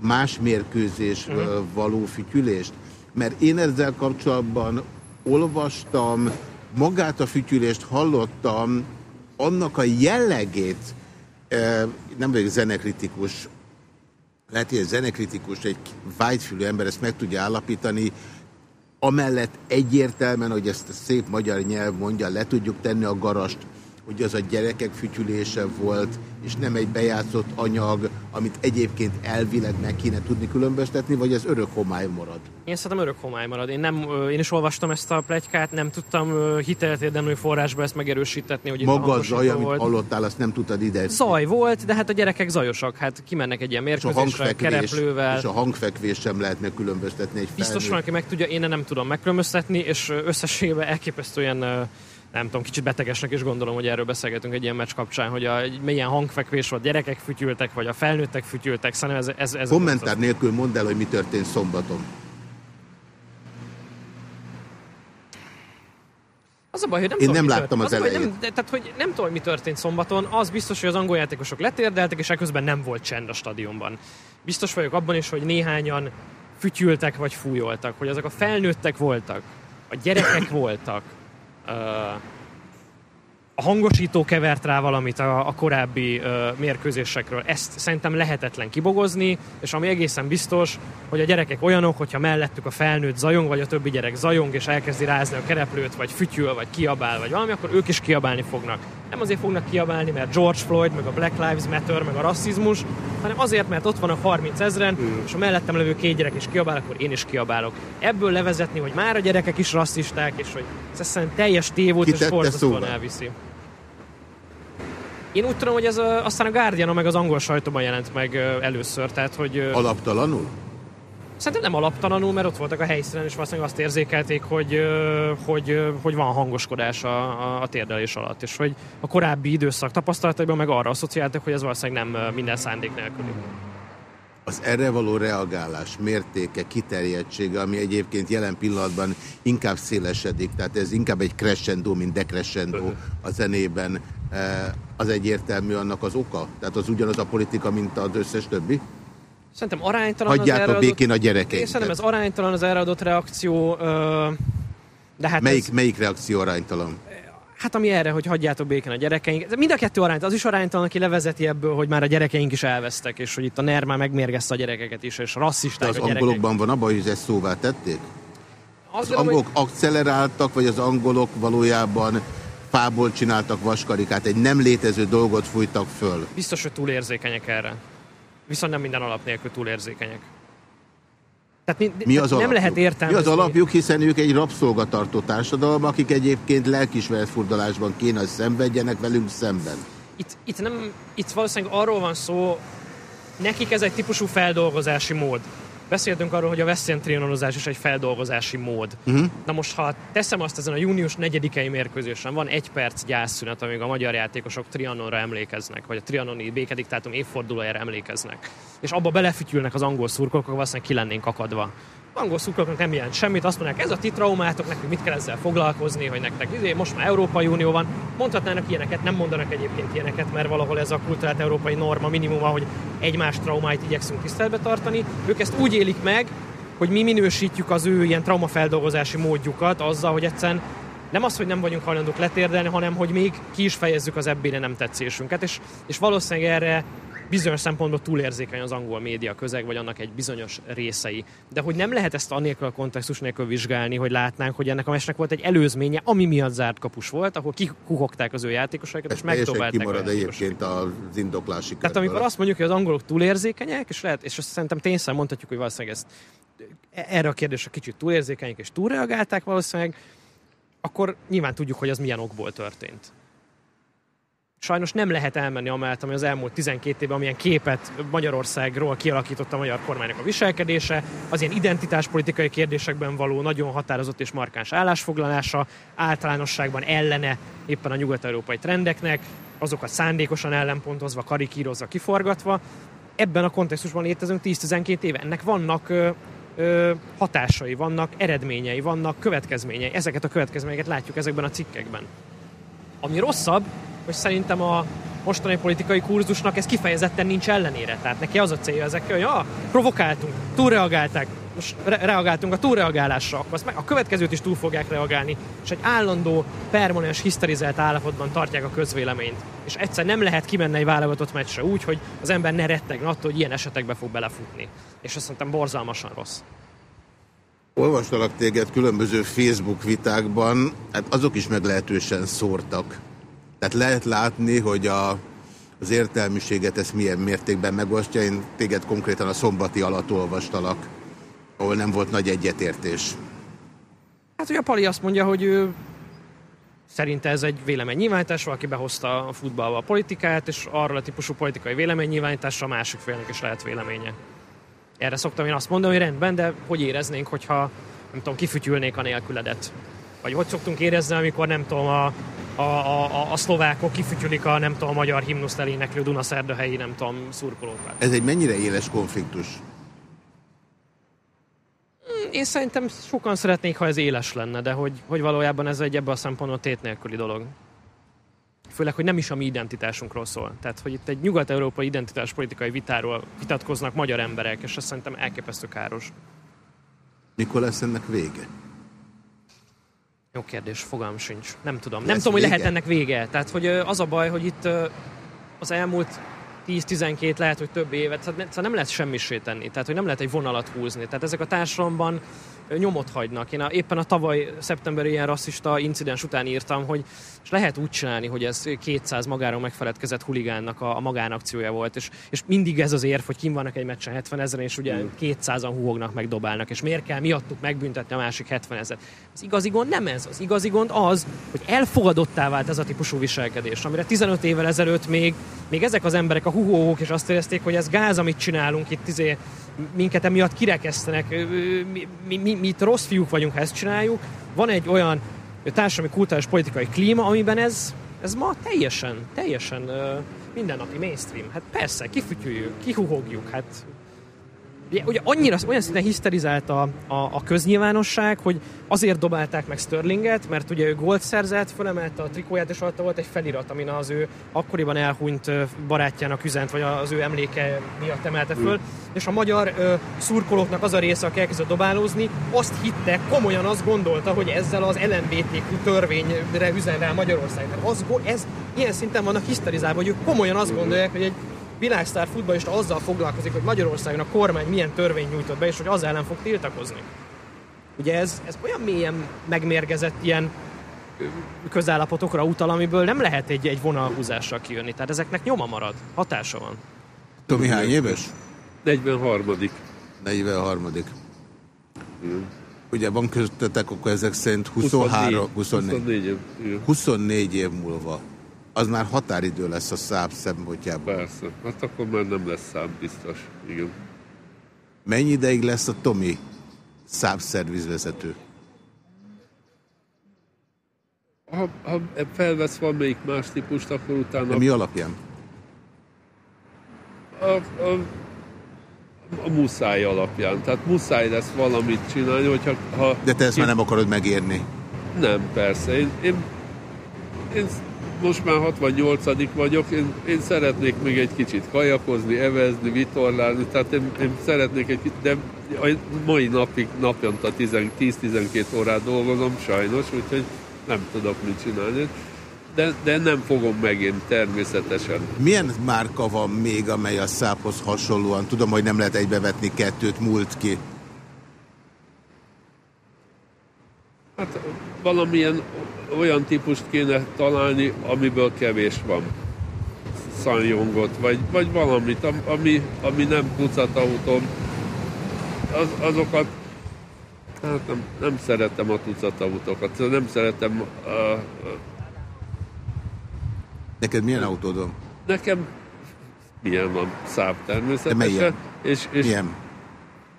más mérkőzésről való fütyülést. Mert én ezzel kapcsolatban olvastam, magát a fütyülést hallottam, annak a jellegét, nem vagyok zenekritikus, lehet, hogy egy zenekritikus, egy vágyfülű ember ezt meg tudja állapítani, amellett egyértelműen, hogy ezt a szép magyar nyelv mondja, le tudjuk tenni a garast, hogy az a gyerekek fütyülése volt, és nem egy bejátszott anyag, amit egyébként elvileg meg kéne tudni különböztetni, vagy ez örök homály marad? Én szerintem örök homály marad. Én, nem, én is olvastam ezt a plegykát, nem tudtam hitelt érdemlő forrásba ezt megerősítetni, hogy Maga a zaj, amit volt. hallottál, azt nem tudtad ide. Zaj volt, de hát a gyerekek zajosak. Hát kimennek egy ilyen és mérkőzésre, hangfekvés, kereplővel. és a hangfekvés sem lehetne különböztetni egy Biztos van, felnőtt. aki meg tudja, én nem tudom megkülönböztetni, és összességében elképesztően nem tudom, kicsit betegesnek is gondolom, hogy erről beszélgetünk egy ilyen meccs kapcsán, hogy a, egy milyen hangfekvés volt, gyerekek fütyültek, vagy a felnőttek fütyültek, szerintem ez, ez, ez Kommentár nélkül mondd el, hogy mi történt szombaton. Az a baj, hogy nem Én tudom, nem láttam történt. az a baj, elejét. Nem, tehát, hogy nem tudom, mi történt szombaton. Az biztos, hogy az angol játékosok letérdeltek, és ekközben nem volt csend a stadionban. Biztos vagyok abban is, hogy néhányan fütyültek vagy fújoltak, hogy azok a felnőttek voltak, a gyerekek voltak. Uh, a hangosító kevert rá valamit a, a korábbi ö, mérkőzésekről. Ezt szerintem lehetetlen kibogozni, és ami egészen biztos, hogy a gyerekek olyanok, hogyha mellettük a felnőtt zajong, vagy a többi gyerek zajong, és elkezdi rázni a kereplőt, vagy fütyül, vagy kiabál, vagy valami, akkor ők is kiabálni fognak. Nem azért fognak kiabálni, mert George Floyd, meg a Black Lives Matter, meg a rasszizmus, hanem azért, mert ott van a 30 ezeren, és a mellettem levő két gyerek is kiabál, akkor én is kiabálok. Ebből levezetni, hogy már a gyerekek is rasszisták, és hogy ez szerintem teljes tévút, és borzasztóan elviszi. Én úgy tudom, hogy ez a, aztán a Guardian meg az angol sajtóban jelent meg először, tehát hogy... Alaptalanul? Szerintem nem alaptalanul, mert ott voltak a helyszínen, és valószínűleg azt érzékelték, hogy, hogy, hogy van hangoskodás a, a, a térdelés alatt, és hogy a korábbi időszak tapasztalataiban meg arra asszociáltak, hogy ez valószínűleg nem minden szándék nélküli. Az erre való reagálás mértéke, kiterjedtsége, ami egyébként jelen pillanatban inkább szélesedik, tehát ez inkább egy crescendo, mint decrescendo a zenében, eh, az egyértelmű annak az oka? Tehát az ugyanaz a politika, mint az összes többi? Szerintem aránytalan az Hagyjátok erre békén a adott... gyerekeinket. Én szerintem ez aránytalan az erre adott reakció, ö, de hát Melyik, ez, melyik reakció aránytalan? Hát ami erre, hogy hagyjátok békén a gyerekeink. Mind a kettő aránytalan. Az is aránytalan, aki levezeti ebből, hogy már a gyerekeink is elvesztek, és hogy itt a NER már megmérgezte a gyerekeket is, és rasszisták az a gyerekek. angolokban van abban, hogy ezt szóvá tették? Azt Az gondolom, angolok akceleráltak, vagy az angolok valójában fából csináltak vaskarikát, egy nem létező dolgot fújtak föl? Biztos, hogy túlérzékenyek erre. Viszont nem minden alap nélkül túlérzékenyek. Tehát mi, Mi az nem lehet Mi értelmezni. az alapjuk, hiszen ők egy rabszolgatartó társadalom, akik egyébként lelkismeretfurdalásban kéne, hogy szenvedjenek velünk szemben. Itt, itt, nem, itt valószínűleg arról van szó, nekik ez egy típusú feldolgozási mód. Beszéltünk arról, hogy a veszélyentrénonozás is egy feldolgozási mód. Uh-huh. Na most, ha teszem azt ezen a június 4-i mérkőzésen, van egy perc gyászszünet, amíg a magyar játékosok Trianonra emlékeznek, vagy a trianoni békediktátum évfordulójára emlékeznek, és abba belefütyülnek az angol szurkolók, akkor valószínűleg ki lennénk akadva. Angol szurkolóknak nem jelent semmit, azt mondják, ez a ti traumátok, nekünk mit kell ezzel foglalkozni, hogy nektek izé, most már Európai Unió van. Mondhatnának ilyeneket, nem mondanak egyébként ilyeneket, mert valahol ez a kulturált európai norma minimuma, hogy egymás traumáit igyekszünk tiszteletbe tartani. Ők ezt úgy élik meg, hogy mi minősítjük az ő ilyen traumafeldolgozási módjukat azzal, hogy egyszerűen nem az, hogy nem vagyunk hajlandók letérdelni, hanem hogy még ki is fejezzük az ebbére nem tetszésünket, és, és valószínűleg erre bizonyos szempontból túlérzékeny az angol média közeg, vagy annak egy bizonyos részei. De hogy nem lehet ezt annélkül a kontextus nélkül vizsgálni, hogy látnánk, hogy ennek a mesnek volt egy előzménye, ami miatt zárt kapus volt, ahol kikuhogták az ő játékosaikat, és megdobálták a kimarad egyébként az indoklási Tehát amikor azt mondjuk, hogy az angolok túlérzékenyek, és lehet, és azt szerintem tényleg mondhatjuk, hogy valószínűleg ezt erre a kérdésre kicsit túlérzékenyek és túlreagálták valószínűleg, akkor nyilván tudjuk, hogy az milyen okból történt. Sajnos nem lehet elmenni amellett, ami az elmúlt 12 évben, amilyen képet Magyarországról kialakított a magyar kormánynak a viselkedése, az ilyen identitáspolitikai kérdésekben való nagyon határozott és markáns állásfoglalása, általánosságban ellene éppen a nyugat-európai trendeknek, azokat szándékosan ellenpontozva, karikírozva, kiforgatva. Ebben a kontextusban létezünk 10-12 éve. Ennek vannak ö, ö, hatásai, vannak eredményei, vannak következményei. Ezeket a következményeket látjuk ezekben a cikkekben. Ami rosszabb, hogy szerintem a mostani politikai kurzusnak ez kifejezetten nincs ellenére. Tehát neki az a célja ezekkel, hogy ah, provokáltunk, túlreagálták, most re- reagáltunk a túlreagálásra, akkor azt meg a következőt is túl fogják reagálni, és egy állandó, permanens, hiszterizált állapotban tartják a közvéleményt. És egyszer nem lehet kimenni egy válogatott meccsre úgy, hogy az ember ne rettegjen attól, hogy ilyen esetekbe fog belefutni. És azt szerintem borzalmasan rossz. Olvastalak téged különböző Facebook vitákban, hát azok is meglehetősen szórtak. Tehát lehet látni, hogy a, az értelmiséget ezt milyen mértékben megosztja. Én téged konkrétan a szombati alatt olvastalak, ahol nem volt nagy egyetértés. Hát, hogy a Pali azt mondja, hogy ő szerinte ez egy véleménynyilvánítás, valaki behozta a futballba a politikát, és arról a típusú politikai véleménynyilvánításra a másik félnek is lehet véleménye. Erre szoktam én azt mondani, hogy rendben, de hogy éreznénk, hogyha nem tudom, kifütyülnék a nélküledet? Vagy hogy szoktunk érezni, amikor nem tudom, a, a, a, a, a szlovákok kifütyülik a nem tudom, a magyar himnuszt eléneklő Dunaszerdahelyi, nem tudom, szurkolókat. Ez egy mennyire éles konfliktus? Én szerintem sokan szeretnék, ha ez éles lenne, de hogy, hogy valójában ez egy ebből a szempontból tét nélküli dolog. Főleg, hogy nem is a mi identitásunkról szól. Tehát, hogy itt egy nyugat-európai identitáspolitikai vitáról vitatkoznak magyar emberek, és azt szerintem elképesztő káros. Mikor lesz ennek vége? Jó kérdés, fogalm sincs. Nem tudom. Nem Lesz tudom, hogy vége? lehet ennek vége. Tehát, hogy az a baj, hogy itt az elmúlt 10-12, lehet, hogy több évet, szóval ne- szóval nem lehet semmisé tenni. Tehát, hogy nem lehet egy vonalat húzni. Tehát ezek a társadalomban nyomot hagynak. Én a, éppen a tavaly szeptemberi ilyen rasszista incidens után írtam, hogy és lehet úgy csinálni, hogy ez 200 magáról megfeledkezett huligánnak a, a magánakciója volt, és, és mindig ez az érv, hogy kim vannak egy meccsen 70 ezeren, és ugye 200-an húognak, meg dobálnak, és miért kell miattuk megbüntetni a másik 70 ezer. Az igazi gond nem ez. Az igazi gond az, hogy elfogadottá vált ez a típusú viselkedés, amire 15 évvel ezelőtt még, még ezek az emberek, a huhók, és azt érezték, hogy ez gáz, amit csinálunk itt, izé, minket emiatt kirekesztenek, mi, mi, mi, mi itt rossz fiúk vagyunk, ha ezt csináljuk. Van egy olyan társadalmi, kulturális, politikai klíma, amiben ez, ez ma teljesen, teljesen mindennapi mainstream. Hát persze, kifütyüljük, kihuhogjuk, hát Ugye, annyira, olyan szinten hiszterizált a, a, a köznyilvánosság, hogy azért dobálták meg Sterlinget, mert ugye ő gólt szerzett, fölemelte a trikóját, és alatta volt egy felirat, amin az ő akkoriban elhunyt barátjának üzent, vagy az ő emléke miatt emelte föl, és a magyar ö, szurkolóknak az a része, aki elkezdett dobálózni, azt hitte, komolyan azt gondolta, hogy ezzel az LMBTQ törvényre üzen rá Magyarország. Tehát az, ez ilyen szinten vannak hiszterizálva, hogy ők komolyan azt gondolják, hogy egy világsztár futballista azzal foglalkozik, hogy Magyarországon a kormány milyen törvény nyújtott be, és hogy az ellen fog tiltakozni. Ugye ez, ez olyan mélyen megmérgezett ilyen közállapotokra utal, amiből nem lehet egy, egy vonalhúzással kijönni. Tehát ezeknek nyoma marad, hatása van. Tomi hány éves? 43. 43. Ugye van köztetek akkor ezek szerint 23, 24, 24 év. Igen. 24 év múlva. Az már határidő lesz a száb szempontjából. Persze. Hát akkor már nem lesz szám biztos. Igen. Mennyi ideig lesz a Tomi száb szervizvezető? Ha, ha felvesz valamelyik más típust, akkor utána... De mi alapján? a, a, a muszáj alapján. Tehát muszáj lesz valamit csinálni, hogyha... Ha De te ezt már nem akarod megérni. Nem, persze. Én, én, én most már 68 vagyok, én, én szeretnék még egy kicsit kajakozni, evezni, vitorlálni, tehát én, én szeretnék egy kicsit, de a mai napig naponta 10 10-12 órát dolgozom, sajnos, úgyhogy nem tudok mit csinálni. De, de nem fogom megérni természetesen. Milyen márka van még, amely a száphoz hasonlóan? Tudom, hogy nem lehet egybevetni kettőt, múlt ki. Hát valamilyen olyan típust kéne találni, amiből kevés van. Szanjongot, vagy, vagy valamit, am- ami, ami nem tucatautó. Az, azokat, hát nem, nem szeretem a tucatautókat, szóval nem szeretem a, a, Neked milyen autód van? Nekem milyen van száv De természetesen. melyen? És, és Milyen?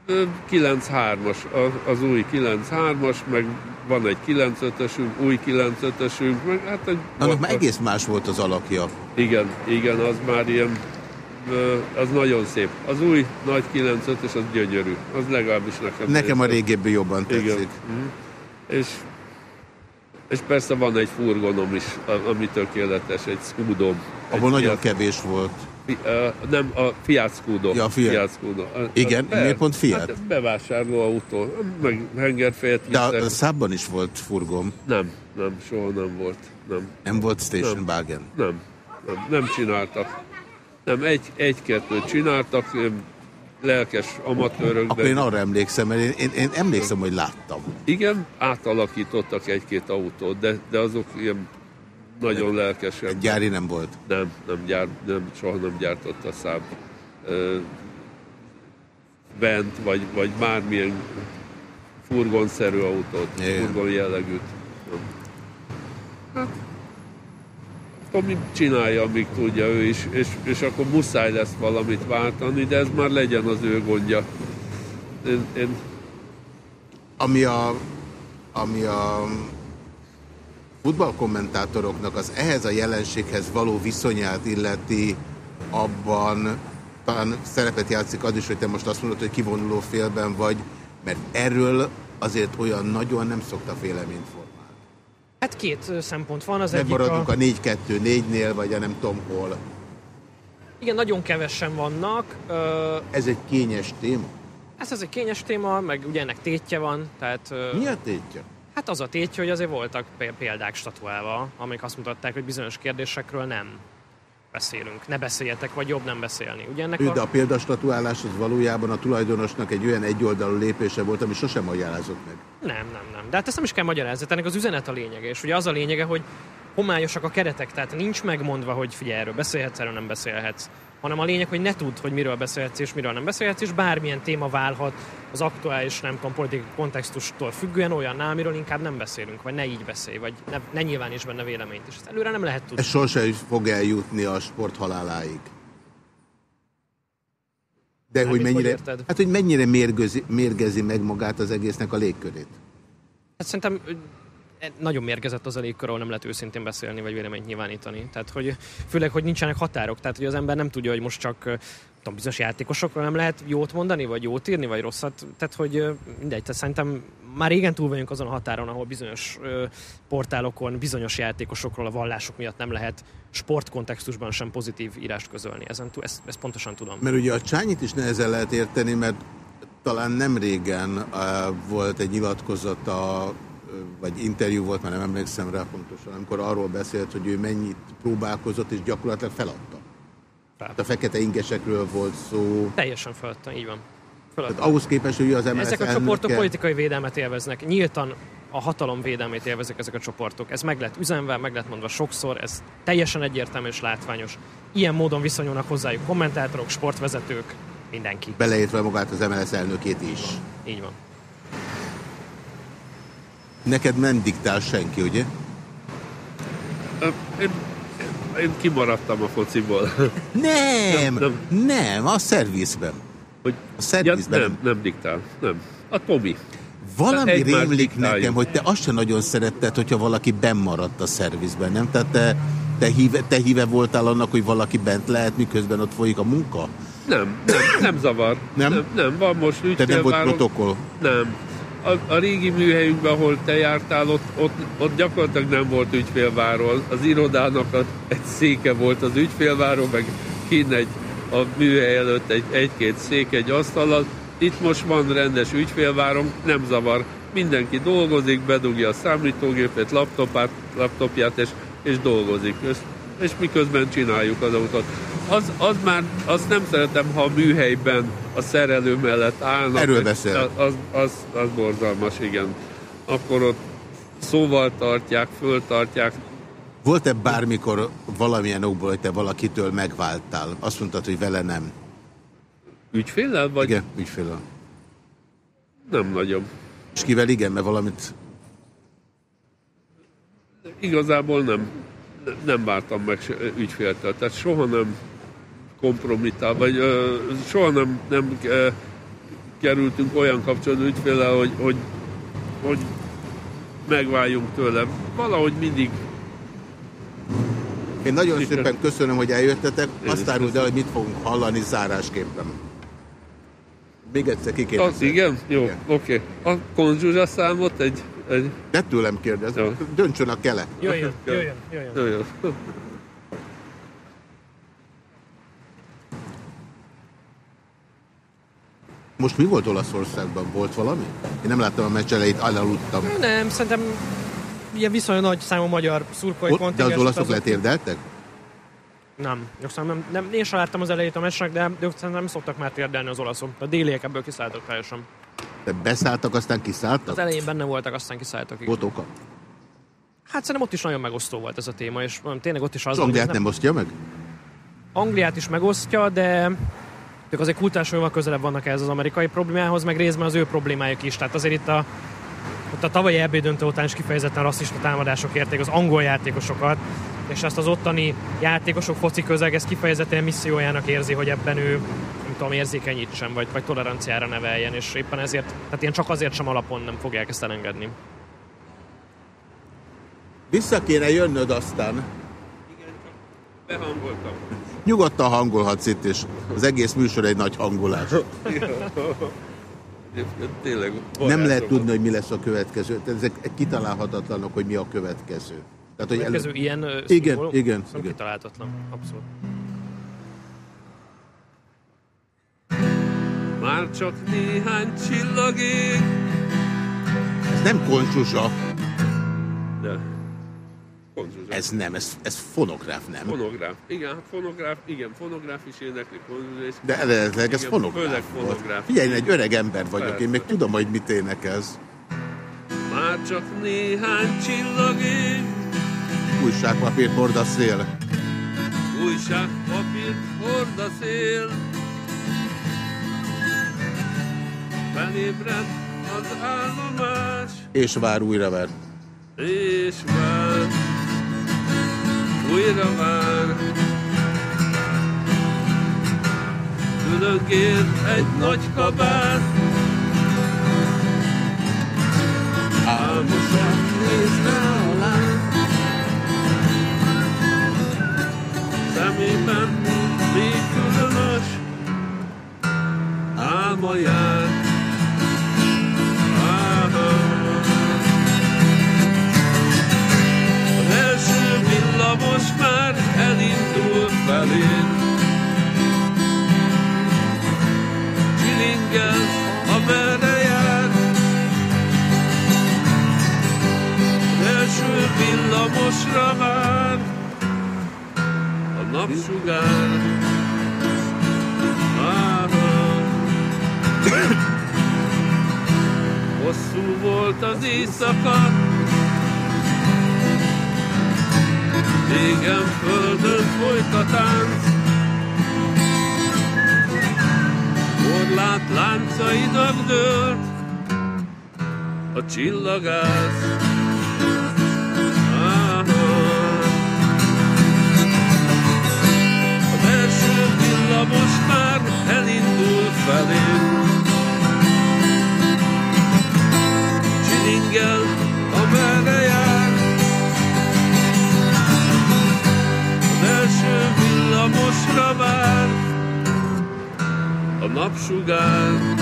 Ö, 9-3-as, az, új 9-3-as, meg van egy 9-5-ösünk, új 9-5-ösünk, meg hát egy... Annak már egész más volt az alakja. Igen, igen, az már ilyen, az nagyon szép. Az új nagy 9-5-ös, az gyönyörű. Az legalábbis nekem. Nekem a régebbi jobban Igen. tetszik. Mhm. És, és persze van egy furgonom is, ami tökéletes, egy Scudom. Abból nagyon kevés volt. Nem, a Scudo. Ja, a Fiat. Scudo. A- Igen, a- miért pont Fiat? Hát bevásárló autó, meg hengerfejet De a, a szábban is volt furgom. Nem, nem, soha nem volt. Nem, Nem volt station Nem. wagon. nem, nem, nem csináltak. Nem, egy, egy-kettőt csináltak, ilyen lelkes amatőrök, Akkor de én arra emlékszem, mert én, én, én emlékszem, hogy láttam. igen, átalakítottak egy-két autót, de, de azok ilyen nagyon lelkesen. Gyári nem volt. Nem, nem, gyár, nem soha nem gyártott a száb ö, bent, vagy, vagy bármilyen furgonszerű autót, Igen. furgon jellegűt. Hát, Tomi csinálja, amíg tudja ő is, és, és akkor muszáj lesz valamit váltani, de ez már legyen az ő gondja. Én, én Ami a, ami a futballkommentátoroknak az ehhez a jelenséghez való viszonyát illeti, abban talán szerepet játszik az is, hogy te most azt mondod, hogy kivonuló félben vagy, mert erről azért olyan nagyon nem szokta véleményt formálni. Hát két szempont van. Az egyik Megmaradunk a... a 4-2-4-nél, vagy a nem tudom hol. Igen, nagyon kevesen vannak. Ö, Ez egy kényes téma. Ez az egy kényes téma, meg ugye ennek tétje van, tehát... ö, Mi a tétje? Hát az a tétje, hogy azért voltak pé- példák statuálva, amik azt mutatták, hogy bizonyos kérdésekről nem beszélünk. Ne beszéljetek, vagy jobb nem beszélni. Ugye ennek De a példastatuálás az valójában a tulajdonosnak egy olyan egyoldalú lépése volt, ami sosem magyarázott meg. Nem, nem, nem. De hát ezt nem is kell magyarázni, ennek az üzenet a lényege. És ugye az a lényege, hogy homályosak a keretek, tehát nincs megmondva, hogy figyelj, erről beszélhetsz, erről nem beszélhetsz. Hanem a lényeg, hogy ne tudd, hogy miről beszélhetsz és miről nem beszélhetsz, és bármilyen téma válhat az aktuális, nem tudom, politikai kontextustól függően olyan, amiről inkább nem beszélünk, vagy ne így beszélj, vagy ne, ne nyilváníts benne véleményt. Ezt előre nem lehet tudni. Ez sosem fog eljutni a sport haláláig. De hogy Mármint hogy mennyire, érted? hát, hogy mennyire mérgezi, mérgezi meg magát az egésznek a légkörét. Hát szerintem nagyon mérgezett az a légkör, nem lehet őszintén beszélni, vagy véleményt nyilvánítani. Tehát, hogy főleg, hogy nincsenek határok. Tehát, hogy az ember nem tudja, hogy most csak tudom, bizonyos játékosokról nem lehet jót mondani, vagy jót írni, vagy rosszat. Tehát, hogy mindegy. Tehát szerintem már régen túl vagyunk azon a határon, ahol bizonyos ö, portálokon, bizonyos játékosokról a vallások miatt nem lehet sportkontextusban sem pozitív írást közölni. Ezen ezt, ezt pontosan tudom. Mert ugye a Csányit is nehezen lehet érteni, mert talán nem régen uh, volt egy nyilatkozata, vagy interjú volt, már nem emlékszem rá pontosan, amikor arról beszélt, hogy ő mennyit próbálkozott, és gyakorlatilag feladta. Tehát a fekete ingesekről volt szó. Teljesen feladta, így van. Feladta. Tehát ahhoz képest, hogy az MLS Ezek a elnöke- csoportok politikai védelmet élveznek. Nyíltan a hatalom védelmét élvezik ezek a csoportok. Ez meg lett üzenve, meg lett mondva sokszor, ez teljesen egyértelmű és látványos. Ilyen módon viszonyulnak hozzájuk kommentátorok, sportvezetők, mindenki. Beleértve magát az MLS elnökét is. Így van. Neked nem diktál senki, ugye? Én, én kimaradtam a fociból. (laughs) Nem, nem, nem a szervizben. Hogy, a szervizben. Ja, nem, nem diktál. Nem. A Tomi. Valami Egymást rémlik nekem, hogy te azt sem nagyon szeretted, hogyha valaki benn maradt a szervizben, nem? Tehát te, te, híve, te híve voltál annak, hogy valaki bent lehet, miközben ott folyik a munka? Nem, nem, nem zavar. Nem? Nem, nem van most Te nem volt protokoll? Nem. A, a régi műhelyünkben, ahol te jártál, ott, ott, ott gyakorlatilag nem volt ügyfélváró. Az irodának a, egy széke volt az ügyfélváró, meg kinn egy a műhely előtt egy, egy-két szék, egy asztallal. Itt most van rendes ügyfélvárom, nem zavar. Mindenki dolgozik, bedugja a számítógépet, laptopát, laptopját, és, és dolgozik. És, és miközben csináljuk az autót. Az, az már, azt nem szeretem, ha a műhelyben a szerelő mellett állnak. Erről beszél. Az, az, az borzalmas, igen. Akkor ott szóval tartják, föltartják. Volt-e bármikor valamilyen okból, hogy te valakitől megváltál? Azt mondtad, hogy vele nem. Ügyféllel vagy? Igen, ügyféllel. Nem nagyon. És kivel igen, mert valamit... Igazából nem, nem vártam meg ügyféltől. Tehát soha nem kompromitál, vagy ö, soha nem, nem ö, kerültünk olyan kapcsolatba ügyféllel, hogy, hogy, hogy megváljunk tőle. Valahogy mindig Én nagyon szépen köszönöm, hogy eljöttetek. Én Azt áruld el, hogy mit fogunk hallani zárásképpen. Még egyszer kikérdezem. Az, igen? Jó, oké. Okay. A konzsuzsa számot egy... egy... Ne tőlem kérdez, Jó. döntsön a kele. Jöjjön, jöjjön, jöjjön. Jöjjön. Most mi volt Olaszországban? Volt valami? Én nem láttam a meccs elejét, elaludtam. Nem, szerintem ilyen viszonylag nagy számú magyar szurkolói Ott, de kontingens. az olaszok letérdeltek? Nem, nem, nem, nem, én sem láttam az elejét a meccsnek, de ők szerintem nem szoktak már térdelni az olaszok. A déliek ebből kiszálltak teljesen. De beszálltak, aztán Az kiszálltak? elején benne voltak, aztán kiszálltak. igen. Volt oka. Hát szerintem ott is nagyon megosztó volt ez a téma, és tényleg ott is az Az Angliát ez nem osztja meg? Angliát is megosztja, de ők azért kultúrásról közelebb vannak ehhez az amerikai problémához, meg részben az ő problémájuk is. Tehát azért itt a, ott a tavalyi EB döntő után is kifejezetten rasszista támadások érték az angol játékosokat, és ezt az ottani játékosok, foci közeg ezt kifejezetten missziójának érzi, hogy ebben ő nem tudom, érzékenyítsen, vagy, vagy toleranciára neveljen, és éppen ezért, tehát ilyen csak azért sem alapon nem fogják ezt elengedni. Vissza kéne jönnöd aztán. Behangoltam. Nyugodtan hangolhatsz itt, és az egész műsor egy nagy hangolás. Tényleg. Nem lehet tudni, hogy mi lesz a következő. Tehát Ezek kitalálhatatlanok, hogy mi a következő. Tehát, hogy Következő elő- ilyen Igen, igen, igen. kitalálhatatlan, abszolút. Már csak néhány csillag ég, nem konzsuzsa. De. Konzsuzsa. Ez nem, ez, ez fonográf, nem? Fonográf. Igen, hát fonográf, igen, fonográf is énekli, konzsuzsa is. De eredetileg ez fonográf Főleg fonográf. Figyelj, én egy öreg ember vagyok, Persze. én még tudom, hogy mit énekelsz. Már csak néhány csillag ég, Újságpapír hord a szél. újságpapírt hord a szél. Felébred az állomás, És vár újra ver. és vár, újra vár. Különgér egy nagy kabát, álmosan néz rá alá. Szemében még különös álma jár. Villamos már elindul felén. Csilingel, amerre jár. Az első villamosra vár a napsugár. Áha. Hosszú volt az éjszaka, Régen földön folyt a tánc, Korlát láncainak dőlt a csillagász. Villamos már elindul felém. Csilingel, amerre jár. Villamosra vár a napsugár.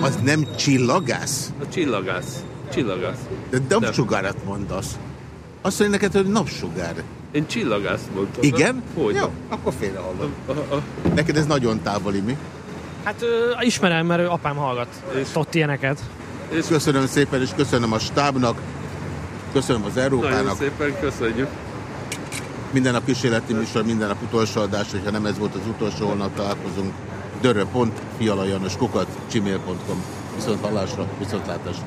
Az nem csillagász? A csillagász. Csillagász. De napsugárat mondasz. Azt mondja neked, hogy napsugár. Én csillagász mondtam. Igen? Hogy? Jó, akkor félre hallom. Neked ez nagyon távoli, mi? Hát ö, ismerem, mert ő apám hallgat. És ott ilyeneket. És köszönöm szépen, és köszönöm a stábnak, köszönöm az Nagyon Európának. szépen köszönjük. Minden nap kísérleti műsor, minden nap utolsó adás, hogyha nem ez volt az utolsó, holnap találkozunk. Dörö.fialajanoskukat, gmail.com. Viszont hallásra, viszontlátásra.